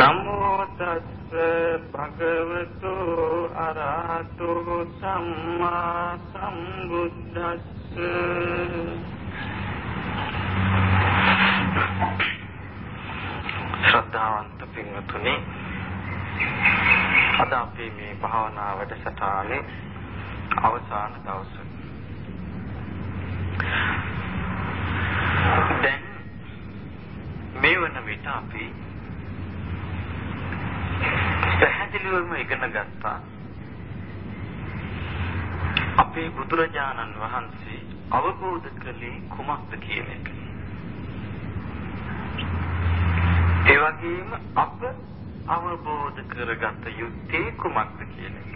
නමෝ තස්ස භගවතු අරහතු සම්මා සම්බුද්දස්ස ශ්‍රද්ධාවන්ත පින්වතුනි අද අපි මේ භාවනා වැඩසටහනේ අවසාන දවස. දැන් මේ වන විට අපි පැහැදිලිවම ඉගෙන ගත්තා අපේ බුදුරජාණන් වහන්සේ අවබෝධ කළේ කුමක්ද කියන එක. ඒ වගේම අප අවබෝධ කරගත යුත්තේ කුමක්ද කියන එක.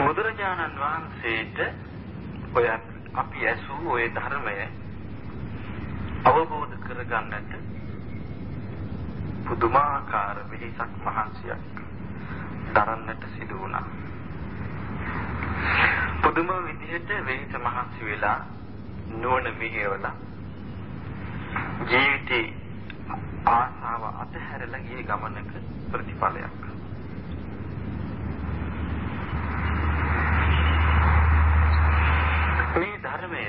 බුදුරජාණන් වහන්සේට ඔය අපි ඇසූ ওই ධර්මය අවබෝධ කරගන්නට පුදුමාකාර වෙහෙසක් මහන්සියක් දරන්නට සිදු වුණා. පුදුම විදිහට වෙහෙස මහන්සි වෙලා නුවණ මෙහෙවලා ජීවිතේ ආසාව අතහැරලා ගිය ගමනක ප්‍රතිඵලයක්. ධර්මය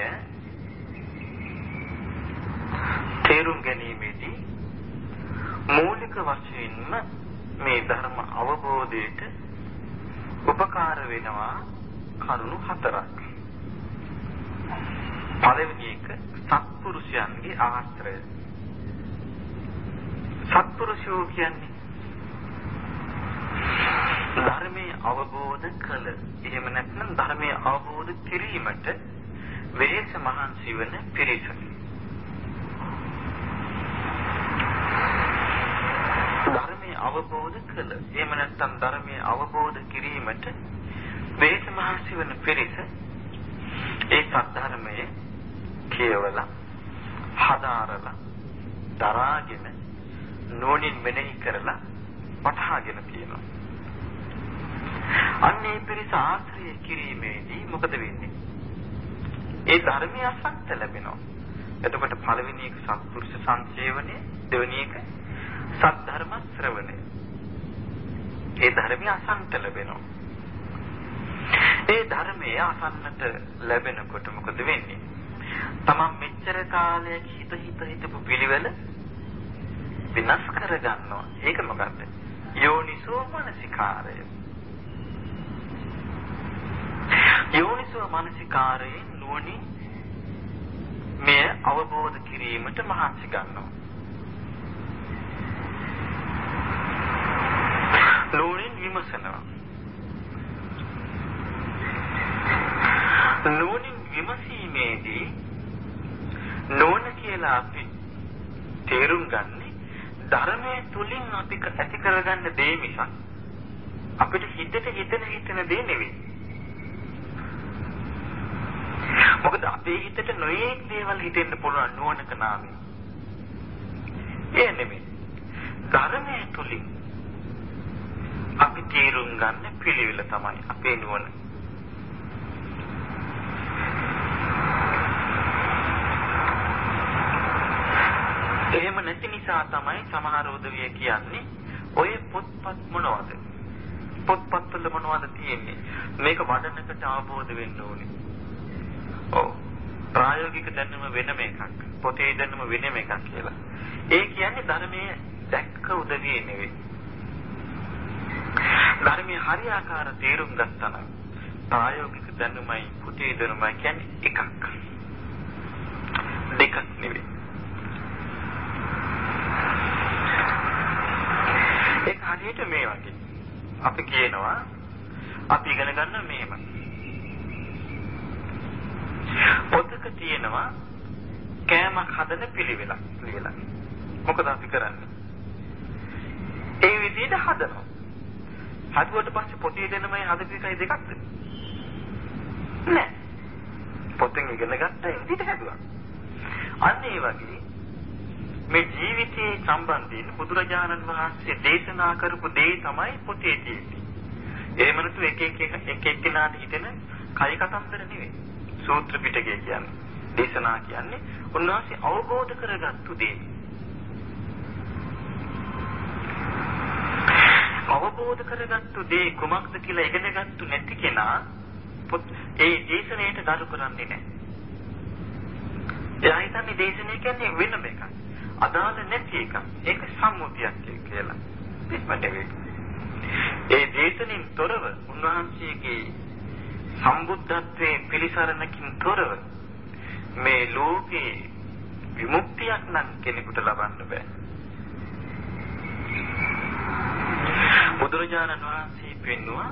තේරුම් ගැනීමේදී මූලික වශයෙන්ම මේ ධර්ම අවබෝධයට උපකාර වෙනවා කරුණු හතරක්. පළවෙනි එක සත්පුරුෂයන්ගේ ආශ්‍රය. සත්පුරුෂයෝ කියන්නේ ධර්මයේ අවබෝධ කළ එහෙම නැත්නම් ධර්මයේ අවබෝධ කිරීමට වෙහෙස මහන්සි වන පිරිස. ධර්මයේ අවබෝධ කළ එහෙම නැත්නම් ධර්මයේ අවබෝධ කිරීමට වෙහෙස මහන්සි වන පිරිස ඒ සත්‍ය කියවලා හදාරලා දරාගෙන නෝනින් මෙනෙහි කරලා වටහාගෙන තියෙනවා. අන්නේ පිරිස ආශ්‍රය කිරීමේදී මොකද වෙන්නේ? ඒ ධර්මය අසන්ත ලැබෙනවා. එතකොට පළවෙනි එක සත්පුරුෂ සංසේවනය, දෙවෙනි එක සද්ධර්ම ශ්‍රවණය. ඒ ධර්මය අසන්ත ලැබෙනවා. ඒ ධර්මය අසන්නට ලැබෙනකොට මොකද වෙන්නේ? තමන් මෙච්චර කාලයක් හිත හිත හිතපු පිළිවෙල විනාශ කරගන්නවා. ඒක මොකද්ද? යෝනිසෝ මනසිකාරය. යෝනිසෝ මනසිකාරයෙන් නුවණින් මෙය අවබෝධ කිරීමට මහන්සි ගන්නවා. නුවණින් විමසනවා. නුවණින් විමසීමේදී නුවණ කියලා අපි තේරුම් ගන්නේ ධර්මයේ තුලින් අපි ඇති කරගන්න දේ මිසක් අපිට හිතට හිතන හිතන දේ නෙවෙයි. මොකද අපේ හිතට නොයේක් දේවල් හිතෙන්න පුළුවන් නුවණක නාමයෙන්. ඒ නෙමෙයි. ධර්මයේ තුලින් අපි තේරුම් ගන්න පිළිවෙල තමයි අපේ නුවණ. එහෙම නැති නිසා තමයි සමහර උදවිය කියන්නේ ඔය පොත්පත් මොනවද? පොත්පත්වල මොනවද තියෙන්නේ? මේක වඩනකට අවබෝධ වෙන්න ඕනේ. ඔව්. ප්‍රායෝගික දැනුම වෙනම එකක්. පොතේ දැනුම වෙනම එකක් කියලා. ඒ කියන්නේ ධර්මයේ දැක්ක උදවිය නෙවෙයි. ධර්මයේ හරියාකාර තේරුම් ගත්තා නම් ප්‍රායෝගික දැනුමයි පොතේ දැනුමයි කියන්නේ එකක්. දෙකක් නෙවෙයි. ඒක හරියට මේ වගේ. අපි කියනවා අපි ඉගෙන ගන්න මෙහෙම. පොතක තියෙනවා කෑමක් හදන පිළිවෙලක් කියලා. මොකද අපි කරන්නේ? ඒ විදිහට හදනවා. හදුවට පස්සේ පොතේ දෙනමයි හදපු එකයි දෙකක්ද? නෑ. පොතෙන් ඉගෙන ගත්ත විදිහට හැදුවා. අන්න ඒ වගේ මේ ජීවිතයේ සම්බන්ධයෙන් බුදුරජාණන් වහන්සේ දේශනා කරපු දේ තමයි පොතේ තියෙන්නේ. එහෙම නැතු එක එක එක එක එක්කෙනාට හිතෙන කයි කතන්දර නෙවෙයි. සූත්‍ර පිටකය කියන්නේ. දේශනා කියන්නේ උන්වහන්සේ අවබෝධ කරගත්තු දේ. අවබෝධ කරගත්තු දේ කුමක්ද කියලා ඉගෙනගත්තු නැති කෙනා ඒ දේශනාවට ගරු කරන්නේ නැහැ. එයා හිතන්නේ දේශනය කියන්නේ වෙනම එකක්. අදාළ නැති එකක්. ඒක සම්මුතියක් කියලා. එහෙම නෙවෙයි. ඒ දේශනෙන් තොරව උන්වහන්සේගේ සම්බුද්ධත්වයේ පිළිසරණකින් තොරව මේ ලෝකේ විමුක්තියක් නම් කෙනෙකුට ලබන්න බෑ. බුදුරජාණන් වහන්සේ පෙන්වුවා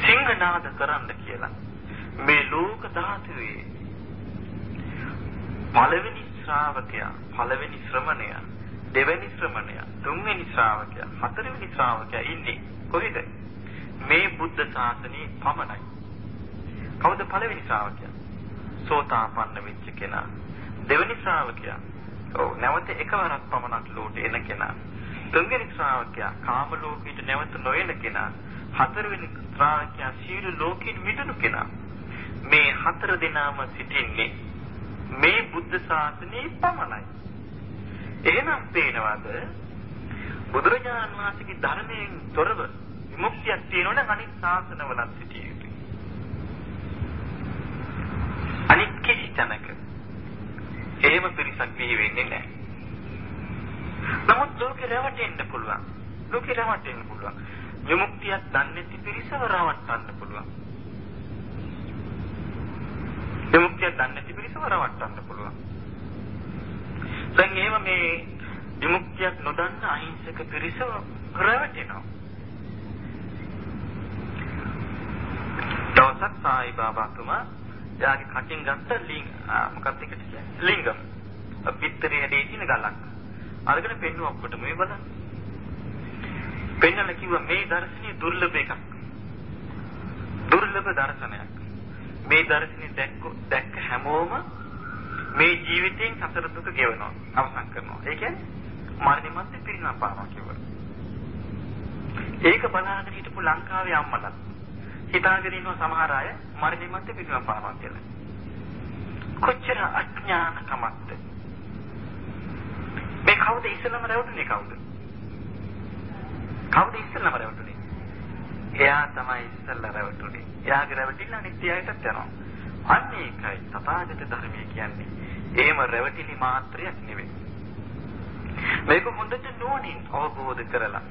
සිංහනාද කරන්න කියලා. මේ ලෝක ධාතුවේ පළවෙනි ශ්‍රාවකයා, පළවෙනි ශ්‍රමණයා, දෙවෙනි ශ්‍රමණයා, තුන්වෙනි ශ්‍රාවකයා, හතරවෙනි ශ්‍රාවකයා ඉන්නේ කොහෙද? මේ බුද්ධ ශාසනයේ පමණයි. කවුද පළවෙනි ශ්‍රාවකයා? සෝතාපන්න වෙච්ච කෙනා. දෙවෙනි ශ්‍රාවකයා. ඔව් නැවත එකවරක් පමණක් ලෝට එන කෙනා. තුන්වෙනි ශ්‍රාවකයා කාම ලෝකයට නැවත නොයන කෙනා. හතරවෙනි ශ්‍රාවකයා සීල ලෝකෙන් මිදුණු කෙනා. මේ හතර දෙනාම සිටින්නේ මේ බුද්ධ ශාසනයේ පමණයි. එහෙනම් පේනවද බුදුරජාණන් වහන්සේගේ ධර්මයෙන් තොරව විමුක්තියක් තියෙනවනම් අනිත් ශාසනවලත් සිටිය යුතුයි. අනිත් කිසි තැනක එහෙම පිරිසක් බිහි වෙන්නේ නැහැ. නමුත් ලෝකේ රැවටෙන්න පුළුවන්. ලෝකේ රැවටෙන්න පුළුවන්. විමුක්තියක් දන්නේ නැති පිරිසව රවට්ටන්න පුළුවන්. විමුක්තිය දන්නේ නැති පිරිසව රවට්ටන්න පුළුවන්. දැන් එහෙම මේ විමුක්තියක් නොදන්න අහිංසක පිරිසව රැවටෙනවා. දවසක් සායි බාබාතුමා යාගේ කටින් ගත්ත ලිංග. මොකක්ද ඒකට කියන්නේ? ලිංගම්. පිටරේ හැදී තියෙන ගලක්. අරගෙන පෙන්නුව ඔක්කොට මේ බලන්න. පෙන්නලා කිව්වා මේ දර්ශනීය දුර්ලභ එකක්. දුර්ලභ දර්ශනයක්. මේ දර්ශනේ දැක්ක දැක්ක හැමෝම මේ ජීවිතයෙන් සතර දුක ගෙවනවා අවසන් කරනවා. ඒ කියන්නේ මරණින් මත්තේ පිරිනමන පානවා කියවල. ඒක බලාගෙන හිටපු ලංකාවේ අම්මලා. හිතාගෙන ඉන්නවා සමහර අය මරණින් මත්තේ පිරිනමන පානවා කියලා. කොච්චර අඥානකමක්ද? මේ කවුද ඉස්සෙල්ලම රැවටුනේ කවුද? කවුද ඉස්සෙල්ලම රැවටුනේ? එයා තමයි ඉස්සෙල්ලා රැවටුනේ. එයාගේ රැවටිල්ල අනිත්‍යයටත් යනවා. අන්න ඒකයි තථාගත ධර්මය කියන්නේ. එහෙම රැවටිලි මාත්‍රයක් නෙවෙයි. මේක හොඳට නෝනින් අවබෝධ කරලා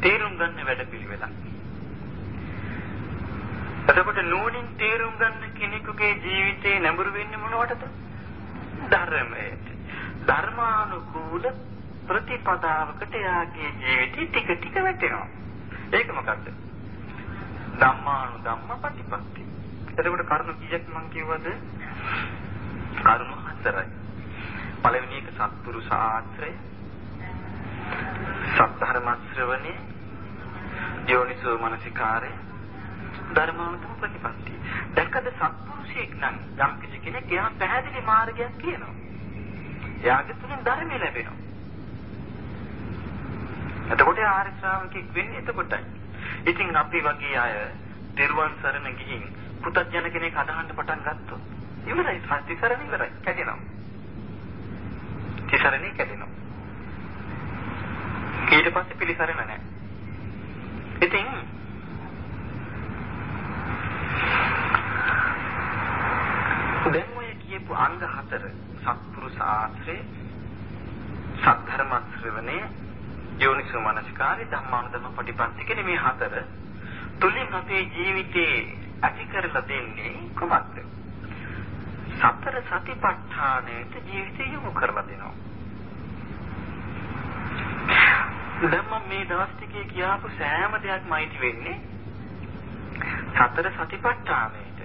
තේරුම් ගන්න වැඩපිළිවෙලක්. එතකොට නෝනින් තේරුම් ගන්න කෙනෙකුගේ ජීවිතේ නැඹුරු වෙන්නේ මොනවටද? ධර්මයට. ධර්මානුකූල ප්‍රතිපදාවකට යාගේ ජීවිතي ටික ටික වැටෙනවා. ඒක මොකද්ද? ධම්මානු ධම්ම ප්‍රතිපatti. එතකොට කරුණු කීයක් මම කිව්වද? කරුණු හතරයි. පළවෙනි එක සත්පුරුෂ ආශ්‍රය. සද්ධර්ම ශ්‍රවණේ යෝනිසෝ මනසිකාරය ධර්මානුතම ප්‍රතිපatti. දැක්කද සත්පුරුෂයෙක් නම් යම් කිසි කෙනෙක් එයා පැහැදිලි මාර්ගයක් කියනවා. එයාගේ තුලින් ධර්මය ලැබෙනවා. එතකොට ආර්ය ශ්‍රාවකෙක් වෙන්නේ එතකොටයි. ඉතින් අපි වගේ අය දරුවන් සරණ ගිහින් පුතත්ජන කෙනෙක් අදහන්න පටන් ගත්තොත් ඉවරයි සත්‍තිසරණ ඉවරයි කැඩෙනවා. තිසරණේ කැඩෙනවා. ඊට පස්සේ පිළිසරණ නැහැ. ඉතින් දැන් ඔය කියපු අංග හතර සත්පුරුෂ ආශ්‍රේ සද්ධර්ම ශ්‍රවණේ යෝනිසෝ මනස්කාරය ධම්මානුධම්ම ප්‍රතිපත්ති කියන මේ හතර තුලින් අපේ ජීවිතේ ඇති කරලා දෙන්නේ කොහොමද? සතර සතිපට්ඨානයට ජීවිතය යොමු කරලා දෙනවා. දැන් මම මේ දවස් ටිකේ කියාපු සෑම දෙයක්ම අයිති වෙන්නේ සතර සතිපට්ඨානයට.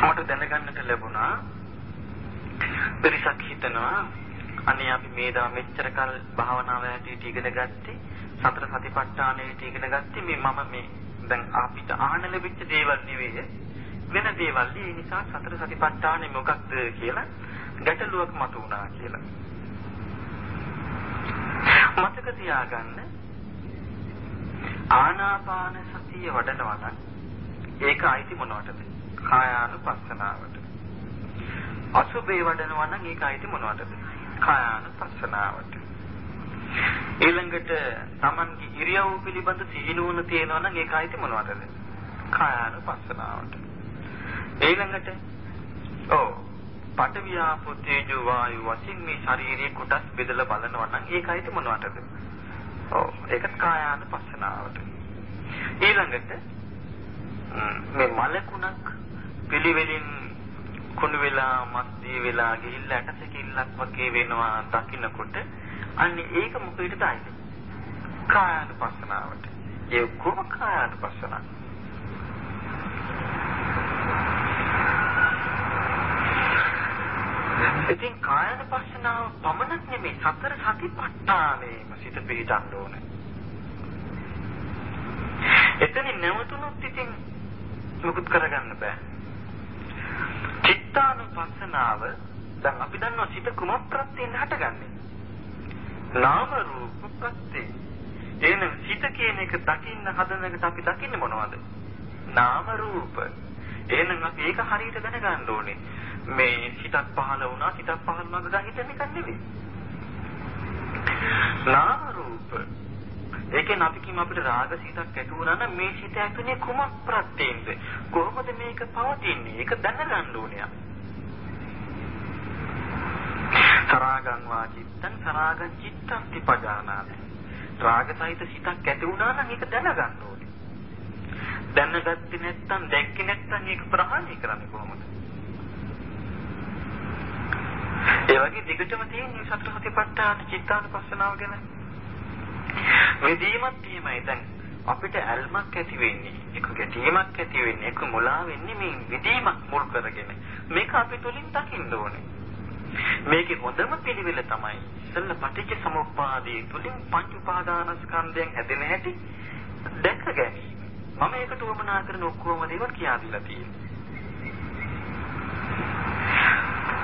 මට දැනගන්නට ලැබුණා. පිරිසක් හිතනවා අනේ අපි මේ දා මෙච්චර කල් භාවනාව හැටියට ඉගෙන ගත්තේ සතර සතිපට්ඨානයට ඉගෙන ගත්තේ මේ මම මේ දැන් අපිට ආහන ලැබිච්ච දේවල් නෙවෙයි වෙන දේවල් ඒ නිසා සතර සතිපට්ඨානේ මොකක්ද කියලා ගැටලුවක් මතුවුණා කියලා. මතක තියාගන්න ආනාපාන සති ගතිය වඩනවා නම් ඒක අයිති මොනවටද? කායානුපස්සනාවට. අසුබේ වඩනවා නම් ඒක අයිති මොනවටද? කායානුපස්සනාවට. ඊළඟට Tamanගේ ඉරියව් පිළිබඳ සිහිනුවන තියෙනවා නම් ඒක අයිති මොනවටද? කායානුපස්සනාවට. ඊළඟට ඔව් පඨවියාපෝ තේජෝ වායු වශයෙන් මේ ශාරීරික කොටස් බෙදලා බලනවා නම් ඒක අයිති මොනවටද? ඔව් ඒකත් කායානුපස්සනාවට. ඊළඟට මේ මලකුණක් පිළිවෙලින් කුණු වෙලා මස් දී වෙලා ගිහිල්ලා ඇටසැකිල්ලක් වගේ වෙනවා දකින්නකොට අන්න ඒක මොකේද ආයිද? කායානුපස්සනාවට. ඒ ඔක්කොම කායානුපස්සනාව. ඉතින් කායානුපස්සනාව පමණක් නෙමෙයි සතර සතිපට්ඨානෙම සිත පිළිටන්න ඕනේ. එතනින් නැවතුනොත් ඉතින් මුකුත් කරගන්න බෑ. චිත්තානුපස්සනාව දැන් අපි දන්නවා සිත කුමක් ප්‍රත්‍යයෙන් හටගන්නේ. නාම රූප ප්‍රත්‍ය. එහෙනම් සිත කියන එක දකින්න හදන එකට අපි දකින්නේ මොනවද? නාම රූප. එහෙනම් අපි ඒක හරියට දැනගන්න ඕනේ. මේ සිතක් පහළ වුණා සිතක් පහළ වුණා ගා හිතන එකක් නෙවෙයි. නාම රූප. ඒකෙන් අපි කිම අපිට රාග සිතක් ඇති වුණා නම් මේ සිත ඇතුලේ කුමක් ප්‍රත්‍යෙන්ද? කොහොමද මේක පවතින්නේ? ඒක දැනගන්න ඕනේ. සරාගං වාචිත්තං සරාගං චිත්තං තිපජානාති. රාගසහිත සිතක් ඇති වුණා නම් ඒක දැනගන්න ඕනේ. දැනගත්තේ නැත්නම් දැක්කේ නැත්නම් ඒක ප්‍රහාණය කරන්නේ කොහොමද? ඒ වගේ දිගටම තියෙන සතර සතිපට්ඨාන චිත්තානුපස්සනාව ගැන විදීමත් එහෙමයි දැන් අපිට ඇල්මක් ඇති වෙන්නේ එක ගැටීමක් ඇති වෙන්නේ එක මුලා වෙන්නේ මේ විදීමක් මුල් කරගෙන මේක අපි තුලින් දකින්න ඕනේ මේකේ හොඳම පිළිවෙල තමයි ඉස්සෙල්ල පටිච්ච සමුප්පාදයේ තුලින් පංච උපාදානස්කන්ධයන් හැදෙන හැටි දැක ගැනීම. මම ඒකට උවමනා කරන ඔක්කොම දේවල් කියා දීලා තියෙනවා.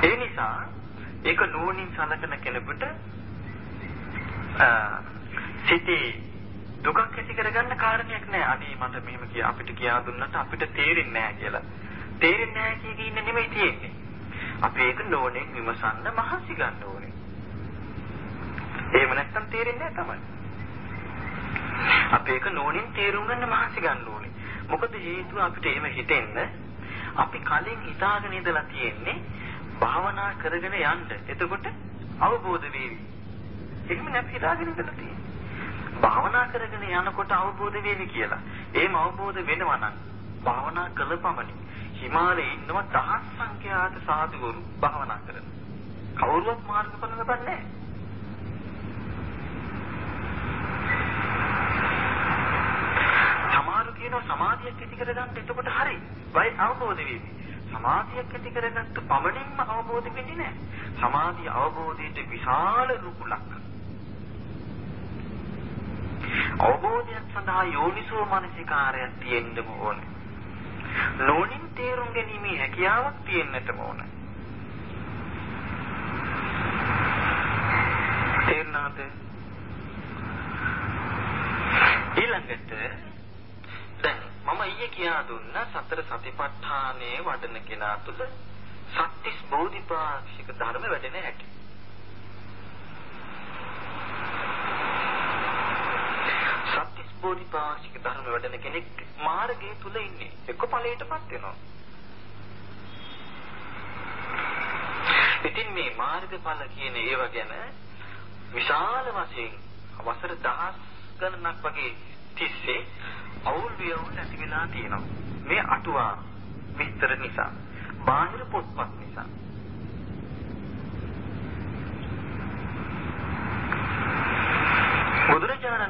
ඒ නිසා ඒක නෝනින් සලකන කෙනෙකුට සිටී දුකක් ඇති කරගන්න කාරණයක් නෑ. අනේ මට මෙහෙම කියා අපිට කියා දුන්නට අපිට තේරෙන්නේ නෑ කියලා. තේරෙන්නේ නෑ කිය ඉන්න නෙමෙයි තියෙන්නේ. අපි ඒක නෝනෙන් විමසන්න මහන්සි ගන්න ඕනේ. එහෙම නැත්නම් තේරෙන්නේ නැහැ තමයි. අපි ඒක නෝනෙන් තේරුම් ගන්න මහන්සි ගන්න ඕනේ. මොකද හේතුව අපිට එහෙම හිතෙන්න අපි කලින් හිතාගෙන ඉඳලා තියෙන්නේ භාවනා කරගෙන යන්න. එතකොට අවබෝධ වේවි. එහෙම නැත්නම් හිතාගෙන ඉඳලා තියෙන්නේ. භාවනා කරගෙන යනකොට අවබෝධ වේවි කියලා. එහෙම අවබෝධ වෙනවා නම් භාවනා කළ පමණින් හිමාලයේ ඉන්නව දහස් සංඛ්‍යාත සාධුවරු භාවනා කරන. කවුරුවත් මාර්ගඵල ලබන්නේ නැහැ. සමහරු කියනවා සමාධියක් ඇති කරගන්න එතකොට හරි. වයි අවබෝධ වෙවි. සමාධියක් ඇති කරගත්ත පමණින්ම අවබෝධ වෙන්නේ නැහැ. සමාධිය අවබෝධයට විශාල රුකුලක්. අවබෝධයක් සඳහා යෝනිසෝ මනසිකාරයක් තියෙන්න ඕනේ. නෝනින් තේරුම් ගැනීමේ හැකියාවක් තියෙන්නටම ඕන. තේරුණාද? ඊළඟට දැන් මම ඊයේ කියා දුන්න සතර සතිපට්ඨානයේ වඩන කෙනා තුළ සත්‍තිස් බෝධිපාක්ෂික ධර්ම වැඩෙන හැටි. සත්‍තිස් බෝධිපාක්ෂික ධර්ම වැඩෙන කෙනෙක් මාර්ගයේ තුල ඉන්නේ. එක්ක ඵලයටපත් වෙනවා. ඉතින් මේ මාර්ගඵල කියන ඒව ගැන විශාල වශයෙන් වසර දහස් ගණනක් වගේ තිස්සේ අවුල් වියවුල් ඇති වෙලා තියෙනවා. මේ අටුවා විස්තර නිසා, බාහිර පොත්පත් නිසා.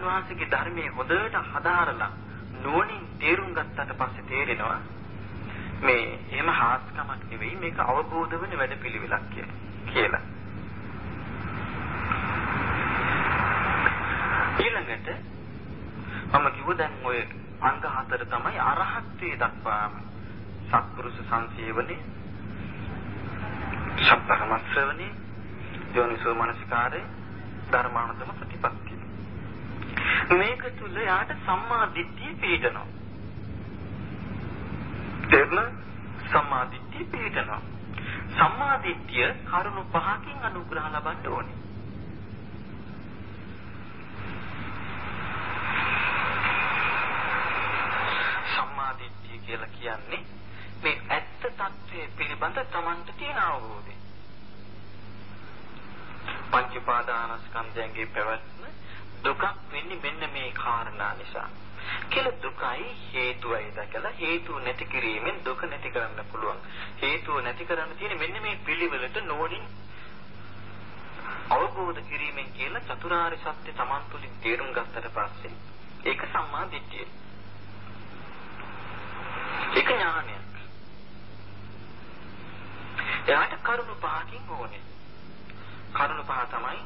බුදුරජාණන් වහන්සේගේ ධර්මයේ හොඳට හදාරලා නුවණින් තේරුම් ගත්තට පස්සේ තේරෙනවා මේ එහෙම හාස්කමක් නෙවෙයි මේක අවබෝධ වෙන වැඩපිළිවෙලක් කියලා. ඊළඟට මම කිව්ව දැන් ඔය අංග හතර තමයි අරහත්ත්වයට දක්වාම සත්පුරුෂ සංසේවනේ සම්පරම ශ්‍රවණේ යෝනිසෝ මනසිකාරේ ධර්මානුතම ප්‍රතිපත්තිය මේක තුල යාට සම්මා දිට්ඨිය පිළිදෙනවා. තේරුණා? සම්මාදිට්ඨිය පිළිටනවා. සම්මාදිට්ඨිය කරුණු පහකින් අනුග්‍රහ ලබන්න ඕනේ. සම්මාදිට්ඨිය කියලා කියන්නේ මේ ඇත්ත తත්වයේ පිළිබඳ Tamanට තියෙන අවබෝධය. පංච පාදානස්කන්ධයන්ගේ පැවැත්ම දුකක් වෙන්නේ මෙන්න මේ කාරණා නිසා. කියලා දුකයි හේතුවයි දැකලා හේතුව නැති කිරීමෙන් දුක නැති කරන්න පුළුවන්. හේතුව නැති කරන්න තියෙන මෙන්න මේ පිළිවෙලට නෝනින් අවබෝධ කිරීමෙන් කියලා චතුරාර්ය සත්‍ය Taman තුලින් තේරුම් ගත්තට පස්සේ ඒක සම්මා දිට්ඨිය. ඒක ඥානයක්. එයාට කරුණු පහකින් ඕනේ. කරුණු පහ තමයි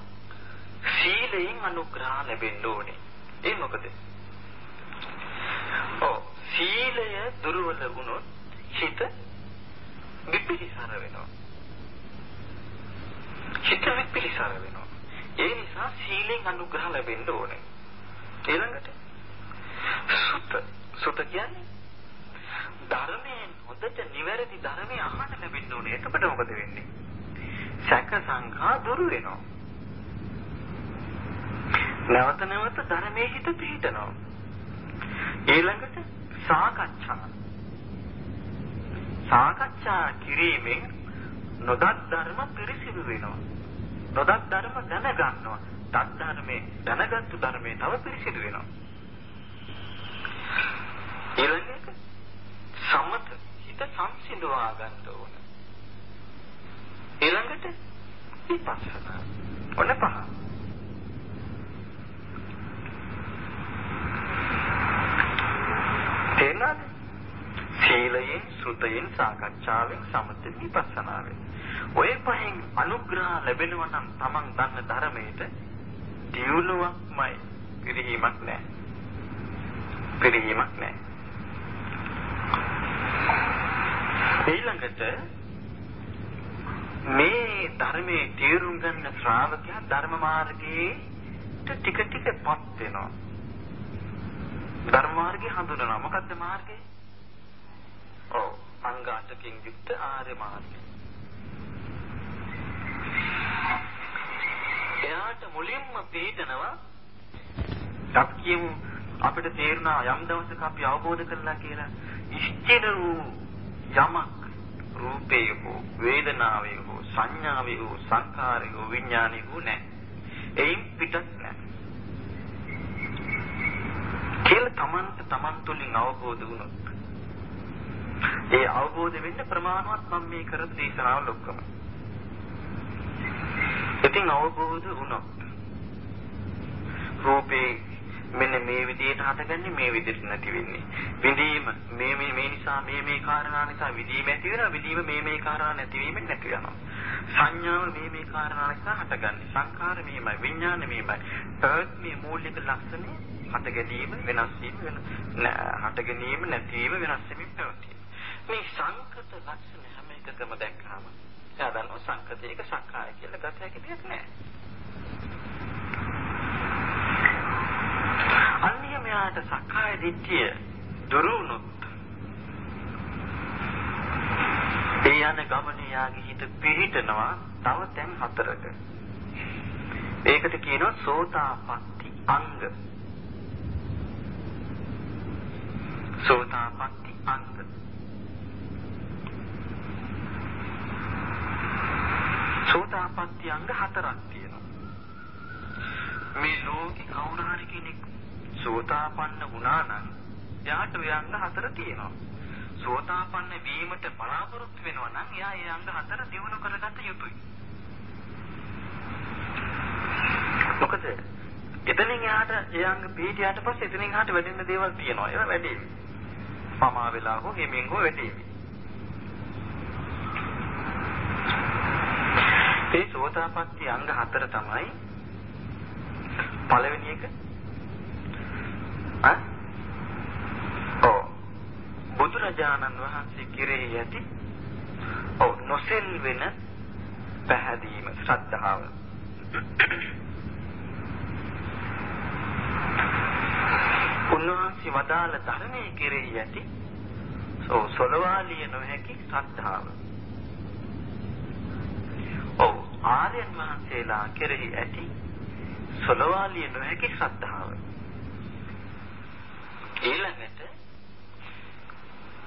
සීලයෙන් අනුග්‍රහ ලැබෙන්න ඕනේ. ඒ මොකද? ඔව් සීලය දුර්වල වුණොත් හිත විපිලිසර වෙනවා. හිත විපිලිසර වෙනවා. ඒ නිසා සීලෙන් අනුග්‍රහ ලැබෙන්න ඕනේ. ඊළඟට සුත සුත කියන්නේ ධර්මයෙන් හොඳට නිවැරදි ධර්මය අහන්න ලැබෙන්න ඕනේ. එතකොට මොකද වෙන්නේ? සැක සංඛා දුරු වෙනවා. නැවත නැවත ධර්මයේ හිත පිහිටනවා. ඊළඟට සාකච්ඡා. සාකච්ඡා කිරීමෙන් නොදත් ධර්ම පිරිසිදු වෙනවා. නොදත් ධර්ම දැනගන්නවා. දත් ධර්මයේ දැනගත්තු ධර්මයේ තව පිරිසිදු වෙනවා. ඊළඟට සමත හිත සංසිඳවා ගන්න ඕන. ඊළඟට විපස්සනා. ඔන්න පහ. තේරෙනවද? සීලයෙන්, සුතයෙන්, සාකච්ඡාවෙන්, සමතෙන්, විපස්සනාවෙන්. ඔය පහෙන් අනුග්‍රහ ලැබෙනවා නම් Taman දන්න ධර්මයට දියුණුවක්මයි පිළිහිමක් නැහැ. පිළිහිමක් නැහැ. ඊළඟට මේ ධර්මයේ තේරුම් ගන්න ශ්‍රාවකයා ධර්ම මාර්ගයේ ටික ටිකපත් වෙනවා. ධර්ම මාර්ගය හඳුනනවා. මොකද්ද මාර්ගය? ඔව් අංග අටකින් යුක්ත ආර්ය මාර්ගය. එයාට මුලින්ම පිළිදනවා අපි කියමු අපිට තේරුණා යම් දවසක අපි අවබෝධ කරලා කියලා ඉෂ්ඨිර වූ යමක් රූපේ හෝ වේදනාවේ හෝ සංඥාවේ හෝ සංකාරේ හෝ විඥානේ හෝ නැහැ. එයින් පිටත් නැහැ. කියලා තමන්ට තමන් තුළින් අවබෝධ වුණොත් ඒ අවබෝධ වෙන්න ප්‍රමාණවත් මම මේ කරපු දේශනාවල ඔක්කොම. ඉතින් අවබෝධ වුණොත් රූපේ මෙන්න මේ විදිහට හටගන්නේ මේ විදිහට නැති වෙන්නේ. විදීම මේ මේ මේ නිසා මේ මේ කාරණා නිසා විදීම ඇති වෙනවා. විදීම මේ මේ කාරණා නැතිවීමෙන් නැති වෙනවා. සංඥාව මේ මේ කාරණා නිසා හටගන්නේ. සංකාර මෙහෙමයි. විඥාන මෙහෙමයි. ප්‍රඥේ මූලික ලක්ෂණේ හට ගැනීම වෙනස් වීම වෙන හට ගැනීම නැතිවීම වෙනස් වීම පැවතීම. මේ සංකත ලක්ෂණ හැම එකකම දැක්කම එයා දන්නවා සංකතයක සක්කාය කියලා ගත හැකි දෙයක් නෑ. අන්‍යමයාට සක්කාය දිට්ඨිය දුරු වුණොත් ඒ යන ගමනේ යාගේ හිත පිහිටනවා තව තැන් හතරක. ඒකට කියනවා සෝතාපට්ටි අංග. සෝතාපට්ටි අංග. සෝතාපට්ටි අංග හතරක් තියෙනවා. මේ ලෝකේ කවුරු හරි කෙනෙක් සෝතාපන්න වුණා නම් එයාට ඔය අංග හතර තියෙනවා. සෝතාපන්න වීමට බලාපොරොත්තු වෙනවා නම් එයා ඒ අංග හතර දිනු කරගත යුතුයි. මොකද එතනින් එහාට ඒ අංග පිටියට පස්සේ එතනින් එහාට වැඩෙන්න දේවල් තියෙනවා. ඒවා වැඩි. පමා වෙලා හෝ හිමින් හෝ වැඩි. ඒ සෝතාපට්ටි අංග හතර තමයි පළවෙනි එක. ආ ඔව්. බුදුරජාණන් වහන්සේ කෙරෙහි ඇති ඔව් නොසෙල් වෙන පැහැදීම ශ්‍රද්ධාව. උන්වහන්සේ වදාළ ධර්මයේ කෙරෙහි ඇති ඔව් සොලවාලිය නොහැකි ශ්‍රද්ධාව. ඔව් ආර්යයන් වහන්සේලා කෙරෙහි ඇති සොලවාලිය නොහැකි ශ්‍රද්ධාව. ඊළඟට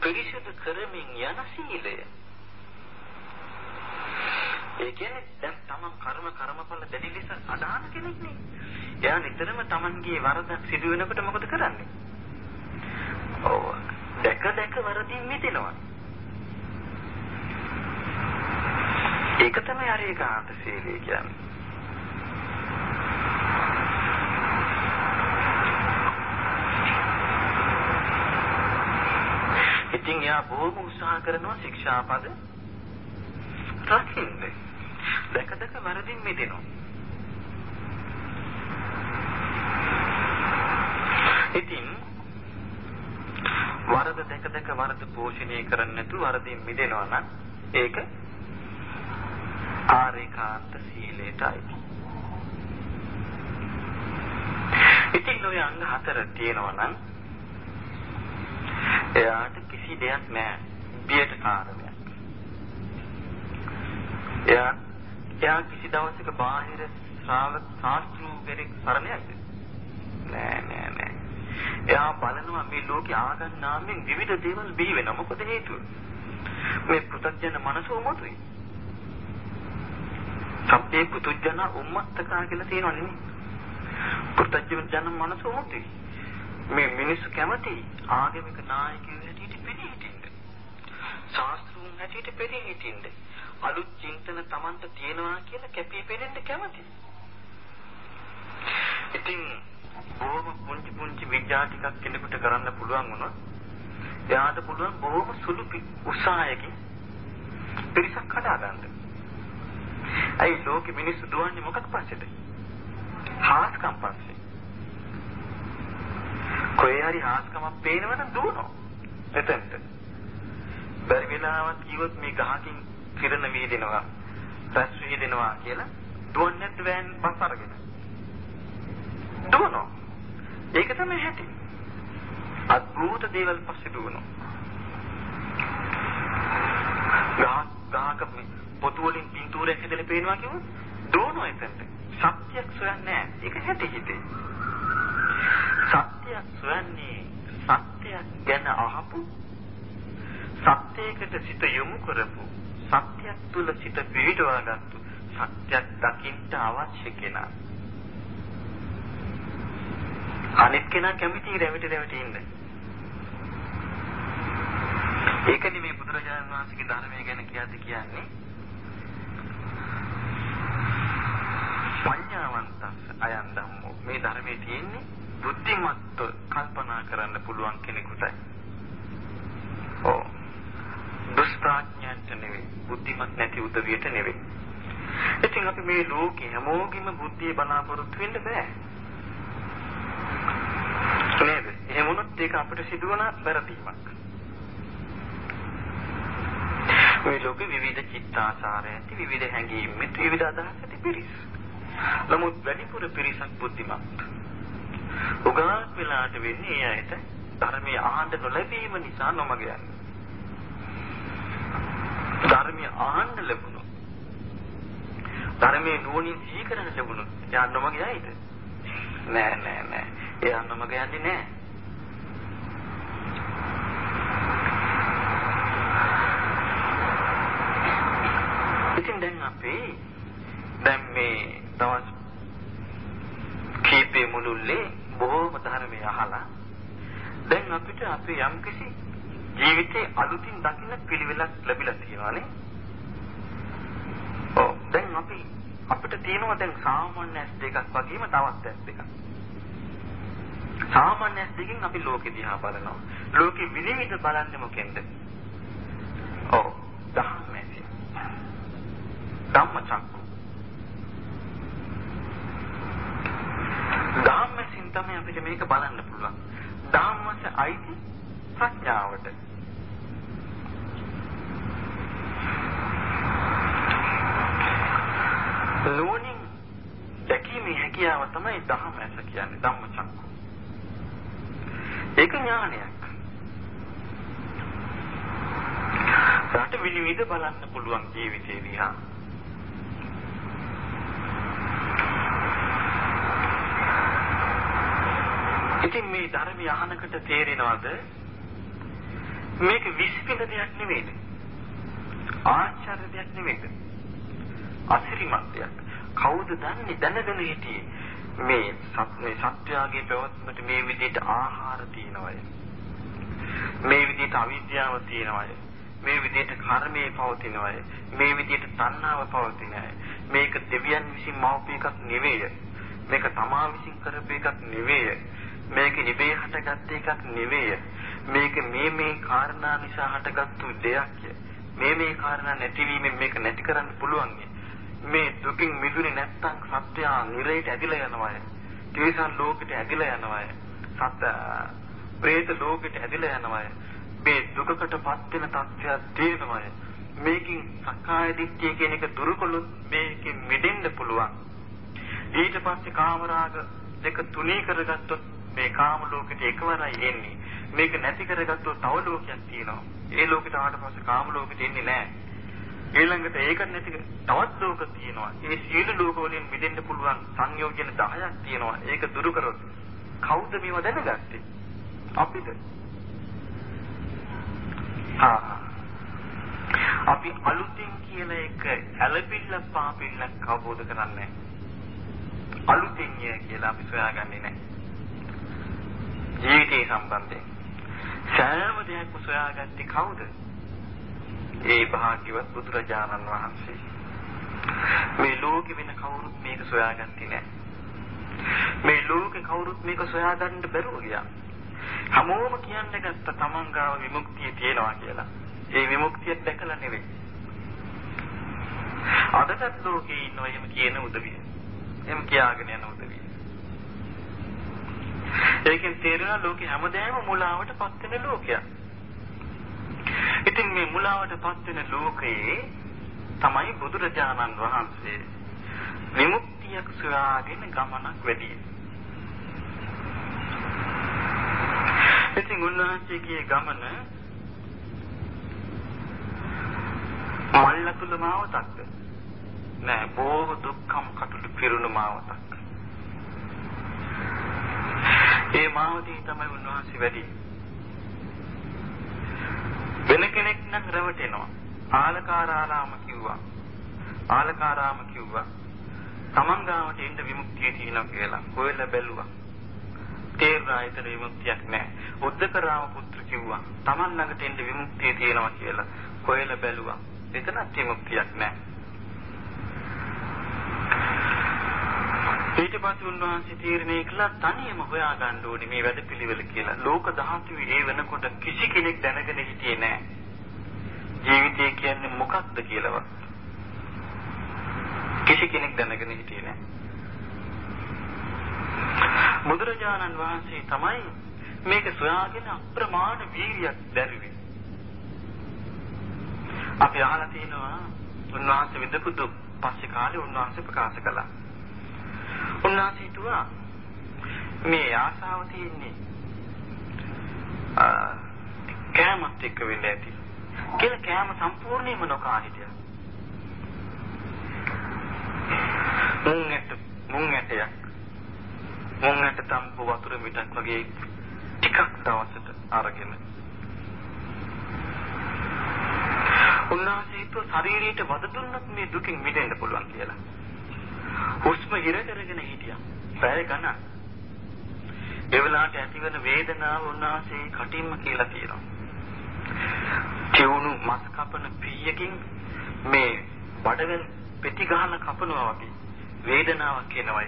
පිරිසිදු කරමින් යන සීලය. ඒ කියන්නේ දැන් තමන් කර්ම කර්මඵල දැඩි ලෙස අදහන කෙනෙක් නේ. එයා නිතරම තමන්ගේ වරදක් සිදු වෙනකොට මොකද කරන්නේ? ඔව්. දැක දැක වරදින් මිදෙනවා. ඒක තමයි අර ඒකාන්ත සීලය කියන්නේ. ඉතින් එයා බොහොම උත්සාහ කරනවා ශික්ෂාපද රකින්න. දැක දැක වරදින් මිදෙනවා. ඉතින් වරද දැක දැක වරද පෝෂණය කරන්නේ නැතුව වරදින් මිදෙනවා නම් ඒක ආරේකාන්ත සීලයටයි. ඉතින් ඔය අංග හතර තියෙනවා නම් එයාට කිසි දෙයක් නැහැ. බියට කාරණයක්. එයා එයා කිසි දවසක බාහිර ශ්‍රාවක ශාස්ත්‍රූ කෙනෙක් සරණයක්ද? නෑ නෑ නෑ. එයා බලනවා මේ ලෝකේ ආගම් නාමයෙන් විවිධ දේවල් බිහි වෙනවා. මොකද හේතුව? මේ පුතජන මනස උමතුයි. සබ්බේ පුතුජන උම්මත්තකා කියලා තියෙනවා නෙමෙයි. පුතජන මනස උමතුයි. මේ මිනිස්සු කැමති ආගමික නායකයෝ හැටියට පෙනී හිටින්න. ශාස්ත්‍රුන් හැටියට පෙනී හිටින්න. අලුත් චින්තන Tamanta තියෙනවා කියලා කැපී පෙනෙන්න කැමති. ඉතින් බොහොම පුංචි පුංචි විද්‍යා ටිකක් කෙනෙකුට කරන්න පුළුවන් වුණොත් එයාට පුළුවන් බොහොම සුළු උත්සාහයකින් පිරිසක් හදාගන්න. ඇයි ලෝකෙ මිනිස්සු දුවන්නේ මොකක් පස්සේද? හාස්කම් පස්සේ. කොහේ හරි හාස්කමක් පේනවනම් දුවනවා. එතෙන්ට. බැරි වෙලාවක් කිව්වොත් මේ ගහකින් කිරණ වීදෙනවා. රැස් වීදෙනවා කියලා දුවන්නේ නැද්ද වෑන් බස් අරගෙන? දුවනවා. ඒක තමයි හැටි. අద్భుත දේවල් පස්සේ දුවනවා. ගහ ගහක පොතු වලින් පින්තූරයක් හැදලා පේනවා කිව්වොත් දුවනවා එතනට. සත්‍යයක් සොයන්නේ නැහැ. ඒක හැටි හිතේ. සත්‍යයක් සොයන්නේ සත්‍යයක් ගැන අහපු සත්‍යයකට සිත යොමු කරපු සත්‍යයක් තුල සිත පිහිටවාගත්තු සත්‍යයක් දකින්න අවශ්‍ය කෙනා අනිත් කෙනා කැමති රැවටි රැවටි ඉන්න. ඒකනේ මේ බුදුරජාණන් වහන්සේගේ ධර්මය ගැන කියද්දි කියන්නේ පඤ්ඤාවන්තස් අයන් ධම්මෝ මේ ධර්මයේ තියෙන්නේ බුද්ධිමත්ව කල්පනා කරන්න පුළුවන් කෙනෙකුටයි. ඔව්. දුෂ්ප්‍රඥයන්ට නෙවෙයි, බුද්ධිමත් නැති උදවියට නෙවෙයි. ඉතින් අපි මේ ලෝකේ හැමෝගෙම බුද්ධිය බලාපොරොත්තු වෙන්න බෑ. නේද? එහෙම වුණොත් ඒක අපිට සිදුවන වැරදීමක්. මේ ලෝකෙ විවිධ චිත්තාසාර ඇති විවිධ හැඟීම් ඇති විවිධ අදහස් ඇති පිරිස්. නමුත් වැඩිපුර පිරිසක් බුද්ධිමත්. උගාක් වෙලාට වෙන්නේ ඒ අයට ධර්මයේ ආහන්න නොලැබීම නිසා නොමග යන්නේ. ධර්මයේ ආහන්න ලැබුණොත් ධර්මයේ නුවණින් සිහි කරන්න ලැබුණොත් එයා නොමග යයිද? නෑ නෑ නෑ. එයා නොමග යන්නේ නෑ. ඉතින් දැන් අපි දැන් මේ දවස් කීපේ මුළුල්ලේ බොහෝම ධර්මය අහලා දැන් අපිට අපේ යම්කිසි ජීවිතේ අලුතින් දකින්න පිළිවෙලක් ලැබිලා තියෙනවානේ. ඔව් දැන් අපි අපිට තියෙනවා දැන් සාමාන්‍ය ඇස් දෙකක් වගේම තවත් ඇස් දෙකක්. සාමාන්‍ය ඇස් දෙකෙන් අපි ලෝකෙ දිහා බලනවා. ලෝකෙ විනිවිද බලන්නේ මොකෙන්ද? ඔව් ධම්මයෙන්. ධම්මචක්ක ධම්මසින් තමයි අපිට මේක බලන්න පුළුවන්. ධම්මස අයිති ප්‍රඥාවට. නෝනින් දැකීමේ හැකියාව තමයි ධම්මස කියන්නේ ධම්මචක්ක. ඒක ඥානයක්. විනිවිද බලන්න පුළුවන් ජීවිතේ දිහා. ඉතින් මේ ධර්මය අහනකට තේරෙනවද මේක විශ්පින දෙයක් නෙවෙයිද? ආශ්චර්ය දෙයක් නෙවෙයිද? අසිරිමත් දෙයක්. කවුද දන්නේ දැනගෙන හිටියේ මේ මේ සත්‍යයේ පැවැත්මට මේ විදිහට ආහාර තියනවය. මේ විදිහට අවිද්‍යාව තියනවය. මේ විදිහට කර්මයේ පවතිනවය. මේ විදිහට තණ්හාව පවතිනවය. මේක දෙවියන් විසින් මවපු එකක් නෙවෙයි. මේක තමා විසින් කරපු එකක් නෙවෙයි. මේක ඉබේ හටගත් එකක් නෙවෙයි. මේක මේ මේ කාරණා නිසා හටගත්තු දෙයක්. මේ මේ කාරණා නැතිවීමෙන් මේක නැති කරන්න පුළුවන්. මේ දුකින් මිදුනේ නැත්තම් සත්‍යය නිරයට ඇදිලා යනවා. තිරිසන් ලෝකෙට ඇදිලා යනවා. සත්‍ය പ്രേත ලෝකෙට ඇදිලා යනවා. මේ දුකකටපත් වෙන තත්ත්වයක් තියෙනවා. මේකින් සක්කාය දිට්ඨිය කියන එක දුරුකොළොත් මේකෙන් මිදෙන්න පුළුවන්. ඊට පස්සේ කාමරාග දෙක තුනී කරගත්තොත් මේ කාම ලෝකෙට එකවරයි එන්නේ. මේක නැති කරගත්තොත් තව ලෝකයක් තියෙනවා. ඒ ලෝකෙට ආවට පස්සේ කාම ලෝකෙට එන්නේ නැහැ. ඊළඟට ඒක නැති තවත් ලෝක තියෙනවා. ඒ සියලු ලෝක වලින් මිදෙන්න පුළුවන් සංයෝජන 10ක් තියෙනවා. ඒක දුරු කරොත් කවුද මේව දැනගත්තේ? අපිද? ආ අපි අලුතින් කියන එක ඇලපිල්ල පාපිල්ලක් අවබෝධ කරන්නේ අලුතින් කියලා අපි සොයාගන්නේ නැහැ. ජීවිතේ සම්බන්ධයෙන් සෑම දෙයක්ම සොයාගත්තේ කවුද? ඒ භාග්‍යවත් බුදුරජාණන් වහන්සේ. මේ ලෝකෙ වෙන කවුරුත් මේක සොයාගත්තේ නැහැ. මේ ලෝකෙ කවුරුත් මේක සොයාගන්න බැරුව ගියා. හැමෝම කියන්න ගත්ත තමන් ගාව විමුක්තිය තියෙනවා කියලා. ඒ විමුක්තිය දැකලා නෙවෙයි. අදටත් ලෝකේ ඉන්න එහෙම කියන උදවිය. එහෙම කියාගෙන යන උදවිය. ඒකෙන් තේරෙනවා ලෝකේ හැමදේම මුලාවට පත් වෙන ලෝකයක්. ඉතින් මේ මුලාවට පත් වෙන ලෝකයේ තමයි බුදුරජාණන් වහන්සේ විමුක්තියක් සොයාගෙන ගමනක් වැඩි. ඉතින් උන්වහන්සේගේ ගමන මල්ලතුල මාවතක්ද නෑ බොහෝ දුක්ඛම් කටුළු පිරුණු මාවතක්. ඒ මාවතේ තමයි උන්වහන්සේ වැඩි. වෙන කෙනෙක් නම් රැවටෙනවා. ආලකාරාලාම කිව්වා. ආලකාරාම කිව්වා. තමන් ගාවට එන්න විමුක්තිය තියෙනවා කියලා හොයලා බැලුවා. තේරුණා ඒතර විමුක්තියක් නැහැ. උද්දකරාම පුත්‍ර කිව්වා. තමන් ළඟට එන්න විමුක්තිය තියෙනවා කියලා හොයලා බැලුවා. එතනත් විමුක්තියක් නැහැ. ඊට පස්සේ උන්වහන්සේ තීරණය කළා තනියම හොයාගන්න ඕනේ මේ වැඩපිළිවෙල කියලා. ලෝක ධාතුවේ ඒ වෙනකොට කිසි කෙනෙක් දැනගෙන හිටියේ නැහැ. ජීවිතය කියන්නේ මොකක්ද කියලාවත්. කිසි කෙනෙක් දැනගෙන හිටියේ නැහැ. බුදුරජාණන් වහන්සේ තමයි මේක සොයාගෙන අප්‍රමාණ වීරියක් දැරුවේ. අපි අහලා තියෙනවා උන්වහන්සේ විඳපු දුක් පස්සේ කාලේ උන්වහන්සේ ප්‍රකාශ කළා. උන්වහන්සේ හිතුවා මේ ආසාව තියෙන්නේ කෑමත් එක්ක වෙන්න ඇති. කියලා කෑම සම්පූර්ණයෙන්ම නොකා හිටියා. මුං ඇට මුං ඇටයක් මුං ඇට තම්පු වතුර මිටක් වගේ ටිකක් දවසට අරගෙන උන්වහන්සේ හිතුව ශරීරයට වද දුන්නත් මේ දුකින් මිදෙන්න පුළුවන් කියලා. හුස්ම හිර කරගෙන හිටියා. පැය ගණන්. ඒ වෙලාවට ඇතිවන වේදනාව උන්වහන්සේ කටින්ම කියලා තියෙනවා. චිවුණු මස් කපන පීයකින් මේ බඩවැල් පෙති ගහන කපනවා වගේ වේදනාවක් එනවය.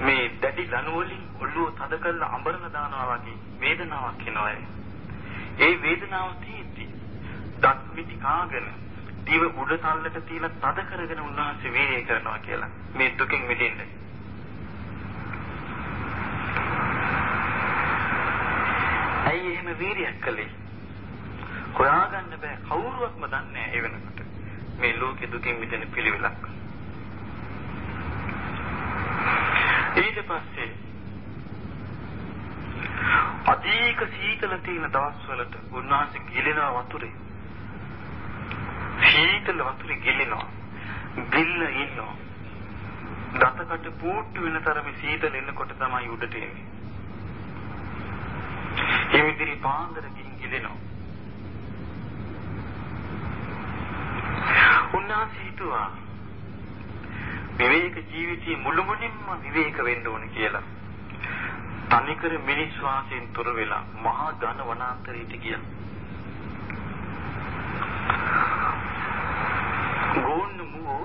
මේ දැඩි ලනු වලින් ඔළුව තද කරලා අඹරන දානවා වගේ වේදනාවක් එනවය. ඒ වේදනාව තියෙද්දි දත් මිටි කාගෙන දිව උඩ තල්ලට තියලා තද කරගෙන උන්වහන්සේ වේය කරනවා කියලා මේ දුකින් මිදෙන්න. ඇයි එහෙම වීරියක් කළේ? හොයාගන්න බෑ කවුරුවක්ම දන්නේ නැහැ ඒ වෙනකොට. මේ ලෝකෙ දුකින් මිදෙන පිළිවෙලක්. ඊට පස්සේ අධික සීතල තියෙන දවස්වලට උන්වහන්සේ ගිලිනවා වතුරේ සීතල වතුරේ ගිලිනවා. ගිල්ල ඉන්නවා. දතකට පූට්ටු වෙන තරමේ සීතල එනකොට තමයි උඩට එන්නේ. ඒ විදිහට පාන්දර ගිහින් ගිලිනවා. උන්වහන්සේ හිතුවා විවේක ජීවිතයේ මුළුමනින්ම විවේක වෙන්න ඕන කියලා. තනිකර මිනිස් වාසයෙන් තොර වෙලා මහා ඝන වනාන්තරයට ගියා. ගෝන්න මුව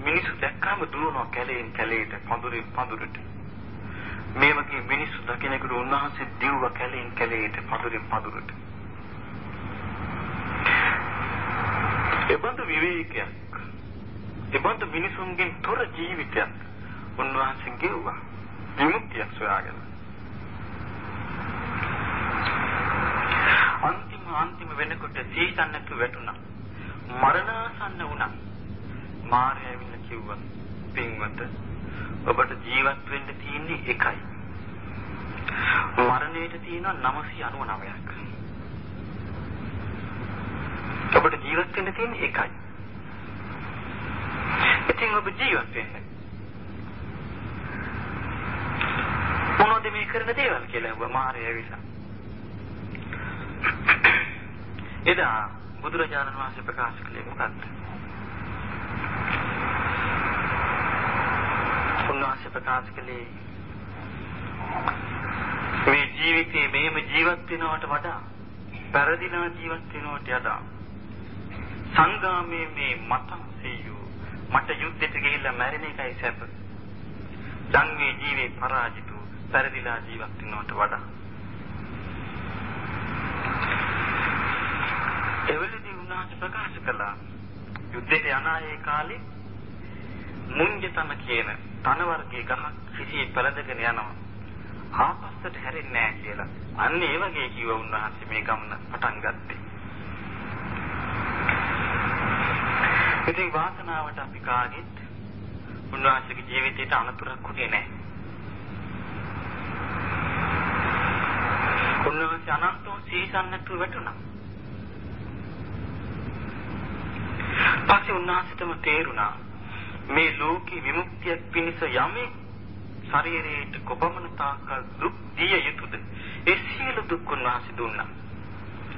මිනිස්සු දැක්කම දුවනවා කැලේන් කැලේට පඳුරෙන් පඳුරට. මේ වගේ මිනිස්සු දකිනකොට උන්වහන්සේ දිව්ව කැලේන් කැලේට පඳුරෙන් පඳුරට. එබඳු විවේකයක් එබඳු මිනිසුන්ගෙන් තොර ජීවිතයක් උන්වහන්සේ ගෙවුවා විමුක්තියක් සොයාගෙන අන්තිම අන්තිම වෙනකොට සීතන්නක වැටුණා මරණාසන්න වුණා මාරය ඇවිල්ලා කිව්වා පින්වත ඔබට ජීවත් වෙන්න තියෙන්නේ එකයි මරණයට තියෙනවා 999ක් ඔබට ජීවත් වෙන්න තියෙන්නේ එකයි. ඉතින් ඔබ ජීවත් වෙන්න. මොනවද මේ කරන දේවල් කියලා ඔබ මාරය ඇවිල්ලා. එදා බුදුරජාණන් වහන්සේ ප්‍රකාශ කළේ මොකක්ද? උන්වහන්සේ ප්‍රකාශ කළේ මේ ජීවිතේ මේම ජීවත් වෙනවට වඩා පෙරදිනා ජීවත් වෙනවට යදා සංගාමයේ මේ මතම් සෙයෝ මට යුද්ධෙට ගිහිල්ලා මැරෙන එකයි සැප. සංගේ ජීවේ පරාජිතු පෙරදිලා ජීවත් වෙනවට වඩා. එවලදී උන්වහන්සේ ප්‍රකාශ කළා යුද්ධෙට යන ආයේ කාලේ මුංජතම කියන තන වර්ගයේ ගහක් සිසියේ පළදගෙන යනවා. ආපස්සට හැරෙන්නේ නැහැ කියලා. අන්න ඒ වගේ කිව්ව උන්වහන්සේ මේ ගමන පටන් ගත්තේ. ඉතින් වාසනාවට අපි කාගෙත් උන්වහන්සේගේ ජීවිතයට අනතුරක් වුණේ නැහැ. උන්වහන්සේ අනන්තව සීසන්නතු වැටුණා. පස්සේ උන්වහන්සේටම තේරුණා මේ ලෝකේ විමුක්තියක් පිණිස යමේ ශරීරයට කොපමණ තාකල් දුක් දිය යුතුද ඒ සියලු දුක් උන්වහන්සේ දුන්නා.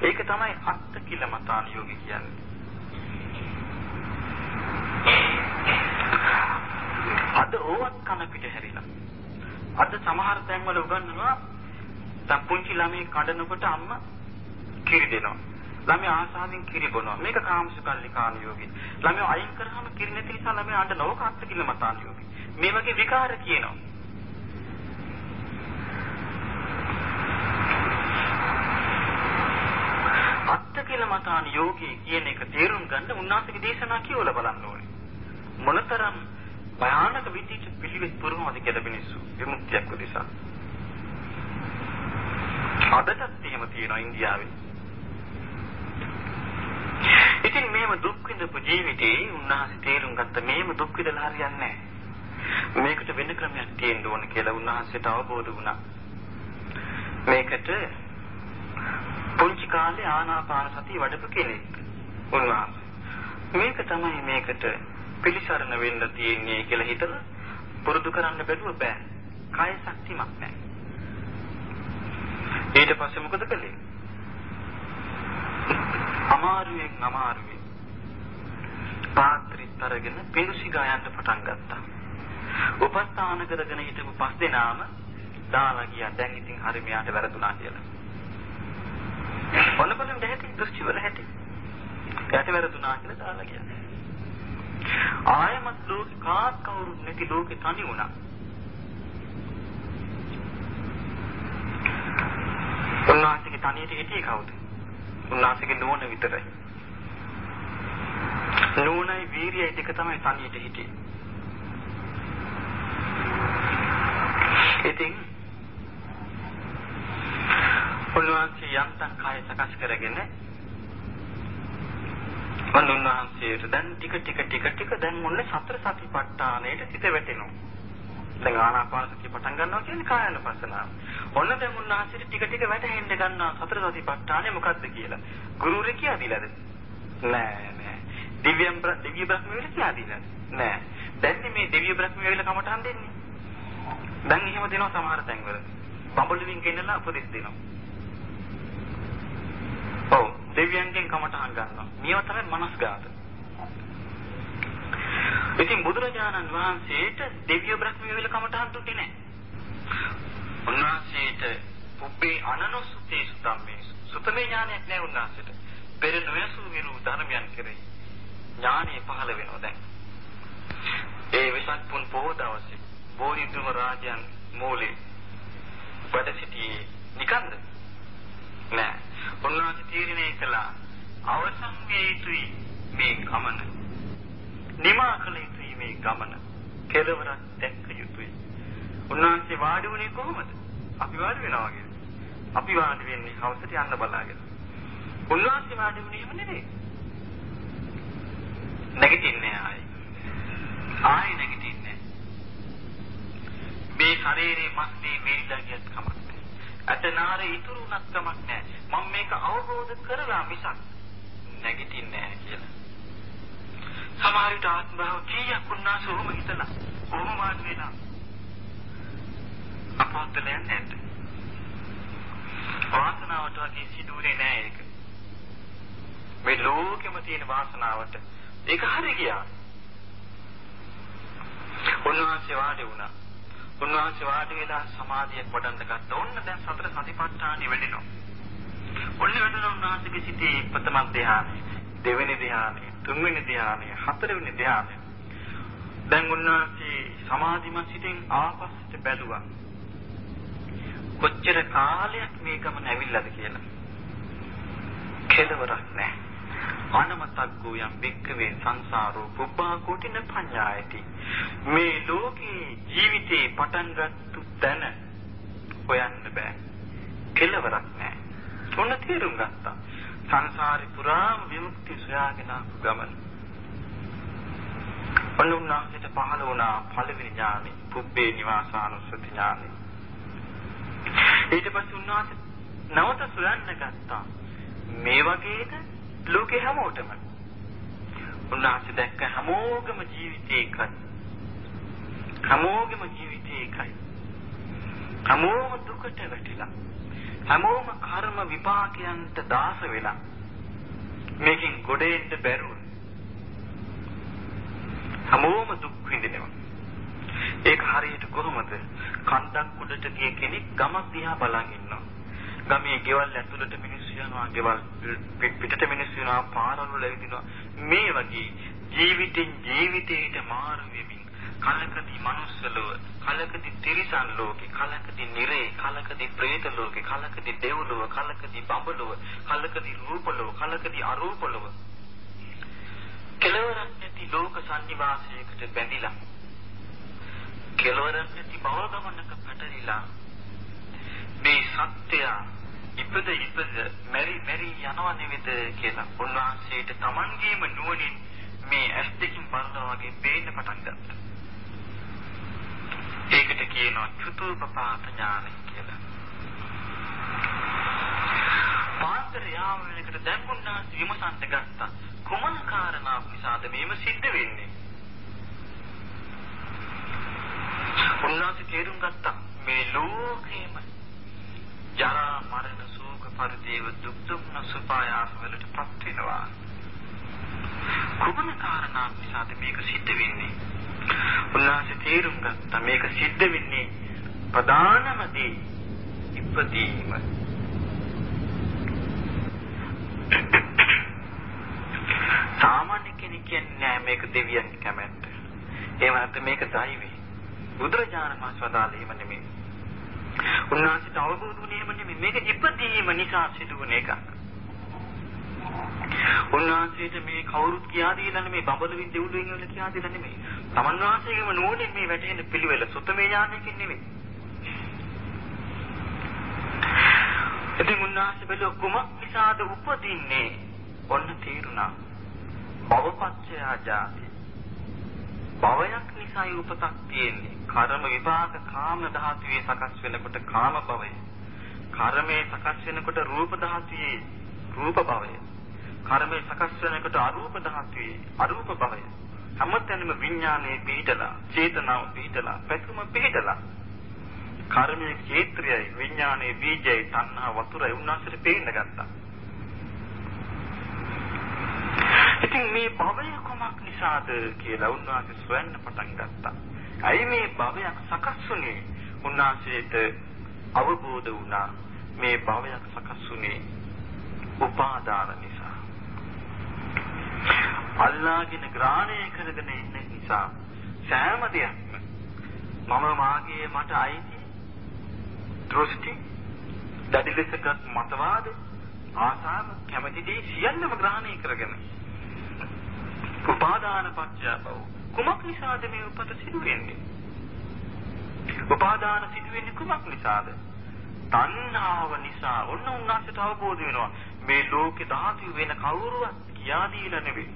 ඒක තමයි අත්ති කියලා මතාන යෝගී කියන්නේ. අද ඕවත් කන පිට හැරිලා. අද සමහර තැන්වල උගන්වනවා දැන් පුංචි ළමයි කඩනකොට අම්මා කිරි දෙනවා. ළමයා ආසාවෙන් කිරි බොනවා. මේක කාමසුකල්ලිකාන යෝගී. ළමයා අයින් කරාම කිරි නැති නිසා ළමයා අඬ නෝකාත්ත කිල මතාන යෝගී. මේ වගේ විකාර කියනවා. අත්ත කියලා මතාන යෝගී කියන එක තේරුම් ගන්න උන්වහන්සේගේ දේශනා කියවලා බලන්න ඕනේ. මොනතරම් භයානක විදිහට පිළිවෙත් පුරනවාද කියලා මිනිස්සු විමුක්තියක් උදෙසා. අදටත් එහෙම තියෙනවා ඉන්දියාවේ. ඉතින් මේව දුක් විඳපු ජීවිතේ උන්වහන්සේ තේරුම් ගත්ත මේව දුක් විඳලා හරියන්නේ නැහැ. මේකට වෙන ක්‍රමයක් තියෙන්න ඕන කියලා උන්වහන්සේට අවබෝධ වුණා. මේකට පුංචි කාලේ ආනාපාන සතිය වඩපු කෙනෙක් උන්වහන්සේ. මේක තමයි මේකට පිළිසරණ වෙන්න තියෙන්නේ කියලා හිතලා පුරුදු කරන්න බැරුව බෑ. කාය ශක්තිමත් නැහැ. ඊට පස්සේ මොකද කළේ? අමාරුවෙන් අමාරුවෙන් පාත්‍රිත් අරගෙන පිඬුසිගා යන්න පටන් ගත්තා. උපස්ථාන කරගෙන හිටපු පස් දෙනාම දාලා ගියා. දැන් ඉතින් හරි මෙයාට වැරදුනා කියලා. ඔන්න බලන්න දෙහැටි දෘෂ්ටිවල හැටි. එයාට වැරදුනා කියලා දාලා ගියා. ආයමත් ලෝකේ කාත් කවුරුත් නැති ලෝකේ තනි වුණා. උන්වහන්සේගේ තනියට හිටියේ කවුද? උන්වහන්සේගේ නෝන විතරයි. නෝනයි වීරියයි දෙක තමයි තනියට හිටියේ. ඉතින් උන්වහන්සේ යන්තම් කාය සකස් කරගෙන උන්වහන්සේට දැන් ටික ටික ටික ටික දැන් මොන්න සතර සතිපට්ඨානයට සිත වැටෙනවා. දැන් ආනාපාන සතිය පටන් ගන්නවා කියන්නේ කායानुපස්සනාව. ඔන්න දැන් උන්වහන්සේට ටික ටික වැටහෙන්න ගන්නවා සතර සතිපට්ඨානය මොකක්ද කියලා. ගුරුරේ කියලා දීලාද? නෑ නෑ. දිව්‍යම් දිව්‍ය බ්‍රහ්ම වේල කියා දීලා නෑ. දැන් මේ දිව්‍ය බ්‍රහ්ම වේල කමටහන් දෙන්නේ. දැන් එහෙම දෙනවා සමහර තැන්වල. බඹළුවින් ගෙන්නලා උපදෙස් දෙනවා. ඔව් දෙවියන්ගෙන් කමටහන් ගන්නවා. මේව තමයි මනස්ගාත. ඉතින් බුදුරජාණන් වහන්සේට දෙවියෝ බ්‍රහ්මිය වල කමටහන් දුන්නේ නැහැ. උන්වහන්සේට පුබ්බේ අනනුසුතේ සුතම්මේ සුතමේ ඥානයක් නැහැ උන්වහන්සේට. පෙර නොයසු විරු ධර්මයන් කෙරෙහි ඥානෙ පහළ වෙනවා දැන්. ඒ විසක් පුන් පොහොය දවසේ බෝධිතුම රාජයන් මූලේ වැඩ සිටියේ නිකන්ද? නෑ. උන්වහන්සේ තීරණය කළා අවසන් විය යුතුයි මේ ගමන. නිමා කළ යුතුයි මේ ගමන. කෙලවරක් දැක්ක යුතුයි. උන්වහන්සේ වාඩි වුණේ කොහොමද? අපි වාඩි වෙනවා වගේ. අපි වාඩි වෙන්නේ හවසට යන්න බලාගෙන. උන්වහන්සේ වාඩි වුණේ එහෙම නෙවෙයි. නැගිටින්නේ ආයි. ආයි නැගිටින්නේ. මේ ශරීරේ මස්නේ මේරිලා ගියත් කමක් නැහැ. අතනාරේ ඉතුරු උනත් කමක් නැහැ. මම මේක අවබෝධ කරලා මිසක් නැගිටින්නේ නැහැ කියලා. සමහර විට ආත්මභාව කීයක් උන්නාස ඔහොම හිතලා ඔහොම වාඩි වෙලා අපෝත්තලයන් නැද්ද? වාසනාවට වගේ සිදුුනේ නෑ ඒක. මේ ලෝකෙම තියෙන වාසනාවට ඒක හරි ගියා. උන්වහන්සේ වාඩි වුණා. උන්වහන්සේ වාඩි වෙලා සමාධියක් වඩන්න ගත්තා. ඔන්න දැන් සතර සතිපට්ඨානෙ වැඩෙනවා. ඔන්න වැඩෙන උන්වහන්සේගේ සිටේ ප්‍රථම ධ්‍යානෙ, දෙවෙනි ධ්‍යානෙ, තුන්වෙනි ධ්‍යානෙ, හතරවෙනි ධ්‍යානෙ. දැන් උන්වහන්සේ සමාධිමත් සිටින් ආපස්සට බැලුවා. කොච්චර කාලයක් මේ ගමන ඇවිල්ලාද කියලා. කෙලවරක් නැහැ. අනමතග්ගෝ යම් බික්කවේ සංසාරෝ පුබ්බා කුටින පඤ්ඤායති මේ ලෝකේ ජීවිතේ පටන් ගත්තු තැන හොයන්න බෑ කෙලවරක් නෑ ඔන්න තේරුම් ගත්තා සංසාරේ පුරාම විමුක්ති සොයාගෙන ගමන ඔන්න උන්වහන්සේට පහළ වුණා පළවෙනි ඥානෙ පුබ්බේ නිවාසානුස්සති ඥානෙ. ඊට පස්සේ උන්වහන්සේ නවත සොයන්න ගත්තා. මේ වගේද ලෝකේ හැමෝටම. උන්වහන්සේ දැක්ක හැමෝගම ජීවිතේ එකයි. හැමෝගෙම ජීවිතේ එකයි. හැමෝම දුකට වැටිලා. හැමෝම කර්ම විපාකයන්ට දාස වෙලා මේකෙන් ගොඩ එන්න බැරුව හැමෝම දුක් විඳිනවා. ඒක හරියට කොහොමද? කන්දක් උඩට ගිය කෙනෙක් ගමක් දිහා බලන් ඉන්නවා. ගමේ ගෙවල් ඇතුළට මිනිස්සු යනවා ගෙවල් පිටට මිනිස්සු යනවා පාරවල් වල ඇවිදිනවා. මේ වගේ ජීවිතෙන් ජීවිතයට මාරු වෙමින් කලකදී මනුස්ස ලෝක කලකදී තිරිසන් ලෝකේ කලකදී නිරේ කලකදී പ്രേත ලෝකේ කලකදී දෙව් ලෝක කලකදී බඹ ලෝක කලකදී රූප ලෝක කලකදී අරූප ලෝක කෙලවරක් නැති ලෝක සංනිවාසයකට බැඳිලා කෙලවරක් නැති භව ගමනක පැටලිලා මේ සත්‍යය ඉපද ඉපද මෙරි මෙරි යනවා නෙවෙද කියලා උන්වහන්සේට Tamangeema නුවණින් මේ ඇස් දෙකින් බලනවා වගේ පේන්න පටන් ගත්තා. ඒකට කියනවා චතුපපාත ඥානය කියලා. පාන්දර යාම වෙනකට දැන් උන්වහන්සේ විමසන්න ගත්තා. කුමන කාරණාවක් නිසාද මේව සිද්ධ වෙන්නේ? උන්වහන්සේ තේරුම් ගත්තා මේ ලෝකේම ජරා මරණ ශෝක පරිදේව දුක් දුක්න සුපායාස වලටපත් වෙනවා. කුමන කාරණා නිසාද මේක සිද්ධ වෙන්නේ? උන්වහන්සේ තේරුම් ගත්තා මේක සිද්ධ වෙන්නේ ප්‍රධානම දේ ඉපදීම. සාමාන්‍ය කෙනෙක් කියන්නේ මේක දෙවියන් කැමැත්ත. එහෙම නැත්නම් මේක දෛවී. බුදුරජාණන් වහන්සේ වදාළේ එහෙම නෙමෙයි. උන්වහන්සේට අවබෝධ වුණේ එහෙම නෙමෙයි. මේක ඉපදීම නිසා සිදුවන එකක්. උන්වහන්සේට මේ කවුරුත් කියා දීලා නෙමෙයි බබළුවින් දෙවුලුවෙන් වල කියා දීලා නෙමෙයි. තමන් වහන්සේගේම නෝනින් මේ වැටෙන පිළිවෙල සුතමේ ඥානයකින් නෙමෙයි. ඉතින් උන්වහන්සේ බැලුව කුමක් නිසාද උපදින්නේ? ඔන්න තීරුණා. භවපච්චය ජාති. භවයක් නිසායි උපතක් තියෙන්නේ. කර්ම විපාක කාම ධාතුවේ සකස් වෙනකොට කාම භවය. කර්මයේ සකස් වෙනකොට රූප ධාතුවේ රූප භවය. කර්මය සකස් වෙනකොට අරූප ධාතුවේ අරූප භවය හැමතැනම විඥානයේ පිහිටලා, චේතනාව පිහිටලා, පැතුම පිහිටලා. කර්මයේ ක්ෂේත්‍රයයි විඥානයේ බීජයයි තණ්හා වතුරයි උන්වහන්සේට පේන්න ගත්තා. ඉතින් මේ භවය කොමක් නිසාද කියලා උන්වහන්සේ සොයන්න පටන් ගත්තා. ඇයි මේ භවයක් සකස් වුනේ? උන්වහන්සේට අවබෝධ වුණා මේ භවයක් සකස් වුනේ උපාදාන නිසා. අල්ලාගෙන ග්‍රහණය කරගෙන ඉන්න නිසා සෑම දෙයක්ම මම මාගේ මට අයිති දෘෂ්ටි දැඩි ලෙසගත් මතවාද ආසාව කැමැති දේ සියල්ලම ග්‍රහණය කරගෙන උපාදාන පත්‍ය බව කුමක් නිසාද මේ උපත සිදු වෙන්නේ? උපාදාන සිදු වෙන්නේ කුමක් නිසාද? තණ්හාව නිසා ඔන්න උන්වහන්සේට අවබෝධ වෙනවා මේ ලෝකේ ධාතු වෙන කවුරුවත් කියා දීලා නෙවෙයි.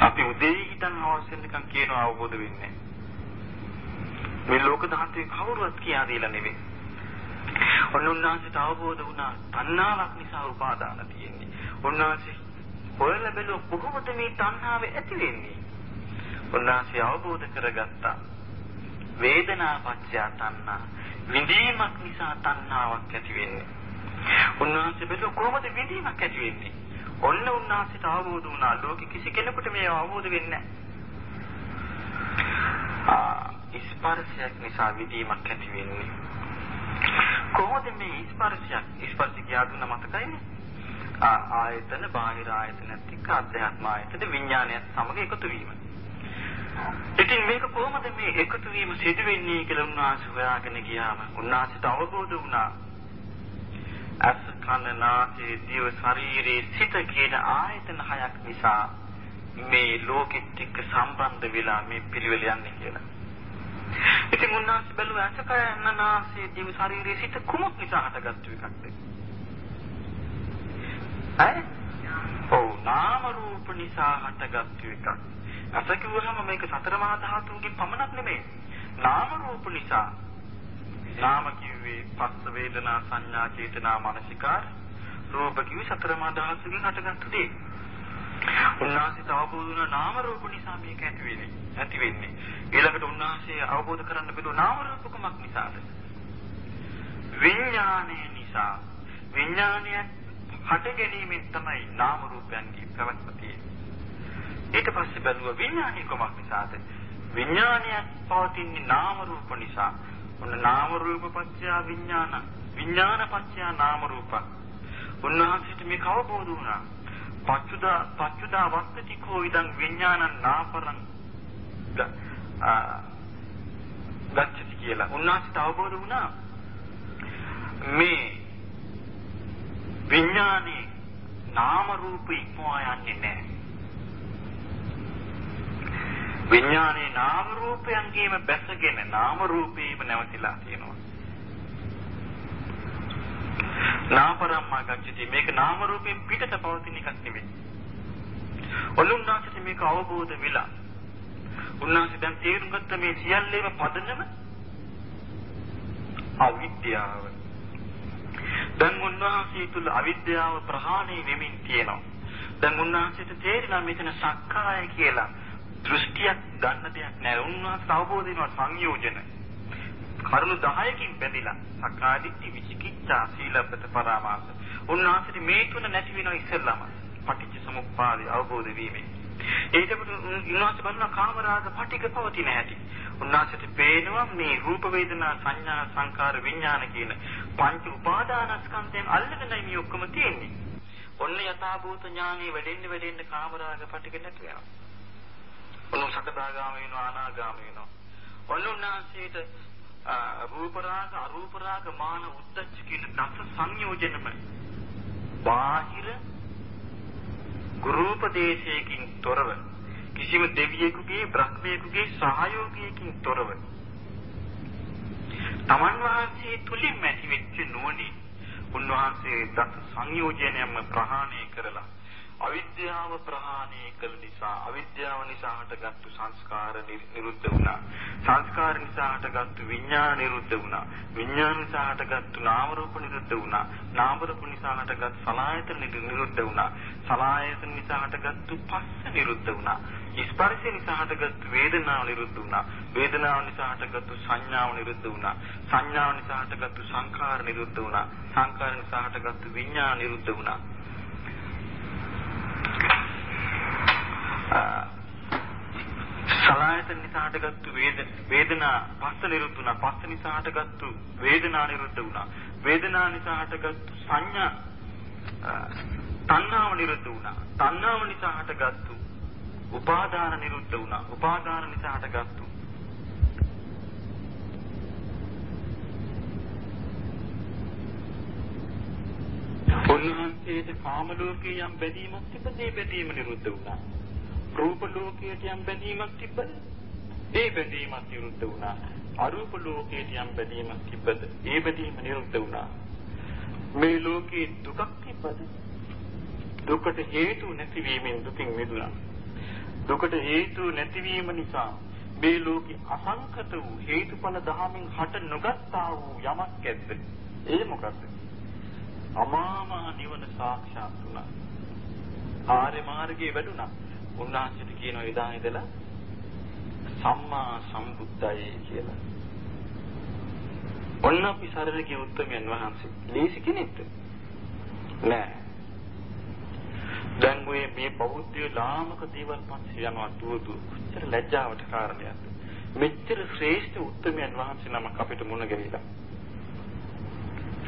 අපි උදේ හිටන් අවශ්‍ය නිකන් කියනවා අවබෝධ වෙන්නේ. මේ ලෝක ධාතුවේ කවුරුවත් කියා දීලා නෙවෙයි. ඔන්න උන්වහන්සේට අවබෝධ වුණා තණ්හාවක් නිසා උපාදාන තියෙන්නේ. උන්වහන්සේ හොයලා බැලුව කොහොමද මේ තණ්හාව ඇති වෙන්නේ? උන්වහන්සේ අවබෝධ කරගත්තා. වේදනා පත්‍ය තණ්හා. විඳීමක් නිසා තණ්හාවක් ඇති වෙන්නේ. උන්වහන්සේ බැලුව කොහොමද විඳීමක් ඇති වෙන්නේ? ඔන්න උන්වහන්සේට අවබෝධ වුණා ලෝකෙ කිසි කෙනෙකුට මේ අවබෝධ වෙන්නේ නැහැ. ස්පර්ශයක් නිසා විඳීමක් ඇති වෙන්නේ. කොහොමද මේ ස්පර්ශයක් ස්පර්ශ කියා දුන්න මතකයිනේ? ආයතන බාහිර ආයතනත් එක්ක අධ්‍යාත්ම ආයතන විඥානයත් සමග එකතු වීම. ඉතින් මේක කොහොමද මේ එකතු වීම සිදු වෙන්නේ කියලා උන්වහන්සේ හොයාගෙන ගියාම උන්වහන්සේට අවබෝධ වුණා. අස් කන නාසය දිව ශරීරයේ සිත කියන ආයතන හයක් නිසා මේ ලෝකෙත් එක්ක සම්බන්ධ වෙලා මේ පිළිවෙල යන්නේ කියලා. ඉතින් උන්වහන්සේ බැලුවා අස කන නාසය දිව ශරීරයේ සිත කුමක් නිසා හටගත්තු එකක්ද? ඈ? ඔව් නාම රූප නිසා හටගත්තු එකක්. අස කිව්වහම මේක සතර මහා ධාතුන්ගෙන් පමණක් නෙමෙයි. නාම රූප නිසා. නාම කිව්වේ පස්ස වේදනා සංඥා චේතනා මනසිකාර. රූප කිව්වේ සතර මහා ධාතුන්ගෙන් හටගත්තු දේ. උන්වහන්සේ අවබෝධ වුණ නාම රූප නිසා මේක ඇති වෙන්නේ. ඇති වෙන්නේ. ඊළඟට උන්වහන්සේ අවබෝධ කරන්න බැලුව නාම රූප කුමක් නිසාද? විඥානය නිසා. විඥානයත් හට ගැනීමෙන් තමයි නාම රූපයන්ගේ පැවැත්ම තියෙන්නේ. ඊට පස්සේ බැලුවා විඥානය කොමක් නිසාද? විඥානය පවතින්නේ නාම රූප නිසා. ඔන්න නාම රූප පත්‍ය විඥාන. විඥාන පත්‍ය නාම රූප. උන්වහන්සේට මේක අවබෝධ වුණා. පච්චුදා පච්චුදා වත්තති කෝ ඉදං විඥානං නාපරං ගච්ඡති කියලා. උන්වහන්සේට අවබෝධ වුණා මේ විඥානේ නාම රූප ඉක්මවා යන්නේ නැහැ. විඥානේ නාම රූපයන්ගේම බැසගෙන නාම රූපේම නැවතිලා තියෙනවා. නාපරම්මා ගච්ඡති මේක නාම රූපයෙන් පිටත පවතින එකක් නෙවෙයි. ඔළුන්නාට මේක අවබෝධ වෙලා උන්වහන්සේ දැන් තේරුම් ගත්ත මේ සියල්ලේම පදනම අවිද්‍යාව. දැන් උන්වහන්සේ තුල අවිද්‍යාව ප්‍රහාණය වෙමින් තියෙනවා. දැන් උන්වහන්සේට තේරෙනවා මෙතන සක්කාය කියලා දෘෂ්ටියක් ගන්න දෙයක් නෑ. උන්වහන්සේ අවබෝධ වෙනවා සංයෝජන. කරුණු 10කින් බැඳිලා සක්කාය දිට්ඨි විචිකිච්ඡා සීලබ්බත පරාමාස. උන්වහන්සේට මේ තුන නැති වෙනවා ඉස්සෙල්ලාම. පටිච්ච සමුප්පාදය අවබෝධ වීමෙන්. ඒකට උන්වහන්සේ බලන කාමරාග පටික පවතින හැටි. උන්වහන්සේට පේනවා මේ රූප වේදනා සංඥා සංකාර විඥාන කියන පංච උපාදානස්කන්ධයන් අල්ලගෙනයි මේ ඔක්කොම තියෙන්නේ. ඔන්න යථාභූත ඥානෙ වැඩෙන්න වැඩෙන්න කාමරාග පටික නැති වෙනවා. ඔන්න සකදාගාම වෙනවා අනාගාම වෙනවා. ඔන්න උන්වහන්සේට රූප රාග අරූප රාග මාන උද්දච්ච කියන දස සංයෝජනම බාහිර ගුරුපදේශයකින් තොරව කිසිම දෙවියෙකුගේ බ්‍රහ්මයෙකුගේ සහයෝගයකින් තොරව තමන් වහන්සේ තුලින් ඇතිවෙච්ච නුවණින් උන්වහන්සේ දස සංයෝජනයම ප්‍රහාණය කරලා අවිද්‍යාව ප්‍රහාණය කළ නිසා අවිද්‍යාව නිසා හටගත්තු සංස්කාර නිරුද්ධ වුණා. සංස්කාර නිසා හටගත්තු විඥාන නිරුද්ධ වුණා. විඥාන නිසා හටගත්තු නාම රූප නිරුද්ධ වුණා. නාම රූප නිසා හටගත් සලආයතන නිරුද්ධ වුණා. සලආයතන නිසා හටගත්තු පස්ස නිරුද්ධ වුණා. ස්පර්ශය නිසා හටගත්තු වේදනාව නිරුද්ධ වුණා. වේදනාව නිසා හටගත්තු සංඥාව නිරුද්ධ වුණා. සංඥාව නිසා හටගත්තු සංඛාර නිරුද්ධ වුණා. සංඛාර නිසා හටගත්තු විඥාන නිරුද්ධ වුණා. සලායතන නිසා හටගත්තු වේදනා පස්ස නිරුද්ධ වුණා. පස්ස නිසා හටගත්තු වේදනා නිරුද්ධ වුණා. වේදනා නිසා හටගත්තු සංඥා තණ්හාව නිරුද්ධ වුණා. තණ්හාව නිසා හටගත්තු උපාදාන නිරුද්ධ වුණා. උපාදාන නිසා හටගත්තු උන්වහන්සේට කාම ලෝකයේ යම් බැඳීමක් තිබ්බද ඒ බැඳීම නිරුද්ධ වුණා. රූප ලෝකයේ යම් බැඳීමක් තිබ්බද ඒ බැඳීමක් නිරුද්ධ වුණා. අරූප ලෝකයේ යම් බැඳීමක් තිබ්බද ඒ බැඳීම නිරුද්ධ වුණා. මේ ලෝකේ දුකක් තිබ්බද දුකට හේතු නැතිවීමෙන් දුකින් මිදුණා. දුකට හේතු නැතිවීම නිසා මේ ලෝකේ අසංකත වූ හේතුඵල ධහමින් හට නොගත්තා වූ යමක් ඇද්ද? ඒ මොකක්ද? අමාමා නිවන සාක්ෂාත් වුණා. ආර්ය මාර්ගයේ වැඩුණා. උන්වහන්සේට කියන එදා ඉඳලා සම්මා සම්බුද්දයි කියලා. ඔන්න අපි සරල කිය උත්තමයන් වහන්සේ. ලේසි කෙනෙක්ද? නෑ. දැන් ඔය මේ බෞද්ධ ලාමක දේවල් පස්සේ යනවා දුවදු. කොච්චර ලැජ්ජාවට කාරණයක්ද? මෙච්චර ශ්‍රේෂ්ඨ උත්තමයන් වහන්සේ නමක් අපිට මුණ ගැහිලා.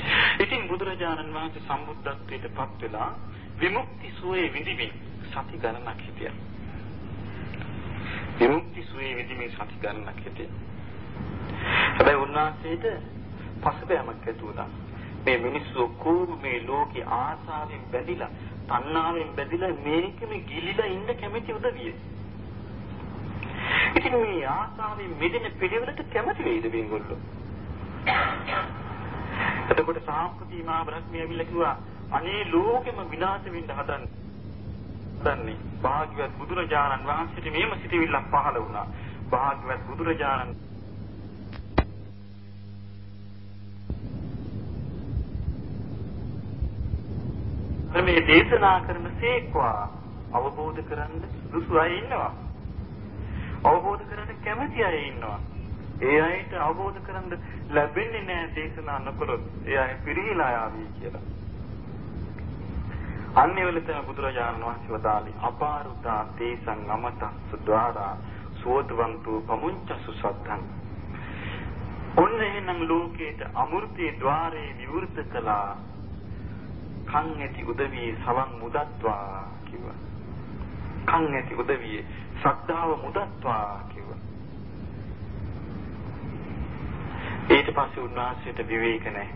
ඉතින් බුදුරජාණන් වහන්සේ සම්බුද්ධත්වයට පත් වෙලා විමුක්ති සුවේ විඳිමින් සති ගණනක් හිටියා. විමුක්ති සුවේ විඳිමින් සති ගණනක් හිටියා. හැබැයි උන්වහන්සේට පසුබෑමක් ඇති වුණා. මේ මිනිස්සු ඔක්කොම මේ ලෝකේ ආසාවෙන් බැඳිලා, තණ්හාවෙන් බැඳිලා මේකෙම ගිලිලා ඉන්න කැමති උදවිය. ඉතින් මේ ආසාවෙන් මිදෙන පිළිවෙලට කැමති වෙයිද මේගොල්ලෝ? එතකොට සාම්පති මා බ්‍රහ්මිය ඇවිල්ලා කිව්වා අනේ ලෝකෙම විනාශ වෙන්න හදන්නේ. දන්නේ භාග්‍යවත් බුදුරජාණන් වහන්සේට මේම සිටිවිල්ලක් පහළ වුණා. භාග්‍යවත් බුදුරජාණන් මේ දේශනා කරන සේක්වා අවබෝධ කරගන්න සුදුසු අය ඉන්නවා. අවබෝධ කරගන්න කැමති අය ඉන්නවා. ඒ අයට අවබෝධ කරගන්න ලැබෙන්නේ නැහැ දේශනා නොකළොත්. ඒ අය පිරිහිලා යාවි කියලා. අන්නේවල තම බුදුරජාණන් වහන්සේ වදාළි අපාරුතා තේසං අමතස්ස ద్వාරා සෝතවන්තු පමුංචසු සද්ධං. ඔන්න එහෙනම් ලෝකේට අමෘතේ ద్వාරේ විවෘත කළා. කන් ඇති උදවියේ සවන් මුදත්වා කිව්වා. කන් ඇති උදවියේ ශ්‍රද්ධාව මුදත්වා ඊට පස්සේ උන්වහන්සේට විවේක නැහැ.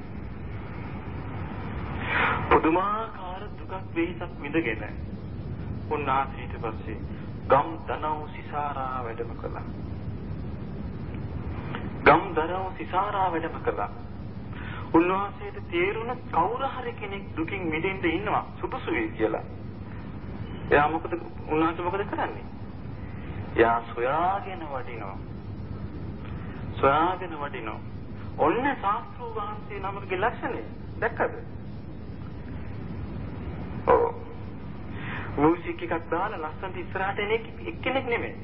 පුදුමාකාර දුකක් වෙහිසක් විඳගෙන උන්වහන්සේ ඊට පස්සේ ගම් දනව් සිසාරා වැඩම කළා. ගම් දනව් සිසාරා වැඩම කළා. උන්වහන්සේට තේරුණ කවුරු හරි කෙනෙක් දුකින් මිදෙන්න ඉන්නවා සුදුසු වෙයි කියලා. එයා මොකද උන්වහන්සේ මොකද කරන්නේ? එයා සොයාගෙන වඩිනවා. සොයාගෙන වඩිනවා. ඔන්න ශාස්ත්‍රූ වහන්සේ නමකගේ ලක්ෂණය දැක්කද? ඔව්. මියුසික් එකක් දාලා ලස්සනට ඉස්සරහට එන එක්කෙනෙක් නෙමෙයි.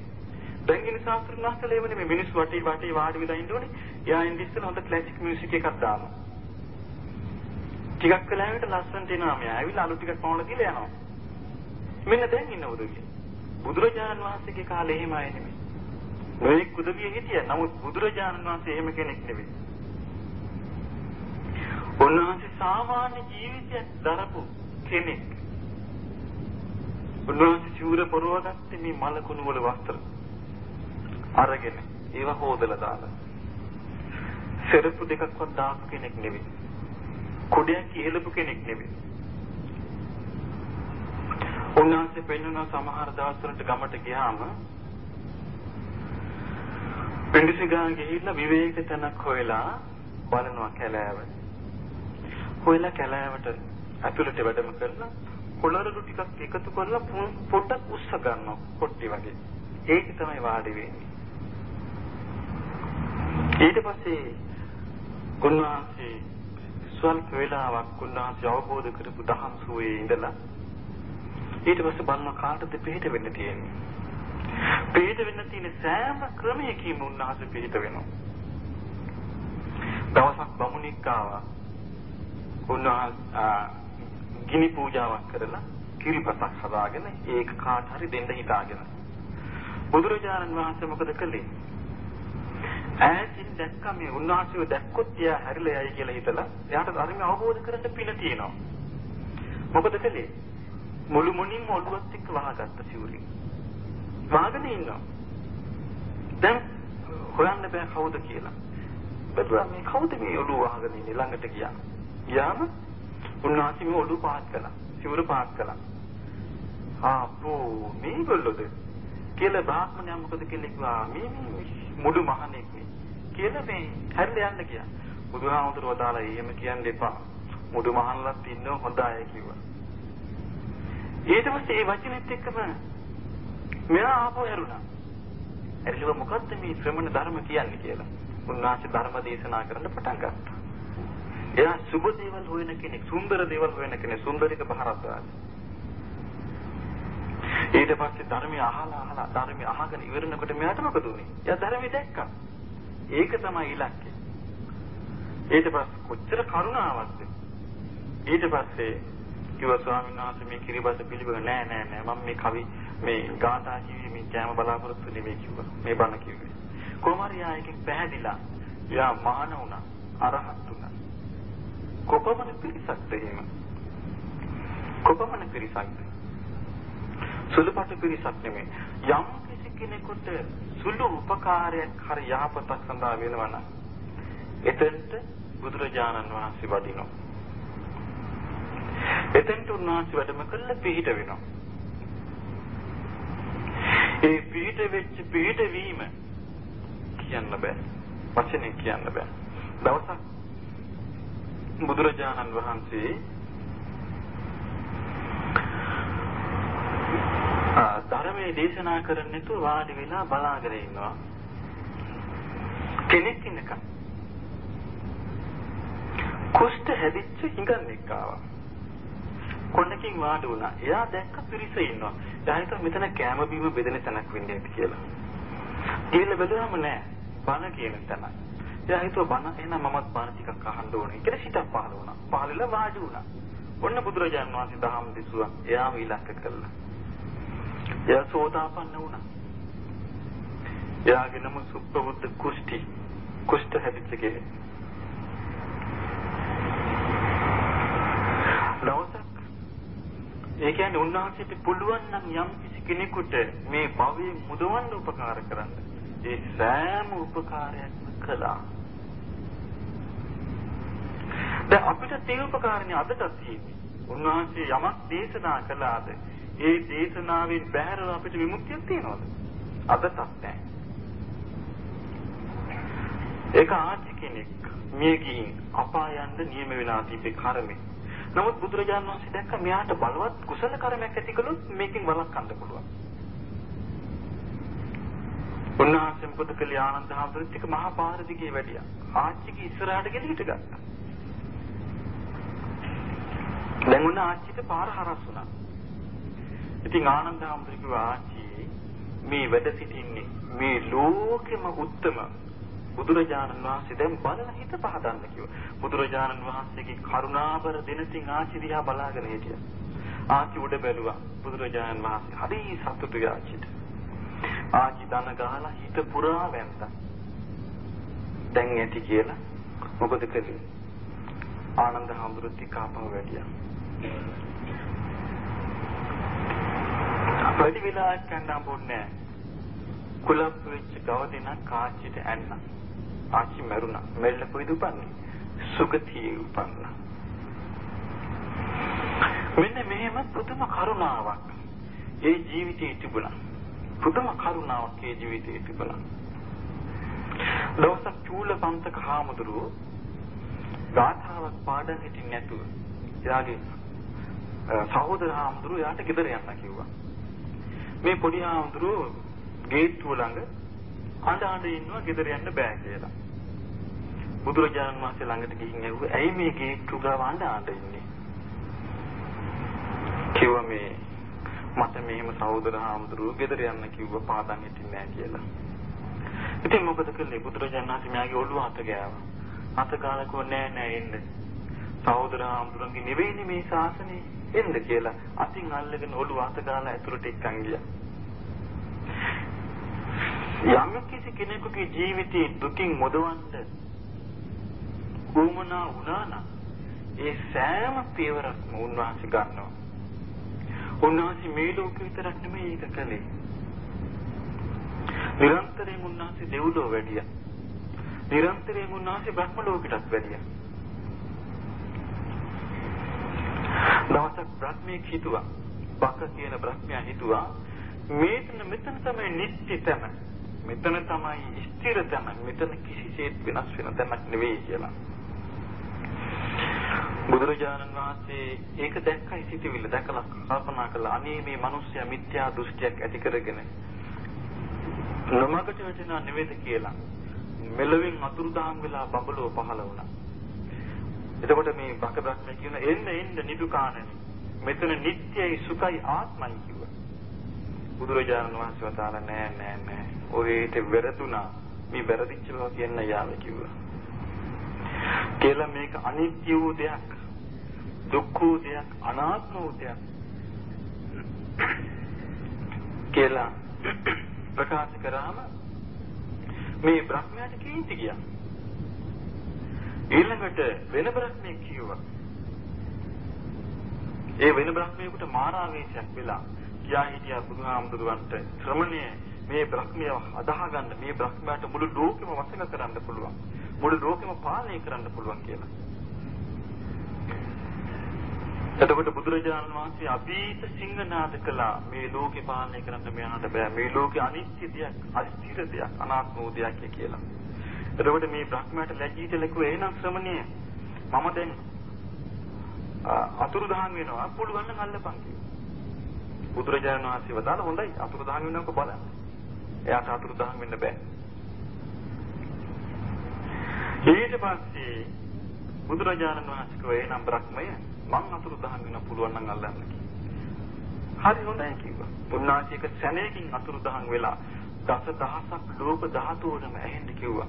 බැංගිනි ශාස්ත්‍රඥ වහන්සේලා එවනේ මේ මිනිස්සු වටේ වටේ වාඩි වෙලා ඉන්න ඕනේ. එයා ඉන්නේ ඉස්සෙල්ලා හොඳ ක්ලාසික් මියුසික් එකක් දානවා. ටිකක් වෙලාවකට ලස්සනට එනවා මෙයා. ඇවිල්ලා අලු ටිකක් පවුල දීලා යනවා. මෙන්න දැන් ඉන්න උදවිය. බුදුරජාණන් වහන්සේගේ කාලේ එහෙම අය නෙමෙයි. නොයෙක් උදවිය හිටියා. නමුත් බුදුරජාණන් වහන්සේ එහෙම කෙනෙක් නෙමෙයි. උන්වහන්සේ සාමාන්‍ය ජීවිතයක් දරපු කෙනෙක්. උන්වහන්සේ චූර පොරවගත්තේ මේ මලකුණු වල වස්ත්‍ර. අරගෙන ඒව හොදලා දාලා. සෙරප්පු දෙකක්වත් දාපු කෙනෙක් නෙවෙයි. කුඩයක් කියලපු කෙනෙක් නෙවෙයි. උන්වහන්සේ පෙන්වන සමහර දවස්වලට ගමට ගියාම පිඬුසිඟා ගිහිල්ලා විවේක තැනක් හොයලා බලනවා කැලෑව. හොයලා කැලෑවට ඇතුළට වැඩම කරලා පොළරළු ටිකක් එකතු කරලා පොඩ්ඩක් උස්ස ගන්නවා කොට්ටි වගේ. ඒක තමයි වාඩි වෙන්නේ. ඊට පස්සේ උන්වහන්සේ ස්වල්ප වේලාවක් උන්වහන්සේ අවබෝධ කරපු දහම් සුවේ ඉඳලා ඊට පස්සේ බලන කාටද පිළිහිට වෙන්න තියෙන්නේ. පිළිහිට වෙන්න තියෙන සෑම ක්‍රමයකින්ම උන්වහන්සේ පිළිහිට වෙනවා. දවසක් බමුණෙක් ආවා. උන්වහන්සේ ගිනි පූජාවක් කරලා කිරිපතක් හදාගෙන ඒක කාට හරි දෙන්න හිතාගෙන. බුදුරජාණන් වහන්සේ මොකද කළේ? ඈතින් දැක්ක මේ උන්වහන්සේව දැක්කොත් එයා හැරිලා යයි කියලා හිතලා එයාට ධර්මය අවබෝධ කරගන්න පින තියෙනවා. මොකද කළේ? මුළු මුණින්ම ඔළුවත් එක්ක වහගත්ත සිවුරින්. වහගෙන ඉන්නවා. දැන් හොයන්න බෑ කවුද කියලා. බැලුවා මේ කවුද මේ ඔළුව වහගෙන ඉන්නේ ළඟට ගියා. ගියාම උන්වහන්සේ මේ ඔළුව පාත් කළා. සිවුර පාත් කළා. ආපෝ මේගොල්ලෝද කියලා බ්‍රාහ්මණයා මොකද කියලා කිව්වා මේ මුඩු මහණෙක් නේ කියලා මේ හැරිලා යන්න ගියා. බුදුහාමුදුරුවෝ දාලා එහෙම කියන්න එපා. මුඩු මහණලත් ඉන්නව හොඳ අය කිව්වා. ඊට පස්සේ ඒ වචනෙත් එක්කම මෙයා ආපහු හැරුණා. එරිලුව මොකද්ද මේ ශ්‍රමණ ධර්ම කියන්නේ කියලා. උන්වහන්සේ ධර්ම දේශනා කරන්න පටන් ගත්තා. එයා සුබ දේවල් හොයන කෙනෙක්, සුන්දර දේවල් හොයන කෙනෙක්, සුන්දරික භාරද්වාජ. ඊට පස්සේ ධර්මය අහලා අහලා ධර්මය අහගෙන ඉවරනකොට මෙයාට මොකද උනේ? එයා ධර්මය දැක්කා. ඒක තමයි ඉලක්කය. ඊට පස්සේ කොච්චර කරුණාවක්ද? ඊට පස්සේ කිව්වා ස්වාමීන් වහන්සේ මේ කිරිබත පිළිවෙල නෑ නෑ නෑ මම මේ කවි මේ ගාථා කිව්වේ මේ කෑම බලාපොරොත්තු නෙමෙයි කිව්වා. මේ බණ කිව්වේ. කොහොම හරි ආයකින් පැහැදිලා එයා මහාන වුණා. අරහත් වුණා. කොපමණ පිරිසක්ද එහෙම? කොපමණ පිරිසක්ද? සුළුපටු පිරිසක් නෙමෙයි. යම් කිසි කෙනෙකුට සුළු උපකාරයක් හරි යහපතක් සඳහා වෙනවා නම් එතෙන්ට බුදුරජාණන් වහන්සේ වඩිනවා. එතෙන්ට උන්වහන්සේ වැඩම කළ පිහිට වෙනවා. ඒ පිහිට වෙච්ච පිහිට වීම කියන්න බෑ. වචනේ කියන්න බෑ. දවසක් බුදුරජාණන් වහන්සේ ධර්මයේ දේශනා කරන්නේ නැතුව වාඩි වෙලා බලාගෙන ඉන්නවා. කෙනෙක් ඉන්නකම්. කුෂ්ඨ හැදිච්ච හිඟන්නෙක් ආවා. කොන්නකින් වාඩි වුණා. එයා දැක්ක පිරිස ඉන්නවා. එයා හිතුවා මෙතන කැම බීම බෙදෙන තැනක් වෙන්නේ නැති කියලා. කියලා බැලුවම නෑ. බණ කියන තැන. එයා හිතුවා බණ එහෙනම් මමත් බණ ටිකක් අහන්න ඕනේ කියලා සිතක් පහළ වුණා. පහළලා වාඩි වුණා. ඔන්න බුදුරජාණන් වහන්සේ දහම් දෙසුවා. එයාම ඉලක්ක කළා. එයා සෝතාපන්න වුණා. එයාගේ නම සුප්පවුද්ද කුෂ්ටි. කුෂ්ඨ හැදිච්ච කෙනෙක්. දවසක් ඒ කියන්නේ උන්වහන්සේට පුළුවන් නම් යම් කිසි කෙනෙකුට මේ භවයේ මුදවන්න උපකාර කරන්න. ඒ සෑම උපකාරයක්ම කළා. දැන් අපිට තේ උපකාරණේ අදටත් තියෙන්නේ. උන්වහන්සේ යමක් දේශනා කළාද ඒ දේශනාවෙන් බැහැරව අපිට විමුක්තියක් තියනවද? අදටත් නැහැ. ඒක ආච්චි කෙනෙක් මිය ගිහින් අපායන්ද නියම වෙලා තිබේ කර්මෙ. නමුත් බුදුරජාණන් වහන්සේ දැක්ක මෙයාට බලවත් කුසල කර්මයක් ඇති කළොත් මේකෙන් වළක්වන්න පුළුවන්. උන්වහන්සේ මොකද කළේ ආනන්ද හාමුදුරුවෝ ටික මහා පාර දිගේ වැඩියා. ආච්චිගේ ඉස්සරහට ගෙල හිටගත්තා. දැන් උන්න ආච්චිට පාර හරස් වුණා. ඉතින් ආනන්ද හාමුදුරුවෝ ආච්චි මේ වැඩ සිටින්නේ මේ ලෝකෙම උත්තම බුදුරජාණන් වහන්සේ දැන් බලන හිත පහදන්න කිව්වා. බුදුරජාණන් වහන්සේගේ කරුණාබර දිනසින් ආච්චි දිහා බලාගෙන හිටියා. ආච්චි උඩ බැලුවා. බුදුරජාණන් වහන්සේ හරි සතුටුයි ආච්චිට. ආච්චි දන ගහලා හිත පුරා වැන්දා. දැන් ඇති කියලා මොකද කළේ? ආනන්ද හාමුදුරුවෝ ටික ආපහු වැඩියා. වැඩි වෙලාවක් යන්න හම්බුන්නේ නැහැ. කුලප් වෙච්ච ගව දෙනක් ආච්චිට ඇන්න. ආච්චි මැරුණා. මෙල්ල කොයිද උපන්නේ? සුගතියේ උපන්නා. මෙන්න මෙහෙම පුදුම කරුණාවක් ඒ ජීවිතේ තිබුණා. පුදුම කරුණාවක් ඒ ජීවිතේ තිබුණා. දවසක් චූලපන්තක හාමුදුරුවෝ ගාථාවක් පාඩම් හිටින් නැතුව එයාගේ සහෝදර හාමුදුරුවෝ යාට ගෙදර යන්න කිව්වා. මේ පොඩි හාමුදුරුවෝ ගේට්ටුව ළඟ අඬ අඬ ඉන්නවා ගෙදර යන්න බෑ කියලා. බුදුරජාණන් වහන්සේ ළඟට ගිහින් ඇහුවා ඇයි මේ ගේට්ටුව ගාව අඬ අඬ ඉන්නේ? කිව්වා මේ මට මෙහෙම සහෝදර හාමුදුරුවෝ ගෙදර යන්න කිව්වා පාඩම් හිටින්නේ නැහැ කියලා. ඉතින් මොකද කළේ බුදුරජාණන් වහන්සේ මෙයාගේ ඔළුව අත ගෑවා. අත ගාලා කිව්වා නෑ නෑ එන්න. සහෝදර හාමුදුරන්ගේ නෙවෙයිනේ මේ ශාසනේ එන්න කියලා අතින් අල්ලගෙන ඔළුව අත ගාලා ඇතුළට එක්කන් ගියා. යම් කිසි කෙනෙකුගේ ජීවිතේ දුකින් මුදවන්න උවමනා වුණා නම් ඒ සෑම පියවරක්ම උන්වහන්සේ ගන්නවා. උන්වහන්සේ මේ ලෝකෙ විතරක් නෙමෙයි ඒක කළේ. නිරන්තරයෙන් උන්වහන්සේ දෙව්ලොව වැඩියා. නිරන්තරයෙන් උන්වහන්සේ බ්‍රහ්ම ලෝකෙටත් වැඩියා. දවසක් බ්‍රහ්මයේ හිතුවා. බක කියන බ්‍රහ්මයා හිතුවා මේතන මෙතන තමයි නිත්‍ය තැන. මෙතන තමයි ස්ථිර තැන. මෙතන කිසිසේත් වෙනස් වෙන තැනක් නෙවෙයි කියලා. බුදුරජාණන් වහන්සේ ඒක දැක්කයි සිටිවිල්ල දැකලා කල්පනා කළා අනේ මේ මිනිස්සයා මිත්‍යා දෘෂ්ටියක් ඇති කරගෙන නොමගට වැටෙනා නෙවෙද කියලා මෙලවින් අතුරුදහන් වෙලා බබලෝ පහළ වුණා. එතකොට මේ බක බ්‍රහ්ම කියන එන්න එන්න නිදුකාණනි. මෙතන නිට්ටයයි සුඛයි ආත්මයි කිව්වා. බුදුරජාණන් වහන්සේ වදාලා නෑ නෑ නෑ. ඔයේට වැරදුනා. මේ වැරදිච්ච බව කියන්න යාවේ කිව්වා. කියලා මේක අනිත්‍ය වූ දෙයක්. දුක්ඛ වූ දෙයක්, අනාත්ම වූ දෙයක්. කියලා ප්‍රකාශ කරාම මේ බ්‍රහ්මයාට කීර්ති ගියා. ඊළඟට වෙන බ්‍රහ්මයෙක් කිව්වා. ඒ වෙන බ්‍රහ්මයෙකුට මාරාවේශයක් වෙලා කියා හිටියා බුදුහාමුදුරුවන්ට ශ්‍රමණය මේ බ්‍රහ්මය අදාහගන්න මේ බ්‍රහ්මයාට මුළු ලෝකෙම වසඟ කරන්න පුළුවන්. මුළු ලෝකෙම පාලනය කරන්න පුළුවන් කියලා. එතකොට බුදුරජාණන් වහන්සේ අභීත සිංහනාද කළා මේ ලෝකේ පාලනය කරන්න මෙයාට බෑ මේ ලෝකේ අනිත්‍ය දෙයක් අස්තිර දෙයක් අනාත්ම වූ දෙයක් කියලා. එතකොට මේ බ්‍රහ්මයාට ලැජ්ජීට ලකුවේ එහෙනම් ශ්‍රමණය මම දැන් අතුරුදහන් වෙනවා පුළුවන් නම් අල්ලපන් කිව්වා. බුදුරජාණන් වහන්සේ වදාළ හොඳයි අතුරුදහන් වෙනවක බලන්න. එයාට අතුරුදහන් වෙන්න බෑ. ඊට පස්සේ බුදුරජාණන් වහන්සේ කිව්වා එහෙනම් බ්‍රහ්මය මං අතුරුදහන් වෙන්න පුළුවන් නම් අල්ලන්න කිව්වා. හරි හොඳයි කිව්වා. උන්වහන්සේක සැනයකින් අතුරුදහන් වෙලා දස දහසක් ලෝක ධාතුවටම ඇහෙන්න කිව්වා.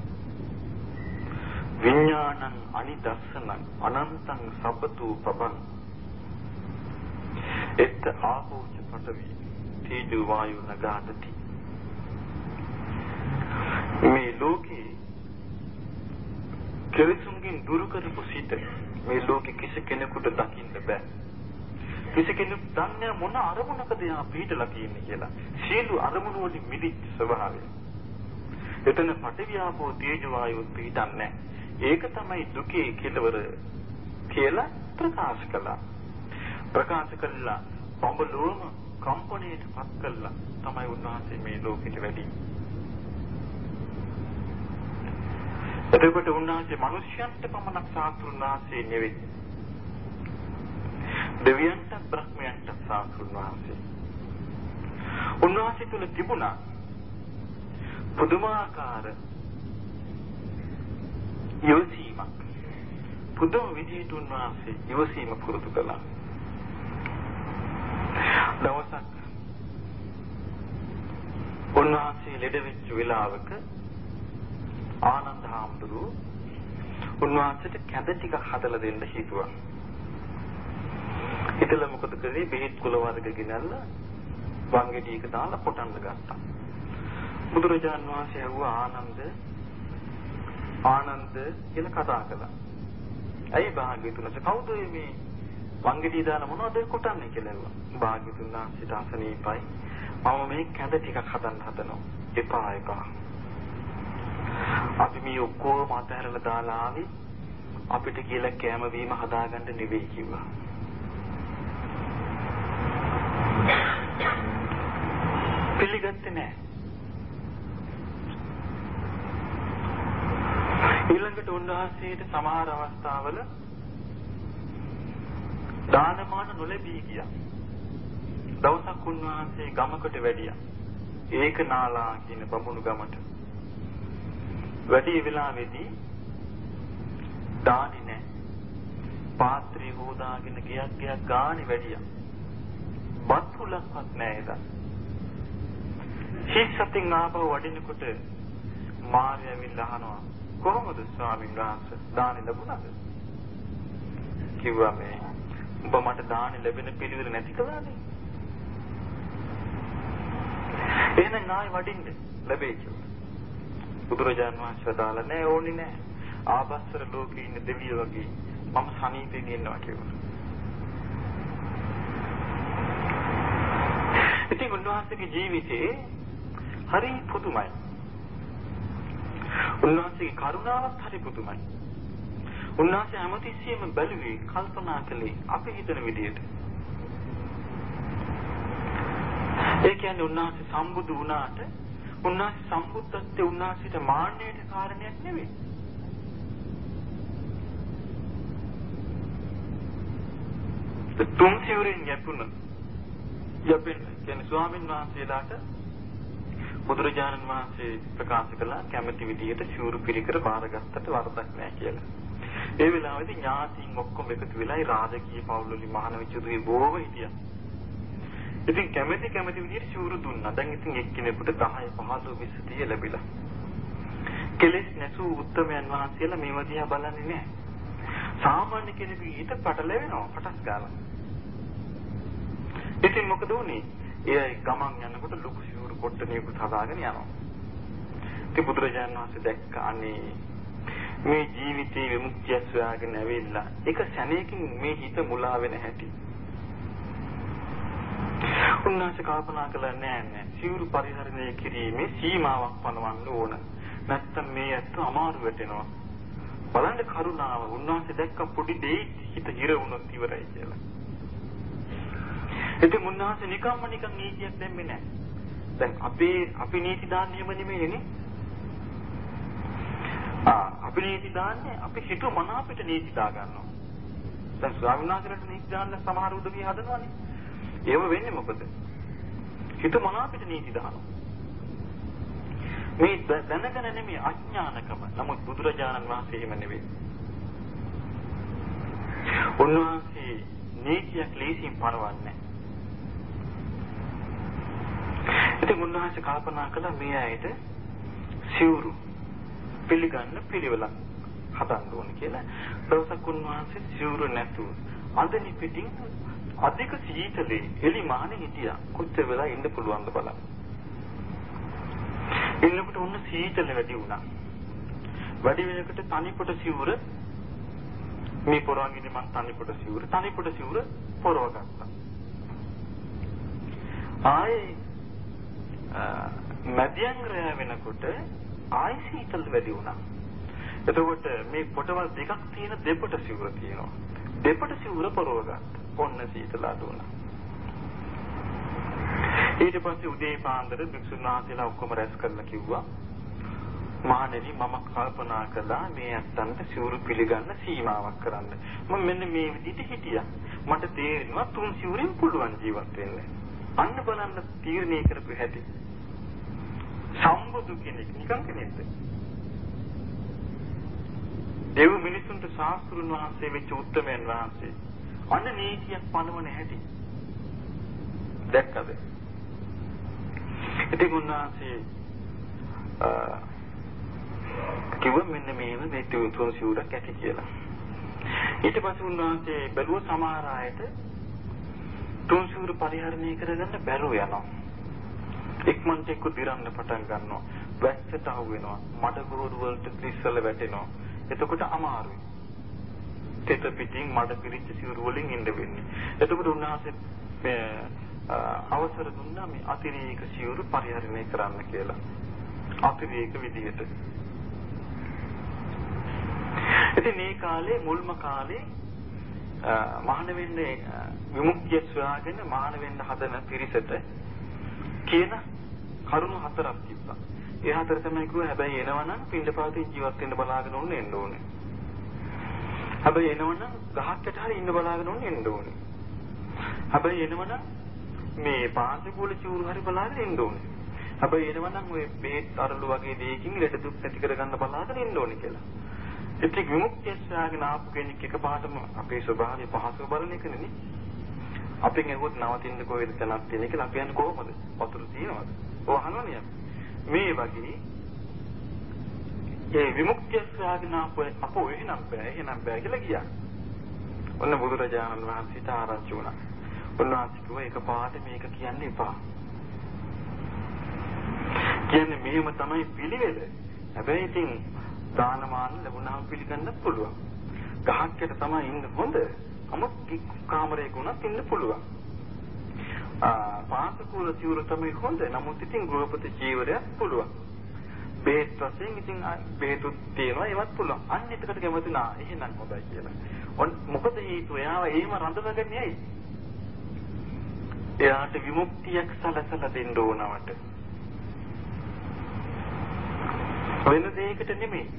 විඥානං අනිදස්සනං අනන්තං සබ්බතු පබං එත් ආපෝච පඨවි තේජෝ වායු නගාදති මේ ලෝකේ කෙලෙසුන්ගෙන් දුරු කරපු සිට මේ ලෝකෙ කිසි කෙනෙකුට දකින්න බෑ. කිසි කෙනෙක් දන්නේ මොන අරමුණකද යා පිටලා තියෙන්නේ කියලා. සියලු අරමුණු වලින් මිදිච්ච ස්වභාවය. එතන පටිවිආපෝ තේජෝ වායු පිටන්නේ. ඒක තමයි දුකේ කෙලවර කියලා ප්‍රකාශ කළා. ප්‍රකාශ කළා බඹලෝම කම්පණයට පත් කළා තමයි උන්වහන්සේ මේ ලෝකෙට වැඩි. එතකොට උන්වහන්සේ මිනිස්යන්ට පමණක් සාස්ත්‍රුන් වහන්සේ නෙවෙයි. දෙවියන්ට බ්‍රහ්මයන්ට සාස්ත්‍රුන් වහන්සේ. උන්වහන්සේ තුල තිබුණා පුදුමාකාර යොසීමක්. පුදුම විදිහට උන්වහන්සේ යොසීම පුරුදු කළා. දවසක් උන්වහන්සේ ලෙඩ වෙච්ච වෙලාවක ආනන්ද හාමුදුරුවෝ උන්වහන්සේට කැඳ ටිකක් හදලා දෙන්න හිතුවා. හිතලා මොකද කරේ? බෙහෙත් කුල වර්ග ගෙනල්ලා වංගෙඩියක දාලා පොටන්න ගත්තා. බුදුරජාන් වහන්සේ ඇහුවා ආනන්ද ආනන්ද කියලා කතා කළා. ඇයි භාග්‍යතුන්ස කවුද මේ වංගෙඩිය දාලා මොනවද කොටන්නේ කියලා ඇහුවා. භාග්‍යතුන් වහන්සේට අසනීපයි. මම මේ කැඳ ටිකක් හදන්න හදනවා. එපා එපා. අපි මේ ඔක්කොම අතහැරලා දාලා ආවේ අපිට කියලා කැම වීම හදාගන්න නෙවෙයි කිව්වා. පිළිගත්තේ නැහැ. ඊළඟට උන්වහන්සේට සමහර අවස්ථාවල දානමාන නොලැබී ගියා. දවසක් උන්වහන්සේ ගමකට වැඩියා. ඒක නාලා කියන බමුණු ගමට. වැඩි වෙලාවේදී දානි නැහැ. පාත්‍රය හොදාගෙන ගියක් ගියක් ගානේ වැඩියා. බත් හුලක්වත් නැහැ එදා. හිස්සතින් ආපහු වඩිනකොට මාර්ය ඇවිල්ලා අහනවා කොහොමද ස්වාමීන් වහන්සේ දානි ලැබුණාද? කිව්වා මේ උඹ මට දානි ලැබෙන පිළිවෙල නැති කළානේ. එහෙනම් ආයෙ වඩින්න ලැබෙයි කියලා. බුදුරජාන් වහන්සේ දාලා නෑ ඕනි නෑ. ආබස්සර ලෝකේ ඉන්න දෙවියෝ වගේ මම සනීපෙන් ඉන්නවා කියලා. ඉතින් උන්වහන්සේගේ ජීවිතේ හරි පුදුමයි. උන්වහන්සේගේ කරුණාවත් හරි පුදුමයි. උන්වහන්සේ හැමතිස්සෙම බැලුවේ කල්පනා කළේ අපි හිතන විදිහට. ඒ කියන්නේ උන්වහන්සේ සම්බුදු වුණාට උන්වහන්සේ සම්බුද්ධත්වයේ උන්වහන්සේට මාන්නයට කාරණයක් නෙවෙයි. තුන් සිවුරෙන් යැපුණ යැපෙන කියන්නේ ස්වාමීන් වහන්සේලාට බුදුරජාණන් වහන්සේ ප්‍රකාශ කළා කැමැති විදියට සිවුරු පිළිකර බාරගත්තට වරදක් නැහැ කියලා. ඒ වෙලාවේදී ඥාතීන් ඔක්කොම එකතු වෙලා රාජකීය පවුල්වලින් මහාන විචුදුවේ බොහෝ හිටියා. ඉතින් කැමැති කැමැති විදියට සිවුරු දුන්නා. දැන් ඉතින් එක්කෙනෙකුට 10 15 20 30 ලැබිලා. කෙලෙස් නැසූ උත්තමයන් වහන්සේලා මේව දිහා බලන්නේ නැහැ. සාමාන්‍ය කෙනෙකුගේ හිත පටලැවෙනවා පටස් ගාලා. ඉතින් මොකද උනේ? ඒ ගමන් යනකොට ලොකු සිවුරු කොට්ටනියකුත් හදාගෙන යනවා. ඉතින් බුදුරජාණන් වහන්සේ දැක්ක අනේ මේ ජීවිතේ විමුක්තිය සොයාගෙන ඇවිල්ලා එක සැනයකින් මේ හිත මුලා වෙන හැටි. උන්වහන්සේ කල්පනා කළා නෑ නෑ සිවුරු පරිහරණය කිරීමේ සීමාවක් පනවන්න ඕන. නැත්තම් මේ ඇත්ත අමාරු වෙටෙනවා. බලන්න කරුණාව උන්වහන්සේ දැක්ක පොඩි දෙයි හිත හිර වුණොත් ඉවරයි කියලා. ඉතින් උන්වහන්සේ නිකම්ම නිකන් නීතියක් දැම්මේ නැහැ. දැන් අපේ අපි නීති දාන්නේ එහෙම නෙමෙයිනේ. ආ අපි නීති දාන්නේ අපි හිතුව මන අපිට නීති දා ගන්නවා. දැන් ස්වාමීන් වහන්සේලාට නීති දාන්න සමහර උදවිය හදනවානේ. ඒව වෙන්නේ මොකද? හිතුව මන අපිට නීති දානවා. මේ දැනගෙන නෙමෙයි අඥානකම. නමුත් බුදුරජාණන් වහන්සේ එහෙම නෙවෙයි. උන්වහන්සේ නීතියක් ලේසියෙන් පරවන්නේ ඉතින් උන්වහන්සේ කල්පනා කළා මේ ඇයිද සිවුරු පිළිගන්න පිළිවෙලක් හදන්න ඕන කියලා. දවසක් උන්වහන්සේ සිවුරු නැතුව අදනි පිටින් අධික සීතලේ එලි මානේ හිටියා. කොච්චර වෙලා ඉන්න පුළුවන්ද බලන්න. එන්නකොට උන්න සීතල වැඩි වුණා. වැඩි වෙනකොට තනිපොට සිවුර මේ පොරවන්නේ මං තනිපොට සිවුර තනිපොට සිවුර පොරව ගත්තා. ආයේ මැදියම් රැ වෙනකොට ආයි සීතල වැඩි වුණා. එතකොට මේ පොටවල් දෙකක් තියෙන දෙපට සිවුර තියෙනවා. දෙපට සිවුර පරව ගත්තා. ඔන්න සීතල අඩු වුණා. ඊට පස්සේ උදේ පාන්දර භික්ෂුන් වහන්සේලා ඔක්කොම රැස් කරලා කිව්වා මහණෙනි මම කල්පනා කළා මේ අත්තන්ට සිවුරු පිළිගන්න සීමාවක් කරන්න. මම මෙන්න මේ විදිහට හිටියා. මට තේරෙනවා තුන් සිවුරෙන් පුළුවන් ජීවත් වෙන්න. අන්න බලන්න තීරණය කරපු හැටි. සම්බුදු කෙනෙක් නිකන් කෙනෙක්ද? දෙව් මිනිසුන්ට ශාස්ත්‍රුන් වහන්සේ වෙච්ච උත්තමයන් වහන්සේ. අන්න නීතියක් පනවන හැටි. දැක්කද? ඉතින් උන්වහන්සේ කිව්ව මෙන්න මේව මේ තුන් සිවුරක් ඇති කියලා. ඊට පස්සේ උන්වහන්සේ බැලුව සමහර අයට තුන් සිවුරු පරිහරණය කරගන්න බැරුව යනවා. ඉක්මනට එක්ක දිරන්න පටන් ගන්නවා. වැස්සට අහු වෙනවා. මඩ ගොරු වලට ත්‍රිස්සල වැටෙනවා. එතකොට අමාරුයි. තෙත පිටින් මඩ පිරිච්ච සිවුරු වලින් ඉන්න වෙන්නේ. එතකොට උන්වහන්සේ අවසර දුන්නා මේ අතිරේක සිවුරු පරිහරණය කරන්න කියලා. අතිරේක විදිහට. ඉතින් මේ කාලේ මුල්ම කාලේ මහාන වෙන්නේ විමුක්තිය සොයාගෙන මහාන වෙන්න හදන පිරිසට කියන කරුණු හතරක් තිබ්බා. ඒ හතර තමයි කිව්වා හැබැයි එනවනම් පින්ඩපාතේ ජීවත් වෙන්න බලාගෙන උන්න එන්න ඕනේ. හැබැයි එනවනම් ගහකට හරි ඉන්න බලාගෙන ඕනේ එන්න ඕනේ. හැබැයි එනවනම් මේ පාංශකූල චූරු හරි බලාගෙන ඉන්න ඕනේ. හැබැයි එනවනම් ඔය බේත් අරලු වගේ දෙයකින් ලෙඩ දුක් නැති කරගන්න බලාගෙන ඉන්න ඕනේ කියලා. ඉතින් විමුක්තිය සාගෙන ආපු කෙනෙක් එකපාරටම අපේ ස්වභාවය පහසු බලන එකනේ. අපෙන් එහුවොත් නවතින්න කොහෙද තැනක් තියෙන කියලා අපි යන්නේ කොහොමද? වතුර තියෙනවද? ඔය අහනවනේ මේ වගේ ඒ විමුක්තිය සාගෙන ආපු අපෝ එහෙනම් බෑ එහෙනම් බෑ කියලා ගියා. ඔන්න බුදුරජාණන් වහන්සේට ආරංචි වුණා. උන්වහන්සේ කිව්වා එකපාරට මේක කියන්න එපා. කියන්නේ මෙහෙම තමයි පිළිවෙල. හැබැයි ඉතින් දානමාන ලැබුණාම පිළිගන්න පුළුවන්. ගහක් යට තමයි ඉන්න හොඳ. අමුත් කාමරයක උනත් ඉන්න පුළුවන්. ආ පාසකූල සිවුර තමයි හොඳ. නමුත් ඉතින් ගෘහපති ජීවරයක් පුළුවන්. බේත් වශයෙන් ඉතින් බේතුත් තියෙනවා ඒවත් පුළුවන්. අන්න එතකට කැමති නා එහෙනම් හොඳයි කියලා. ඔන් මොකද හේතුව එයාව එහෙම රඳවගන්නේ ඇයි? එයාට විමුක්තියක් සලසලා දෙන්න ඕනවට. වෙන දෙයකට නෙමෙයි.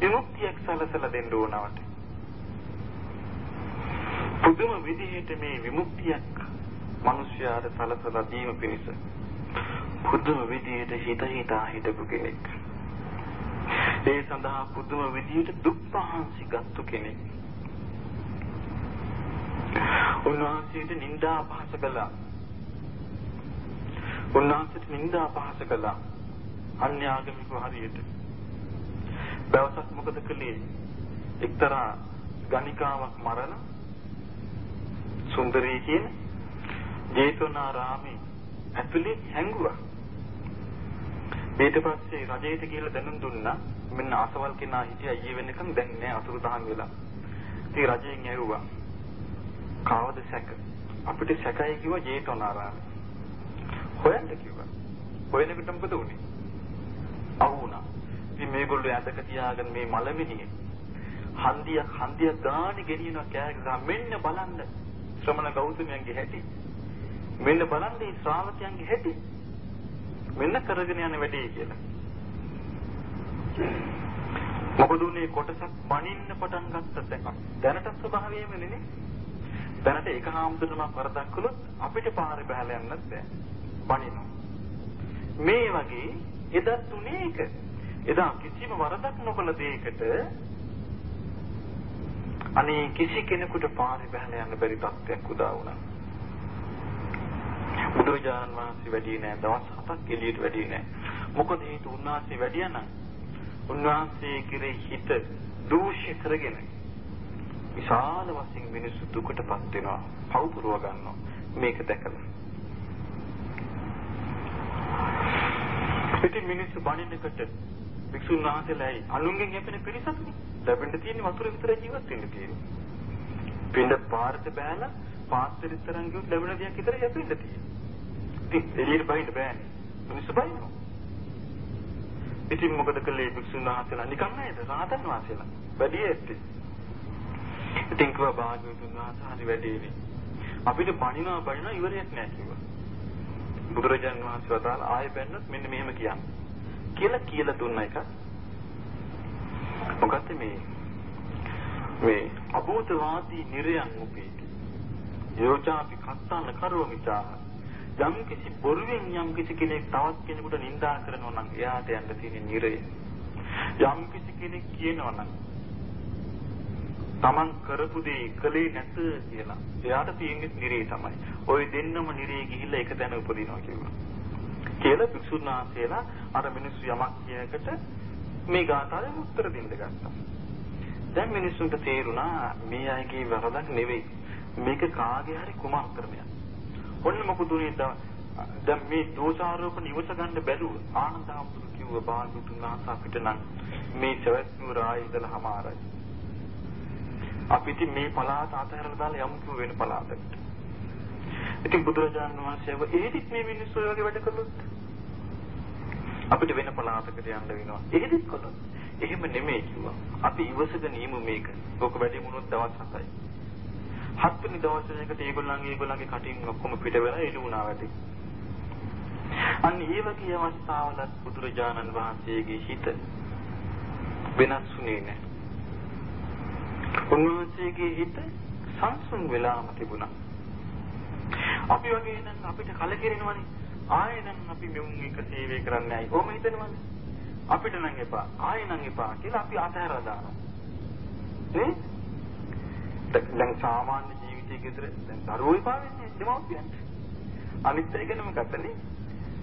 විමුක්තියක් සලසලා දෙන්න ඕනවට. පුදුම විදිහට මේ විමුක්තියක් මිනිස්යාට සලසලා දීම පිණිස පුදුම විදිහට හිත හිතා හිටපු කෙනෙක්. ඒ සඳහා පුදුම විදිහට දුක් පහන්සි ගත්තු කෙනෙක්. උන්වහන්සේට නිന്ദා අපහාස කළා. උන්වහන්සේට නිന്ദා අපහාස කළා. අන්‍ය ආගමික හරියට. දවසක් මොකද කළේ? එක්තරා ගණිකාවක් මරන සුන්දරී කියන ජේතවනාරාමේ ඇතුලේ හැංගුවා. ඊට පස්සේ රජයට කියලා දැනුම් දුන්නා මෙන්න අසවල් කෙනා හිටියා ඊයේ වෙනකන් දැන් නෑ අතුරු දහන් වෙලා. ඉතින් රජයෙන් ඇහුවා කවද සැක? අපිට සැකයි කිව්වා ජේතවනාරාමේ. හොයන්න කිව්වා. හොයනකොට මොකද වුනේ? අහුණා. ඉතින් මේගොල්ලෝ ඇඳක තියාගෙන මේ මලමිනිය හන්දියක් හන්දියක් ගානේ ගෙනියනවා කෑ ගහ මෙන්න බලන්න. ශ්‍රමණ ගෞතමයන්ගේ හැටි. මෙන්න බලන්න මේ ශ්‍රාවකයන්ගේ හැටි. මෙන්න කරගෙන යන වැඩේ කියලා. මොකද උනේ කොටසක් බනින්න පටන් ගත්ත තැන දැනට ස්වභාවයෙම නෙනේ. දැනට එක හාමුදුරුවෝ වරදක් කළොත් අපිට පාරේ බහලා යන්නත් බෑ. බනිනවා. මේ වගේ එදත් උනේ ඒක එදා කිසිම වරදක් නොකළ දෙයකට අනේ කිසි කෙනෙකුට පාරේ බහලා යන්න බැරි තත්ත්වයක් උදා වුණා. බුදුරජාණන් වහන්සේ වැඩි නෑ දවස් හතක් එළියට වැඩි නෑ. මොකද හේතු උන්වහන්සේ වැඩියා නම් උන්වහන්සේ කෙරෙහි හිත දූෂ්‍ය කරගෙන විශාල වශයෙන් මිනිස්සු දුකටපත් වෙනවා. පව් පුරව ගන්නවා. මේක දැකලා. ඉතින් මිනිස්සු බණිනකොට වික්ෂුන් වහන්සේලායි අනුන්ගෙන් යැපෙන පිරිසක්නේ. ලැබෙන්න තියෙන වතුර විතර ජීවත් වෙන්න තියෙන්නේ. පින්ද පාරට බෑලා පාත්‍රෙ තරම් ගියොත් ලැබෙන දෙයක් විතර යැපෙන්න තියෙන්නේ. ඉතින් එළියට බහින්න බෑනේ. මිනිස්සු බහිනවා. ඉතින් මොකද කළේ වික්ෂුන් වහන්සේලා නිකන් නේද? රහතන් වහන්සේලා. වැඩි ඇත්තේ. ඉතින් කිව්වා භාග්‍යවතුන් වහන්සේ හරි වැඩේනේ. අපිට බණිනවා බණිනවා ඉවරයක් නෑ කිව්වා. බුදුරජාන් වහන්සේ වදාළ ආයෙ බැන්නොත් මෙන්න මෙහෙම කියන්නේ. කියලා කියලා දුන්න එක. මොකද්ද මේ මේ අභූතවාදී නිරයන් උපේති. යෝචාපි කත්තාන කරවමිතා යම් කිසි බොරුවෙන් යම් කිසි කෙනෙක් තවත් කෙනෙකුට නිඳා කරනවා නම් එයාට යන්න තියෙන නිරය. යම් කිසි කෙනෙක් කියනවා නම් Taman කරපු දේ කලේ නැත කියලා. එයාට තියෙන්නේ නිරේ තමයි. ওই දෙන්නම නිරේ ගිහිල්ලා එක තැන උපදිනවා කියනවා. කියලා භික්ෂුන් වහන්සේලා අර මිනිස්සු යමක් කියනකට මේ ගාථාවෙන් උත්තර දෙන්න ගත්තා. දැන් මිනිස්සුන්ට තේරුණා මේ අයගේ වරදක් නෙවෙයි. මේක කාගේ හරි කුමන්ත්‍රණයක්. ඔන්න මොකද උනේ දැන් මේ දෝෂාරෝපණ ඉවස ගන්න බැලුව ආනන්ද හාමුදුරුවෝ කිව්ව බාගතුන් වහන්සේ අපිට නම් මේ සවැත් නුවර ආයේ ඉඳලා හමාරයි. අපිට මේ පළාත අතහැරලා දාලා යමු කිව්ව වෙන පළාතකට. ඉතින් බුදුරජාණන් වහන්සේව එහෙදිත් මේ මිනිස්සු ඔය වගේ වැඩ කළොත් අපිට වෙන පළාතකට යන්න වෙනවා. එහෙදිත් කළොත් එහෙම නෙමෙයි කිව්වා. අපි ඉවසගෙන ඉමු මේක. ඔක වැඩි වුණොත් දවස් 7යි. හත්වෙනි දවසේ එකට ඒගොල්ලන්ගේ ඒගොල්ලන්ගේ කටින් ඔක්කොම පිට වෙලා එළු වුණා වැඩි. අන්න ඒ වගේ අවස්ථාවල බුදුරජාණන් වහන්සේගේ හිත වෙනස් වුණේ නැහැ. උන්වහන්සේගේ හිත සංසුන් වෙලාම තිබුණා. අපි වගේ නම් අපිට කලකිරෙනවනේ. ආයෙ නම් අපි මෙවුන් එක සේවය කරන්නේ නැයි. කොහොම හිතනවද? අපිට නම් එපා. ආයෙ නම් එපා කියලා අපි අතහැරලා දානවා. නේ? දැන් සාමාන්‍ය ජීවිතයේ ගෙදර දැන් දරුවෝ එපා වෙන්නේ දෙමව්පියන්ට. අනිත් එක ගැනම ගත්තනේ.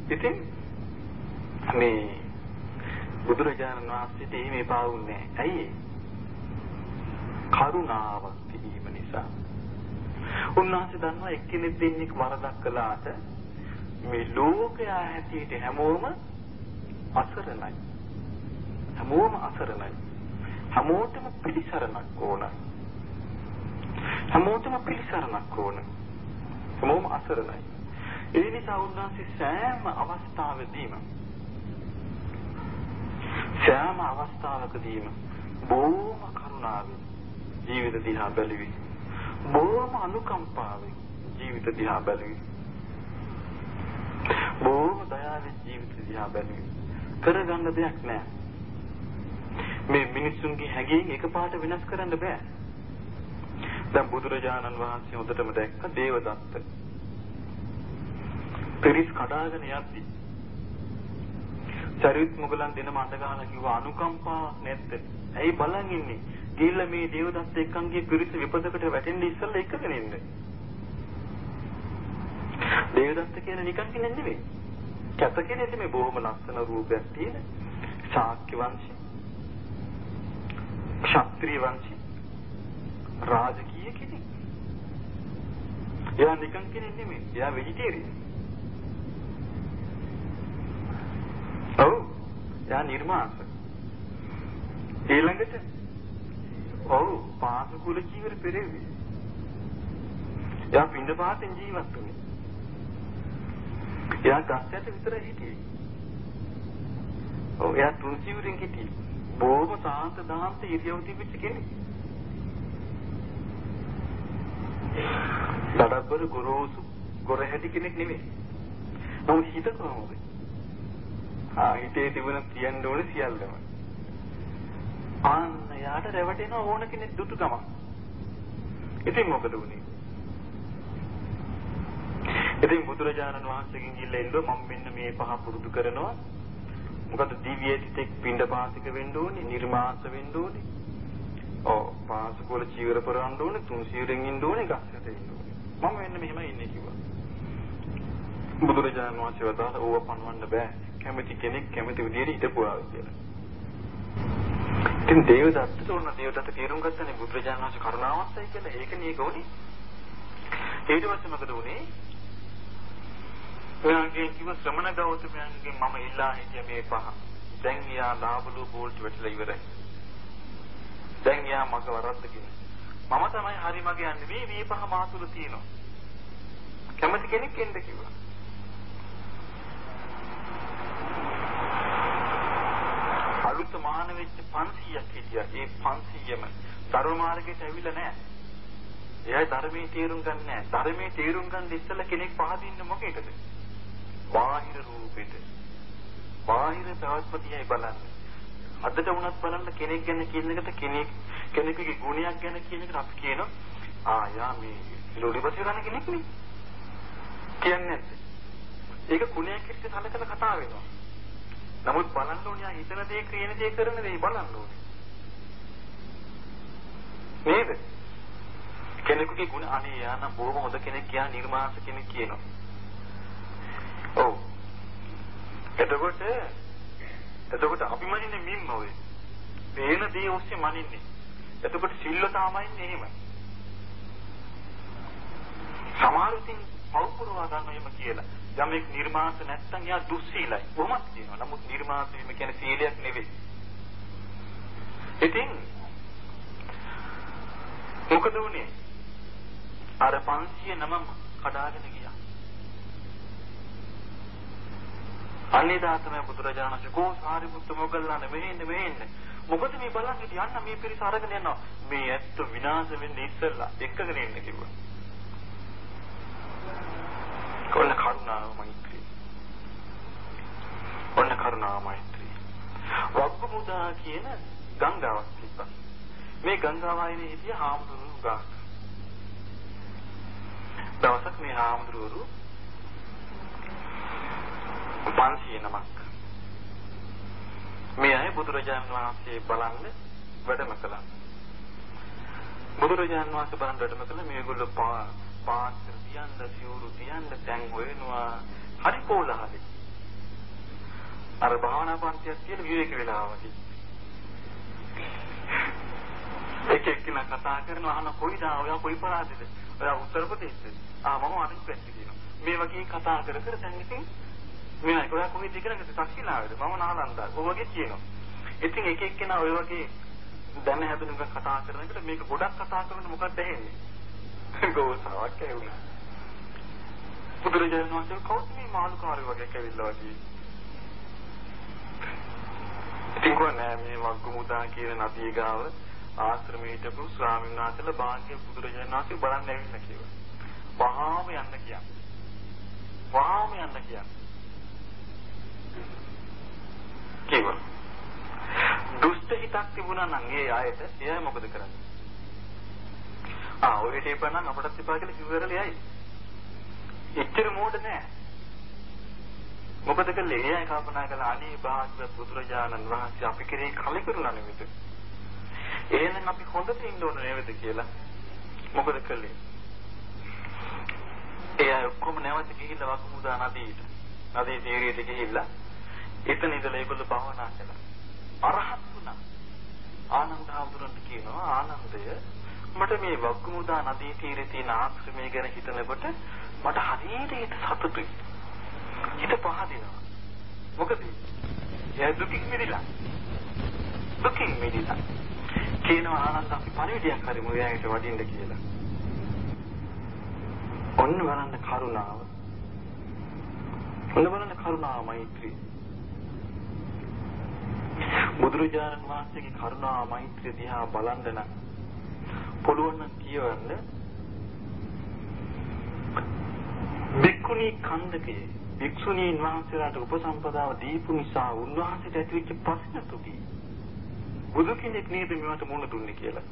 ඉතින් මේ බුදුරජාණන් වහන්සේට එහෙම එපා වුණේ නැහැ. ඇයි කරුණාවක් තිබීම නිසා. උන්වහන්සේ දන්නවා එක්කෙනෙක් දෙන්නෙක් වරදක් කළාට මේ ලෝකයා හැටියට හැමෝම අසරණයි. හැමෝම අසරණයි. හැමෝටම පිළිසරණක් ඕන. හැමෝටම පිළිසරණක් ඕන. හැමෝම අසරණයි. ඒ නිසා උන්වහන්සේ සෑම අවස්ථාවෙදීම සෑම අවස්ථාවකදීම බොහොම කරුණාවෙන් ජීවිත දිහා බැලුවේ. බොහොම අනුකම්පාවෙන් ජීවිත දිහා බැලුවේ. බොහොම දයාවෙන් ජීවිත දිහා බැලුවේ. කරගන්න දෙයක් නැහැ. මේ මිනිසුන්ගේ හැඟීම් එකපාරට වෙනස් කරන්න බෑ. දැන් බුදුරජාණන් වහන්සේ හොඳටම දැක්ක දේවදත්ත. පිරිස් කඩාගෙන යද්දි චරිත් මුගලන් දෙනම අඬ ගහලා කිව්වා අනුකම්පාවක් නැද්ද? ඇයි බලන් ඉන්නේ? ගිහිල්ලා මේ දේවදත්ත එක්කන්ගේ පිරිස විපතකට වැටෙන්න ඉස්සෙල්ලා එකගෙන ඉන්න. දේවදත්ත කියන්නේ නිකන් කෙනෙක් නෙවෙයි. කැත කෙනෙක් නෙමෙයි බොහොම ලස්සන රූපයක් තියෙන ශාක්‍ය වංශී. ක්ෂත්‍රීය වංශී. රාජකීය කෙනෙක්. එයා නිකන් කෙනෙක් නෙමෙයි. එයා වෙජිටේරියන්. ඔව්. එයා නිර්මාංශ. ඊළඟට ඔව් පාසු කුල ජීවර පෙරෙව්වේ. එයා පින්ඳ පාතෙන් ජීවත් වුණේ. එයා ගස්යට විතර හිටියේ. ඔව් එයා තුන් සිවුරින් හිටියේ. බොහොම සාන්ත දාන්ත ඉරියව් තිබිච්ච කෙනෙක්. දඩබ්බර ගොරෝසු ගොරහැටි කෙනෙක් නෙමෙයි. නමුත් හිත කොහොමද? ආ හිතේ තිබුණ කියන්න ඕනේ සියල්ලම. ආන්න යාට රැවටෙන ඕන කෙනෙක් දුටු ගමන්. ඉතින් මොකද වුනේ? ඉතින් බුදුරජාණන් වහන්සේගෙන් ගිහිල්ලා එල්ලුවා මම මෙන්න මේ පහ පුරුදු කරනවා. මොකද දිව්‍ය තිතෙක් පින්ඩපාතික වෙන්න ඕනේ, නිර්මාස වෙන්න ඕනේ. ඔව් පාසකෝල චීවර පුරවන්න ඕනේ, තුන් සිවුරෙන් ඉන්න ඕනේ, ගස්සට ඉන්න ඕනේ. මම මෙන්න මෙහෙමයි ඉන්නේ කිව්වා. බුදුරජාණන් වහන්සේ වදාළ ඕව පණවන්න බෑ. කැමති කෙනෙක් කැමති විදියට හිටපුවා කියලා. ඉතින් දේවදත්තට ඕන දේවදත්ත තේරුම් ගත්තනේ බුදුරජාණන් වහන්සේ කරුණාවන්තයි කියලා. ඒකනේ ඒක උනේ. ඊට පස්සේ මොකද උනේ? ඔයන්ගේ කිව්ව ශ්‍රමණ ගෞතමයන්ගෙන් මම ඉල්ලා හිටිය මේ පහ. දැන් යා ලාබලු බෝල්ට් වැටලා ඉවරයි. දැන් යා මග වරද්දගෙන. මම තමයි හරි මග යන්නේ. මේ මේ පහ මාතුල තියෙනවා. කැමති කෙනෙක් එන්න කිව්වා. අලුත මහාන වෙච්ච 500ක් හිටියා. ඒ 500ම ධර්ම මාර්ගයට ඇවිල්ලා නැහැ. එයා ධර්මයේ තේරුම් ගන්න නැහැ. ධර්මයේ තේරුම් ගන්න ඉස්සෙල්ලා කෙනෙක් පහදින්න මොකේද? බාහිර රූපෙට. බාහිර ප්‍රවත්පතියයි බලන්නේ. අදට වුණත් බලන්න කෙනෙක් ගැන කියන එකට කෙනෙක් කෙනෙකුගේ ගුණයක් ගැන කියන එකට අපි කියනවා ආ යා මේ ලොලිපති ගන්න කෙනෙක් නේ. කියන්නේ නැද්ද? ඒක ගුණයක් එක්ක සලකලා කතා වෙනවා. නමුත් බලන්න ඕනේ හිතන දේ කියන දේ කරන දේ බලන්න ඕනේ. නේද? කෙනෙකුගේ ගුණ අනේ යා නම් බොහොම හොඳ කෙනෙක් යා නිර්මාස කෙනෙක් කියනවා. ඔව්. එතකොට එතකොට අපි මනින්නේ මින් නොවේ. පේන දේ ඔස්සේ මනින්නේ. එතකොට සිල්වතාමයි ඉන්නේ එහෙමයි. සමහර ඉතින් පෞපුරවා ගන්න එහෙම කියලා. යමෙක් නිර්මාස නැත්තම් එයා දුස්සීලයි. කොහොමද කියනවා. නමුත් නිර්මාස වීම කියන්නේ සීලයක් නෙවෙයි. ඉතින් මොකද උනේ? අර 500 නම කඩාගෙන ගියා. අනිදා තමයි බුදුරජාණන් වහන්සේ කෝ සාරිපුත්ත මොග්ගල්ලාන මෙහෙන්න මෙහෙන්න. මොකද මේ බලන් හිටිය යන්න මේ පිරිස අරගෙන යනවා. මේ ඇත්ත විනාශ වෙන්නේ ඉස්සෙල්ලා එක්කගෙන ඉන්න කිව්වා. ඔන්න කරුණාව මෛත්‍රී. ඔන්න කරුණාව මෛත්‍රී. වග්ගමුදා කියන ගංගාවක් තිබ්බා. මේ ගංගාවායනේ හිටිය හාමුදුරුවෝ ගාක්. දවසක් මේ හාමුදුරුවෝ 500 නමක් මේ අය බුදුරජාණන් වහන්සේ බලන්න වැඩම කළා. බුදුරජාණන් වහන්සේ බලන්න වැඩම කළා මේගොල්ලෝ පාත්‍ර තියන්න සිවුරු තියන්න දැන් හොයනවා හරි කෝලහලයි. අර භාවනා පන්තියක් කියන විවේක වෙලාවකදී. එක එක්කෙනා කතා කරනවා අහන කොයිද ඔයා කොයි පළාතේද? ඔයා උත්තර ප්‍රදේශද? ආ මම අනිත් පැත්තේ කියනවා. මේ වගේ කතා කර කර දැන් ඉතින් මේ ඔයා කොහෙද ඉගෙනගත්තේ තක්ෂිලාවේද? මම නාලන්දා. ඔය වගේ කියනවා. ඉතින් එක එක්කෙනා ඔය වගේ දැන හැදුණු එක කතා කරනකොට මේක ගොඩක් කතා කරනකොට මොකක්ද ඇහෙන්නේ? ගෝසාවක් ඇහුණා. බුදුරජාණන් වහන්සේ කවුද මේ මාළුකාරයෝ වගේ කැවිල්ලා වගේ? ඉතින් කොහොමද මේ වග්ගමුදා කියන නදිය ගාව ආශ්‍රමයේ හිටපු ස්වාමීන් වහන්සේලා භාග්‍ය බුදුරජාණන් වහන්සේ බලන්න ඇවිල්ලා කිව්වා. වහාම යන්න කියන්නේ. වහාම යන්න කියන්නේ. කිව්වා. දුෂ්ට හිතක් තිබුණා නම් ඒ ආයත එයා මොකද කරන්නේ? ආ ඔය ටේපනම් අපටත් එපා කියලා කිව්වරල එයයි. එච්චර මෝඩ නෑ. මොකද කළේ එයා කල්පනා කළා අනේ භාග්‍යවත් බුදුරජාණන් වහන්සේ අපි කෙරේ කලකිරුණා නෙමෙයිද? එහෙනම් අපි හොඳට ඉන්න ඕන නේද කියලා. මොකද කළේ? එයා ඔක්කොම නැවත ගිහිල්ලා වකුමුදා නදීට. නදී තීරයට ගිහිල්ලා එතන ඉඳලා ඒගොල්ලෝ භාවනා කළා. අරහත් වුණා. ආනන්ද හඳුරන්න කියනවා ආනන්දය මට මේ වග්ගමුදා නදී තීරේ තියෙන ආශ්‍රමය ගැන හිතනකොට මට හරියට හිත සතුටුයි. හිත පහදිනවා. මොකද? එයා දුකින් මිදෙලා. දුකින් මිදෙලා. කියනවා ආනන්ද අපි පරිවිඩයක් හරිමු එයාට වඩින්න කියලා. ඔන්න බලන්න කරුණාව. ඔන්න බලන්න කරුණාව මෛත්‍රී. බුදුරජාණන් වහන්සේගේ කරුණා මෛත්‍රිය දිහා බලන්න නම් පුළුවන් නම් කියවන්න බික්කුණී කන්දකේ භික්ෂුණීන් වහන්සේලාට උපසම්පදාව දීපු නිසා උන්වහන්සේට ඇතිවෙච්ච ප්‍රශ්න තුකි බුදු කෙනෙක් නේද මේවට මුණ දුන්නේ කියලා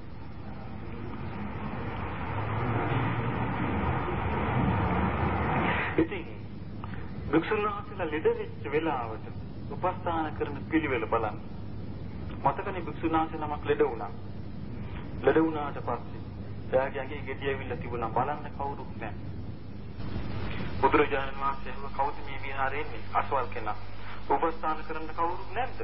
ඉතින් භික්ෂුන් වහන්සේලා ලෙඩ වෙච්ච වෙලාවට උපස්ථාන කරන පිළිවෙල බලන්න. මතකනේ භික්ෂුන් වහන්සේ නමක් ලෙඩ වුණා. ලෙඩ වුණාට පස්සේ එයාගේ ඇඟේ ගෙඩි ඇවිල්ලා තිබුණා බලන්න කවුරුත් නැහැ. බුදුරජාණන් වහන්සේ කවුද මේ විහාරේ ඉන්නේ? අසවල් කෙනා. උපස්ථාන කරන්න කවුරුත් නැද්ද?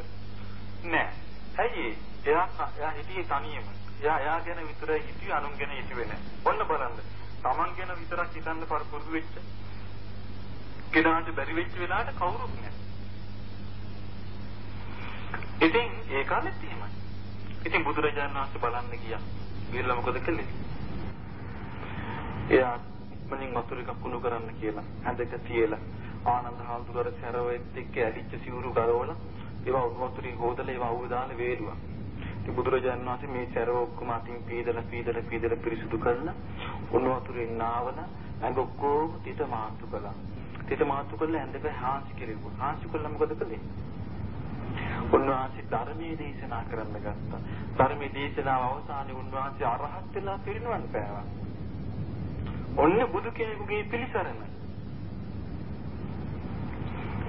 නැහැ. ඇයි එයා එයා හිටියේ තනියම. එයා එයා ගැන විතරයි හිතුවේ අනුන් ගැන හිතුවේ නැහැ. ඔන්න බලන්න. Taman ගැන විතරක් හිතන්න පරපුරුදු වෙච්ච. කෙනාට බැරි වෙච්ච වෙලාවට කවුරුත් නැහැ. ඉතින් ඒ කාලෙත් එහෙමයි. ඉතින් බුදුරජාණන් වහන්සේ බලන්න ගියා. ගිහලා මොකද කළේ? එයා මනින් වතුර එකක් කුණු කරන්න කියලා ඇඳක තියලා ආනන්ද හාමුදුරුවෝ සැරවෙත් එක්ක ඇලිච්ච සිවුරු ගලවලා ඒවා වතුරින් හොදලා ඒවා අවුව දාලා වේලුවා. ඉතින් බුදුරජාණන් වහන්සේ මේ සැරව ඔක්කොම අතින් පීදලා පීදලා පීදලා පිරිසුදු කරලා උණු වතුරෙන් නාවලා ඇඟ ඔක්කොම තිත මාතු කළා. තිත මාතු කරලා ඇඳක හාන්සි කෙරෙව්වා. හාන්සි කළා මොකද කළේ? උන්වහන්සේ ධර්මයේ දේශනා කරන්න ගත්තා. ධර්මයේ දේශනාව අවසානයේ උන්වහන්සේ අරහත් වෙලා පිරිනවන් පෑවා. ඔන්න බුදු කෙනෙකුගේ පිළිසරණ.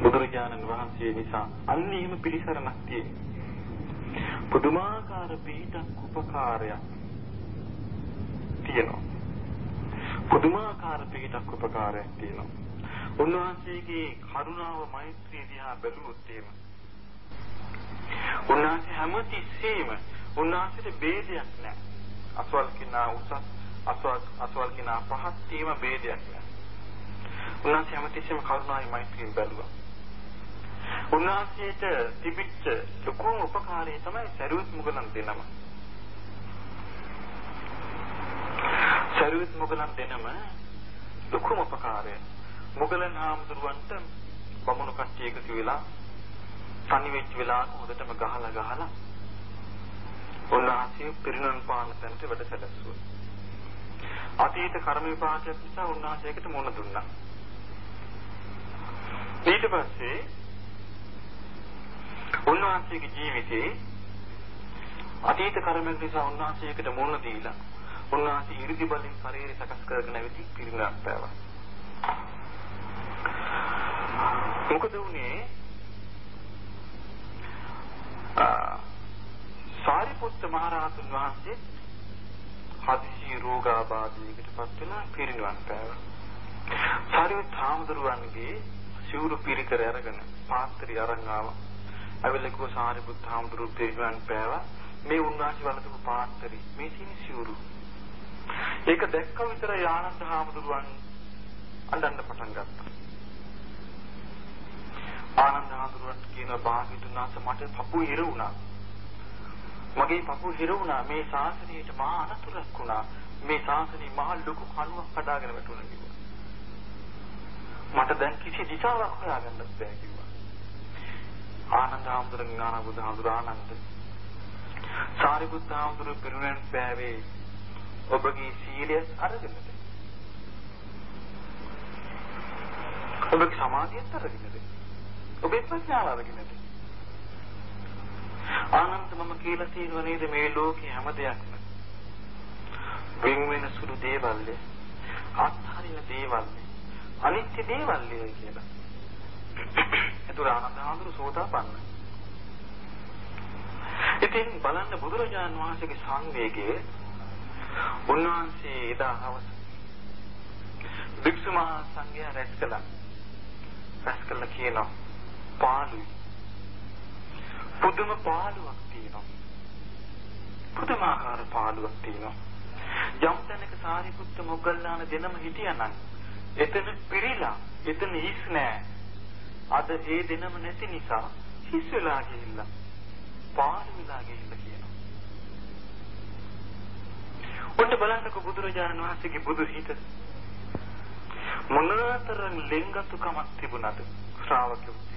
බුදුරජාණන් වහන්සේ නිසා අන්න එහෙම පිළිසරණක් තියෙනවා. පුදුමාකාර පිටක් උපකාරයක් තියෙනවා. පුදුමාකාර පිටක් උපකාරයක් තියෙනවා. උන්වහන්සේගේ කරුණාව මෛත්‍රිය දිහා බැලුවොත් එහෙම උන්වහන්සේ හැමතිස්සෙම උන්වහන්සේට ભેදයක් නැහැ. අසවල් කිනා උසස් අසවල් අසවල් කිනා පහත් තීම ભેදයක් නැහැ. උන්වහන්සේ හැමතිස්සෙම කරුණායි මෛත්‍රියෙන් බැලුවා. උන්වහන්සේට තිබිච්ච ලොකුම උපකාරය තමයි සරුවත් මුගලන් දෙනම. සරුවත් මුගලන් දෙනම ලොකුම උපකාරය. මුගලන් හාමුදුරුවන්ට බමුණු කට්ටිය එකතු වෙලා තනි වෙච්ච වෙලාවක හොඳටම ගහලා ගහලා උන්වහන්සේ පිරිනමන පාන තැනට වැඩ සැලසුවා. අතීත කර්ම විපාකයක් නිසා උන්වහන්සේකට මුණ දුන්නා. ඊට පස්සේ උන්වහන්සේගේ ජීවිතේ අතීත කර්මයක් නිසා උන්වහන්සේකට මුණ දීලා උන්වහන්සේ 이르දි බලින් ශරීරය සකස් කරගෙන ඇවිත් පිරිනමක් පෑවා. මොකද උනේ සාරිපුත්ත මහරහතන් වහන්සේ හදිසි රෝගාබාධයකට පත් වෙලා පිරිනිවන් පෑවා. සාරිපුත් හාමුදුරුවන්ගේ සිවුරු පිරිකර අරගෙන පාත්‍රي අරන් ආවා. අවිලකෝ සාරිපුත් හාමුදුරුවෝ පිරිනිවන් පෑවා. මේ උන්වහන්සේ වලදපු පාත්‍රي මේ තියෙන සිවුරු. ඒක දැක්ක විතර ආනන්ද හාමුදුරුවන් අඬන්න පටන් ගත්තා. ආනන්ද හාමුදුරුවන් කියන භාග්‍යතුන් වහන්සේ මට පපුව හිර වුණා. මගේ පපුව හිර වුණා මේ ශාසනයට මහා අනතුරක් වුණා. මේ ශාසනය මහා ලොකු කණුවක් හදාගෙන වැටුණා කිව්වා. මට දැන් කිසි දිශාවක් හොයාගන්න බැහැ කිව්වා. ආනන්ද හාමුදුරුවෝ ඥාන බුදු හාමුදුරුවෝ ආනන්ද සාරිපුත්ත හාමුදුරුවෝ පිරුණන් පෑවේ ඔබගේ සීලය අරගෙනද? ඔබගේ සමාධියත් අරගෙනද? ඔබේ ප්‍රඥාව අරගෙනද? ආනන්ද මම කියලා තියෙනව නේද මේ ලෝකේ හැම දෙයක්ම වෙන වෙන සුළු දේවල්ය අත්හරින දේවල්ය අනිත්‍ය දේවල්ය කියලා. ඒතර ආනන්ද හාමුදුරු සෝතාපන්න. ඉතින් බලන්න බුදුරජාන් වහන්සේගේ සංවේගයේ උන්වහන්සේ එදා හවස භික්ෂු මහා සංඝයා රැස් කළා. රැස් කළා කියනවා පාළුයි. පුදුම පාළුවක් තියෙනවා. පුදුමාකාර පාළුවක් තියෙනවා. යම් තැනක සාරිපුත්ත මොග්ගල්ලාන දෙනම හිටියානම් එතන පිළිලා එතන හිස් නෑ. අද ඒ දෙනම නැති නිසා හිස් වෙලා ගිහිල්ලා පාළු වෙලා ගිහිල්ලා කියනවා. ඔන්න බලන්නකො බුදුරජාණන් වහන්සේගේ බුදු හිත මොනතරම් ලෙන්ගතුකමක් තිබුණාද ශ්‍රාවකයෝ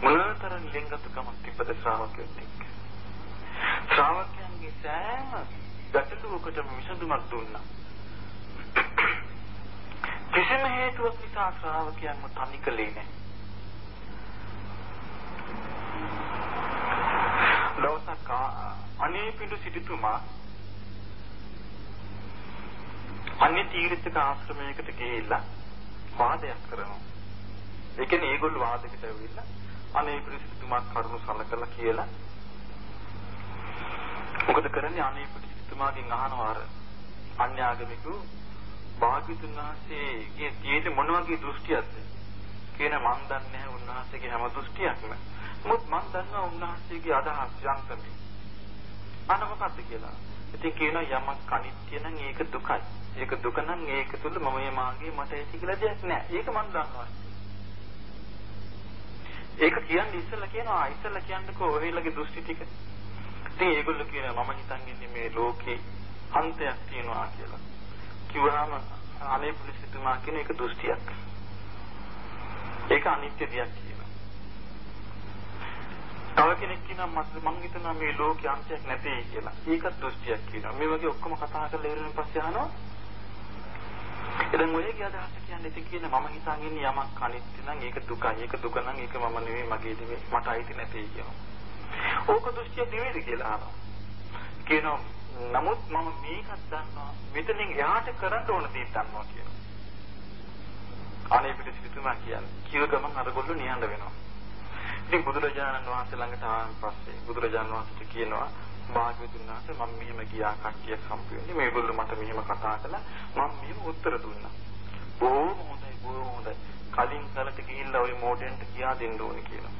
මොනතරම් ලිංගතුකමක් තිබ්බද ශ්‍රාවකයොත් එක්ක. ශ්‍රාවකයන්ගේ සෑම ගැටලුවකටම විසඳුමක් දුන්නා. කිසිම හේතුවක් නිසා ශ්‍රාවකයන්ව තනි කළේ නැහැ. දවසක් අනේපිඬු සිටුතුමා අන්‍ය තීර්ථක ආශ්‍රමයකට ගිහිල්ලා වාදයක් කරනවා. ඒ කියන්නේ ඒගොල්ලෝ වාදයකට ඇවිල්ලා අනේ පිරිසිතුමා කරුණු සලකලා කියලා. මොකද කරන්නේ? අනේ පිරිසිතුමාගෙන් අහනවා අර අන්‍යාගමිකු භාග්‍යතුන් වහන්සේගේ තියෙන්නේ මොන වගේ දෘෂ්ටියක්ද? කියන මන් දන්නේ නැහැ උන්වහන්සේගේ හැම දෘෂ්ටියක්ම. මොකද මන් දන්නවා උන්වහන්සේගේ අදහස් යන්තමේ අන මොකක්ද කියලා. ඉතින් කියන යමක් අනිත්‍ය නම් ඒක දුකයි. ඒක දුක නම් ඒක තුල මම මාගේ මට ඇති කියලා දෙයක් නැහැ. ඒක මන් දන්නවා. ඒක කියන්නේ ඉස්සෙල්ලා කියනවා ඉස්සෙල්ලා කියන්නකෝ ඔයලගේ දෘෂ්ටි ටික. ඉතින් ඒගොල්ලෝ කියනවා මම හිතන් ඉන්නේ මේ ලෝකේ අන්තයක් තියෙනවා කියලා. කිව්වහම අනේ පුලිසිතුමා කියන එක දෘෂ්ටියක්. ඒක අනිත්‍ය දෙයක් කියනවා. තව කෙනෙක් කියනවා මම හිතනවා මේ ලෝකේ අන්තයක් නැtei කියලා. ඒකත් දෘෂ්ටියක් කියනවා. මේ වගේ ඔක්කොම කතා කරලා ඉවරෙන් පස්සේ අහනවා එතෙන් ඔයගේ අදහස කියන්නේ ඉතින් කියන මම හිතන් ඉන්නේ යමක් අනිත්‍ය නම් ඒක දුකයි. ඒක දුක නම් ඒක මම නෙවෙයි මගේ නෙවෙයි මට අයිති නැtei කියනවා. ඕක දෘෂ්ටිය නෙවෙයි කියලා අහනවා. කියනවා නමුත් මම මේකත් දන්නවා මෙතනින් එහාට කරන්න ඕන දේ දන්නවා කියනවා. අනේ පිටිසිතුමා කියන්නේ කිව්ව ගමන් අරගොල්ලෝ නිහඬ වෙනවා. ඉතින් බුදුරජාණන් වහන්සේ ළඟට ආවන් පස්සේ බුදුරජාණන් වහන්සේට කියනවා භාග්‍යවතුන් වහන්සේ මම මෙහෙම ගියා කට්ටියක් හම්බ වෙන්නේ. මේගොල්ලෝ මට මෙහෙම කතා කළා. මම මෙහෙම උත්තර දුන්නා. බොහොම හොඳයි බොහොම හොඳයි. කලින් කලට ගිහිල්ලා ওই මෝඩෙන්ට කියා දෙන්න ඕනේ කියලා.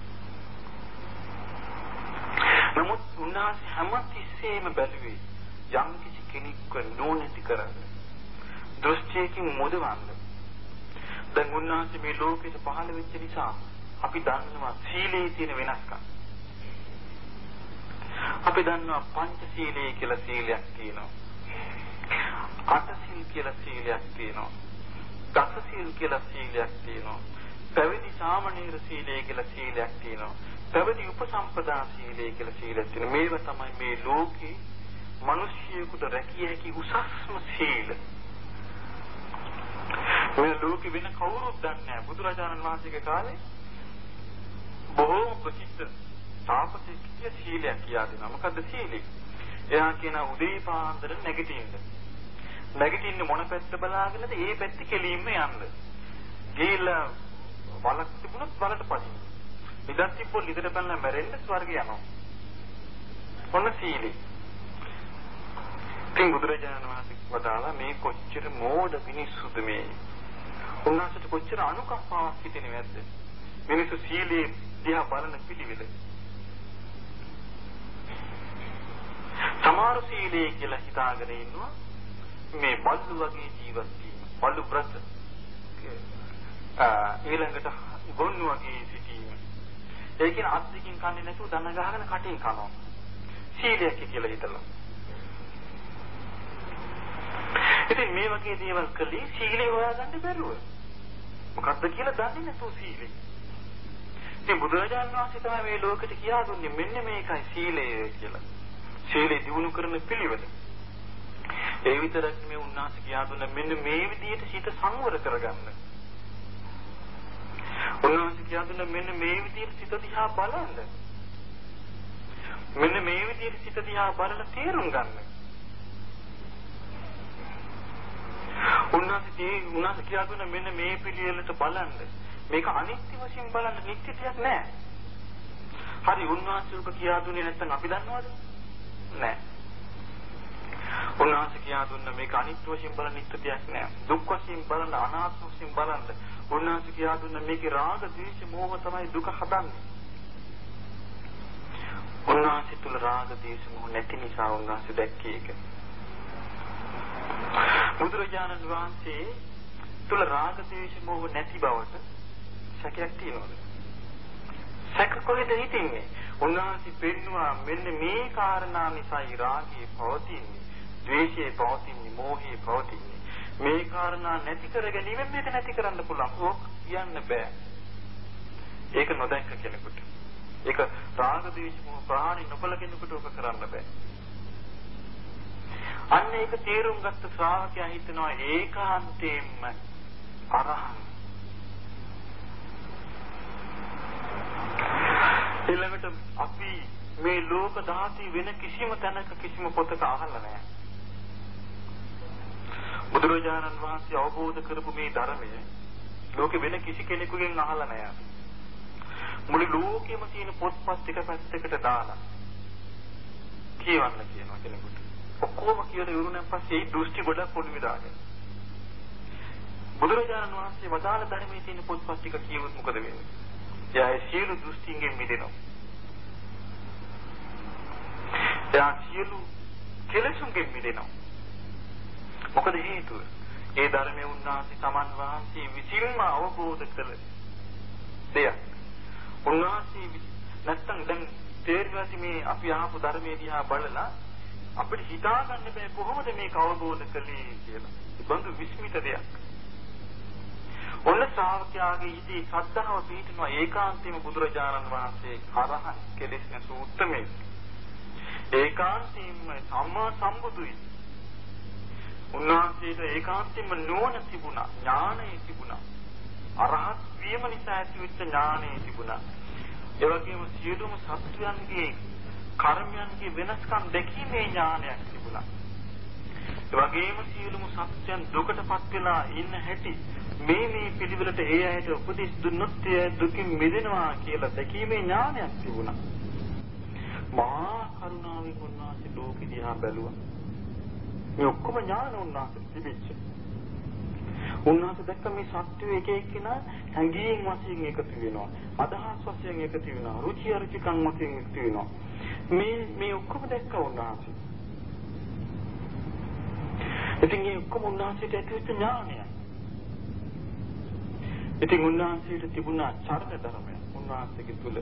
නමුත් උන්වහන්සේ හැම තිස්සෙම බැලුවේ යම් කිසි කෙනෙක්ව නොනැති කරන්න. දෘෂ්ටියකින් මුදවන්න. දැන් උන්වහන්සේ මේ ලෝකෙට පහළ වෙච්ච නිසා අපි දන්නවා සීලේ තියෙන වෙනස්කම්. අපි දන්නවා පංචශීලයේ කියලා සීලයක් තියෙනවා. අටසිල් කියලා සීලයක් තියෙනවා. දසසිල් කියලා සීලයක් තියෙනවා. පැවිදි සාමණේර සීලය කියලා සීලයක් තියෙනවා. පැවිදි උපසම්පදා සීලය කියලා සීලයක් තියෙනවා. මේව තමයි මේ ලෝකේ මිනිසියෙකුට රැකිය හැකි උසස්ම සීල. මේ ලෝකෙ වෙන කවුරුත් දන්නේ නැහැ. බුදුරජාණන් වහන්සේගේ කාලේ බොහෝ ප්‍රසිද්ධ තාපසෙක් කිය සීලයක් කියා දෙනවා. මොකද්ද සීලය? එයා කියන උදේ පාන්දර නැගිටින්න. නැගිටින්න මොන පැත්ත බලාගෙනද ඒ පැත්ත කෙලින්ම යන්න. ගිහිල්ලා වලක් තිබුණොත් වලට පදින්න. නිදන් තිබ්බොත් නිදට පැනලා මැරෙන්න ස්වර්ගය යනවා. ඔන්න සීලය. ඉතින් බුදුරජාණන් වහන්සේ වදාලා මේ කොච්චර මෝඩ මිනිස්සුද මේ. උන්වහන්සේට කොච්චර අනුකම්පාවක් හිතෙන්නේ නැද්ද? මිනිස්සු සීලේ දිහා බලන පිළිවෙල. සමහර සීලේ කියලා හිතාගෙන ඉන්නවා මේ බල්ලු වගේ ජීවත් වීම. බල්ලු ප්‍රත් ඊළඟට ගොන්නු වගේ සිටීම. ඒ කියන්නේ අත් දෙකින් කන්නේ නැතුව දන ගහගෙන කටින් කනවා. සීලයක් කියලා හිතලා. ඉතින් මේ වගේ දේවල් කළේ සීලය හොයාගන්න බැරුව. මොකද්ද කියලා දන්නේ නැතුව සීලය. ඉතින් බුදුරජාණන් වහන්සේ තමයි මේ ලෝකෙට කියා දුන්නේ මෙන්න මේකයි සීලය කියලා. සීලය දිනු කරන පිළිවෙල. ඒ විතරක් නෙමෙයි උන්වහන්සේ කියා දුන්න මෙන්න මේ විදිහට සිත සංවර කරගන්න. උන්වහන්සේ කියා දුන්න මෙන්න මේ විදිහට සිත දිහා බලන්න. මෙන්න මේ විදිහට සිත දිහා බලලා තේරුම් ගන්න. උන්වහන්සේ උන්වහන්සේ කියා දුන්න මෙන්න මේ පිළිවෙලට බලන්න. මේක අනිත්‍ය වශයෙන් බලන්න නිත්‍ය දෙයක් නෑ. හරි උන්වහන්සේ ඔබ කියා දුන්නේ නැත්නම් අපි දන්නවද? නෑ. උන්වහන්සේ කියා දුන්න මේක අනිත්‍ය වශයෙන් බලන නිත්‍ය දෙයක් නෑ. දුක් වශයෙන් බලන අනාත්ම වශයෙන් බලන්න. උන්වහන්සේ කියා දුන්න මේකේ රාග, ද්වේෂ, මෝහ තමයි දුක හදන්නේ. උන්වහන්සේ තුල රාග, ද්වේෂ, මෝහ නැති නිසා උන්වහන්සේ දැක්කේ ඒක. බුදුරජාණන් වහන්සේ තුල රාග දේශ මොහ නැති බවට සැකයක් තියෙනවද? සැක කොහෙද හිටින්නේ? උන්වහන්සේ පෙන්නවා මෙන්න මේ කාරණා නිසායි රාගය පවතින්නේ, ද්වේෂය පවතින්නේ, මෝහය පවතින්නේ. මේ කාරණා නැති කර ගැනීමෙන් මේක නැති කරන්න පුළුවන්. ඕක කියන්න බෑ. ඒක නොදැක්ක කෙනෙකුට. ඒක රාග දේශ මොහ ප්‍රහාණය නොකළ කෙනෙකුට ඕක කරන්න බෑ. අන්න ඒක තේරුම් ගත්ත ශ්‍රාවකයා හිතනවා ඒකාන්තයෙන්ම අරහන්. ඊළඟට අපි මේ ලෝක ධාති වෙන කිසිම තැනක කිසිම පොතක අහලා නැහැ. බුදුරජාණන් වහන්සේ අවබෝධ කරපු මේ ධර්මය ලෝකෙ වෙන කිසි කෙනෙකුගෙන් අහලා නැහැ. මුළු ලෝකෙම තියෙන පොත්පත් එක පැත්තකට දාලා කියවන්න කියනවා කෙනෙකුට. ඔක්කොම කියලා ඉවරුණන් පස්සේ ඒ දෘෂ්ටි ගොඩක් පොළු දාගෙන. බුදුරජාණන් වහන්සේ වදාළ ධර්මයේ තියෙන පොත්පත් ටික කියවුවොත් මොකද වෙන්නේ? එයා සියලු දෘෂ්ටිංගෙන් මිදෙනවා. එයා සියලු කෙලෙසුන්ගෙන් මිදෙනවා. මොකද හේතුව? ඒ ධර්මයේ උන්වහන්සේ සමන් වහන්සේ විසින්ම අවබෝධ කළ දෙයක්. උන්වහන්සේ නැත්තම් දැන් තේරුවාසි මේ අපි ආපු ධර්මයේ දිහා බලලා අපිට හිතා ගන්න බෑ කොහොමද මේක අවබෝධ කළේ කියලා. බඳු විස්මිත දෙයක්. ඔන්න ශ්‍රාවකයාගේ ඉදී ශ්‍රද්ධාව පිහිටනවා ඒකාන්තයෙන්ම බුදුරජාණන් වහන්සේ අරහත් කෙලෙස් නැසු උත්තමේ. ඒකාන්තයෙන්ම සම්මා සම්බුදුයි. උන්වහන්සේට ඒකාන්තයෙන්ම නුවණ තිබුණා, ඥානය තිබුණා. අරහත් වීම නිසා ඇතිවෙච්ච ඥානය තිබුණා. ඒ වගේම සියලුම සත්‍යයන්ගේ කර්මයන්ගේ වෙනස්කම් දැකීමේ ඥානයක් තිබුණා. ඒ වගේම සියලුම සත්‍යයන් දුකටපත් වෙලා ඉන්න හැටි මේ මේ පිළිවෙලට ඒ ඇයට උපදෙස් දුන්නොත් ඒ දුකින් මිදෙනවා කියලා දැකීමේ ඥානයක් තිබුණා. මහා කරුණාවෙන් උන්වහන්සේ ලෝකෙ දිහා බැලුවා. මේ ඔක්කොම ඥාන උන්වහන්සේ තිබිච්ච. උන්වහන්සේ දැක්ක මේ සත්‍ය එක එක්කිනා හැඟීම් වශයෙන් එකතු වෙනවා. අදහස් වශයෙන් එකතු වෙනවා. රුචි අරුචිකම් වශයෙන් එකතු වෙනවා. මේ මේ ඔක්කොම දැක්ක උන්වහන්සේ. ඉතින් මේ ඔක්කොම උන්වහන්සේට ඇතිවෙච්ච ඥානය. ඉතින් උන්වහන්සේට තිබුණා චරණ ධර්මය උන්වහන්සේගේ තුල.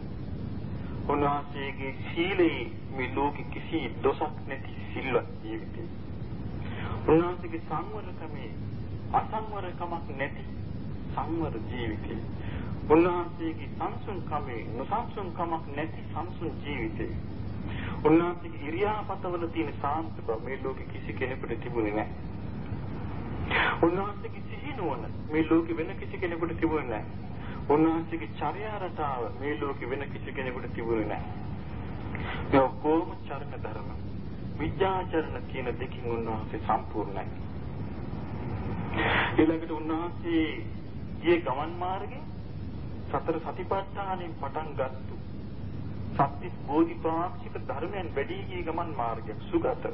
උන්වහන්සේගේ සීලේ මේ ලෝකෙ කිසි දොසක් නැති සිල්වත් ජීවිතය. උන්වහන්සේගේ සංවරකමේ අසංවරකමක් නැති සංවර ජීවිතය. උන්වහන්සේගේ සංසුන්කමේ නොසංසුන්කමක් නැති සංසුන් ජීවිතය. උන්වහන්සේගේ ඉරියාපතවල තියෙන සාන්ත බව මේ ලෝකෙ කිසි කෙනෙකුට තිබුණේ නැහැ. උන්වහන්සේගේ සිහිනුවන මේ ලෝකෙ වෙන කිසි කෙනෙකුට තිබුණේ නැහැ. උන්වහන්සේගේ චර්යා රටාව මේ ලෝකෙ වෙන කිසි කෙනෙකුට තිබුණේ නැහැ. මේ ඔක්කොම චරණ ධර්ම. විද්‍යාචරණ කියන දෙකින් උන්වහන්සේ සම්පූර්ණයි. ඊළඟට උන්වහන්සේ ගියේ ගමන් මාර්ගේ සතර සතිපට්ඨානෙන් පටන් ගත්තු සත්‍විස් බෝධිපාක්ෂික ධර්මයන් වැඩි ගිය ගමන් මාර්ගයක් සුගත.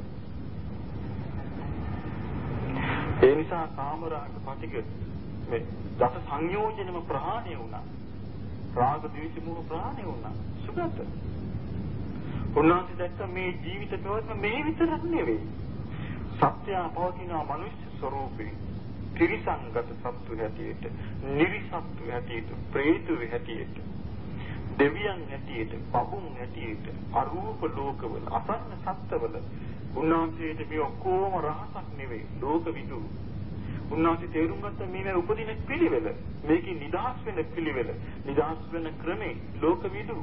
ඒ නිසා කාමරාග පටික මේ දස සංයෝජනම ප්‍රහාණය වුණා. රාග ද්වේෂ මෝහ ප්‍රහාණය වුණා. සුගත. උන්වහන්සේ දැක්ක මේ ජීවිත ප්‍රවත්ම මේ විතරක් නෙවෙයි. සත්‍ය පවතින මනුෂ්‍ය ස්වરૂපේ ත්‍රිසංගත සත්තු හැටියට, නිරිසත්තු හැටියට, ප්‍රේත හැටියට, දෙවියන් හැටියට, බබුන් හැටියට, අරූප ලෝකවල, අසන්න සත්ත්වවල උන්වහන්සේට මේ ඔක්කොම රහසක් නෙවෙයි, ලෝක විදු. උන්වහන්සේ තේරුම් ගත්ත මේ උපදින පිළිවෙල, මේකේ නිදහස් වෙන පිළිවෙල, නිදහස් වෙන ක්‍රමේ ලෝක විදු.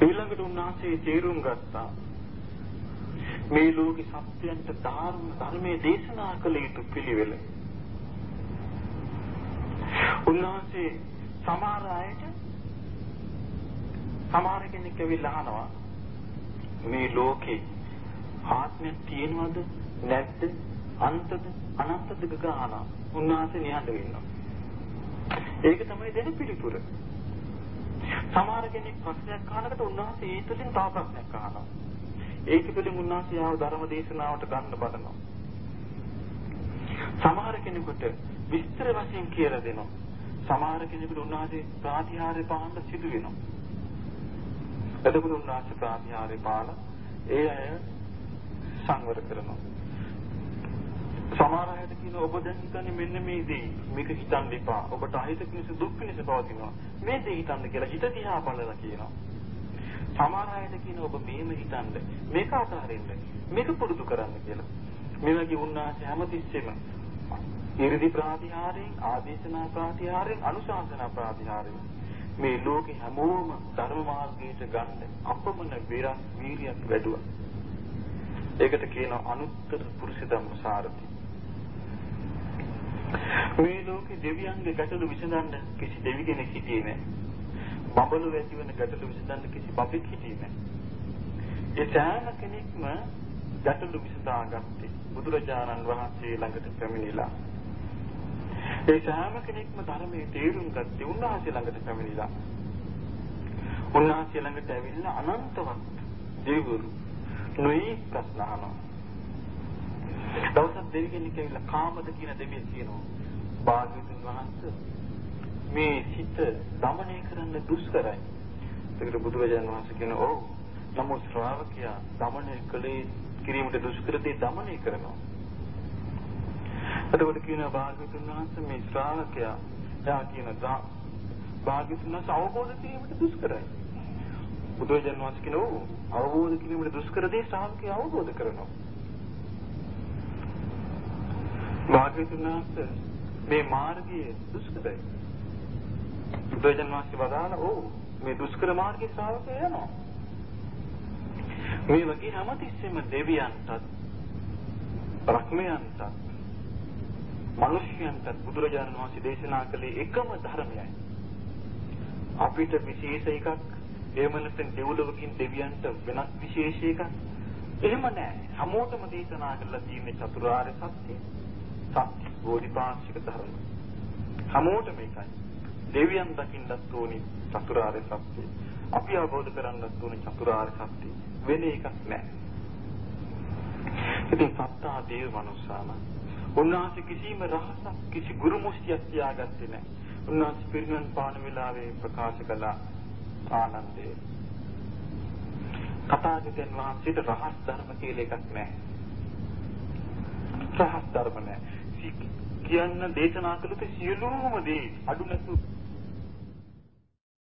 ඊළඟට උන්වහන්සේ තේරුම් ගත්තා මේ ලෝකේ සත්‍යයන්ට ධර්ම ධර්මයේ දේශනා කළ යුතු පිළිවෙල. උන්වහන්සේ සමහර අයට සමහර කෙනෙක් ඇවිල්ලා අහනවා මේ ලෝකේ ආත්මයක් තියෙනවද නැද්ද අන්තද අනන්තද ගාන උන්වහන්සේ නිහඬ වෙනවා. ඒක තමයි දෙන පිළිතුර. සමහර කෙනෙක් ප්‍රශ්නයක් අහනකොට උන්වහන්සේ ඒ තුලින් තව ප්‍රශ්නයක් අහනවා. ඒක තුළින් උන්වහන්සේ ආව ධර්ම දේශනාවට ගන්න බලනවා. සමහර කෙනෙකුට විස්තර වශයෙන් කියලා දෙනවා. සමහර කෙනෙකුට උන්වහන්සේ ප්‍රාතිහාර්ය පාන්න සිදු වෙනවා. එතකොට උන්වහන්සේ ප්‍රාතිහාර්ය පාන ඒ අය සංවර කරනවා. සමහර අයට කියන ඔබ දැන් හිතන්නේ මෙන්න මේ දේ මේක හිතන්න එපා. ඔබට අහිත කිනිස දුක් කිනිස පවතිනවා. මේ දේ හිතන්න කියලා හිත දිහා බලලා කියනවා. සමහර අයට කියන ඔබ මේම හිතන්න මේක අතහරින්න මේක පුරුදු කරන්න කියලා. මේ වගේ උන්වහන්සේ හැමතිස්සෙම ඉරිදි ප්‍රාතිහාරයෙන් ආදේශනා ප්‍රාතිහාරයෙන් අනුශාසනා ප්‍රාතිහාරයෙන් මේ ලෝකේ හැමෝම ධර්ම මාර්ගයට ගන්න අපමණ විරස් වීරියක් වැඩුවා. ඒකට කියනවා අනුත්තර පුරුෂ ධම්මසාරති. මේ ලෝකේ දෙවියන්ගේ ගැටලු විසඳන්න කිසි දෙවි කෙනෙක් හිටියේ නැහැ. බබළු ඇති වෙන ගැටලු විසඳන්න කිසි බබෙක් හිටියේ නැහැ. ඒ සෑම කෙනෙක්ම ගැටලු විසඳාගත්තේ බුදුරජාණන් වහන්සේ ළඟට පැමිණිලා. ඒ සෑම කෙනෙක්ම ධර්මයේ තේරුම් ගත්තේ උන්වහන්සේ ළඟට පැමිණිලා. උන්වහන්සේ ළඟට ඇවිල්ලා අනන්තවත් දෙවිවරු නොයි ප්‍රශ්න අහනවා. දවසක් දෙවි කෙනෙක් ඇවිල්ලා කාමද කියන දෙවියන් කියනවා. භාග්‍යවතුන් වහන්සේ මේ සිත দমনය කරන්න දුෂ්කරයි. ඒකට බුදුරජාණන් වහන්සේ කියනවා ඔව්. නමුත් ශ්‍රාවකයා দমনය කළේ කිරීමට දුෂ්කරදී দমনය කරනවා. එතකොට කියන භාග්‍යවතුන් වහන්සේ මේ ශ්‍රාවකයා එයා කියන භාග්‍යවතුන් වහන්සේ අවබෝධ කිරීමට දුෂ්කරයි. බුදුරජාණන් වහන්සේ කියන ඔව් අවබෝධ කිරීමට දුෂ්කරදී ශ්‍රාවකයා අවබෝධ කරනවා. භාග්‍යවතුන් වහන්සේ මේ මාර්ගයේ දුෂ්කරයි. බුදුරජාණන් වහන්සේ වදාළ ඕ මේ දුෂ්කර මාර්ගයේ ශ්‍රාවකය යනවා. මේ වගේ හැමතිස්සෙම දෙවියන්ටත් රක්මයන්ටත් මිනිස්යන්ටත් බුදුරජාණන් වහන්සේ දේශනා කළේ එකම ධර්මයයි. අපිට විශේෂ එකක් එහෙම නැත්නම් දෙව්ලොවකින් දෙවියන්ට වෙනස් විශේෂ එකක් එහෙම නැහැ. හැමෝටම දේශනා කරලා තියෙන චතුරාර්ය සත්‍ය සත්‍ය බෝධිපාක්ෂික ධර්ම. හැමෝටම එකයි. දෙවියන් දකින්නත් ඕනි චතුරාර්ය සත්‍ය. අපි අවබෝධ කරගන්නත් ඕනි චතුරාර්ය සත්‍ය. වෙන එකක් නැහැ. ඉතින් සත්තා දේව මනුස්සාම උන්වහන්සේ කිසිම රහසක් කිසි ගුරු මුස්තියක් තියාගත්තේ නැහැ. උන්වහන්සේ පිරිනමන පාන වෙලාවේ ප්‍රකාශ කළ ආනන්දේ කථාගතයන් වහන්සේට රහස් ධර්ම කියලා එකක් නැහැ. රහස් ධර්ම නැහැ. කියන්න දේශනා කළේ සියලුම දේ අඩු නැතු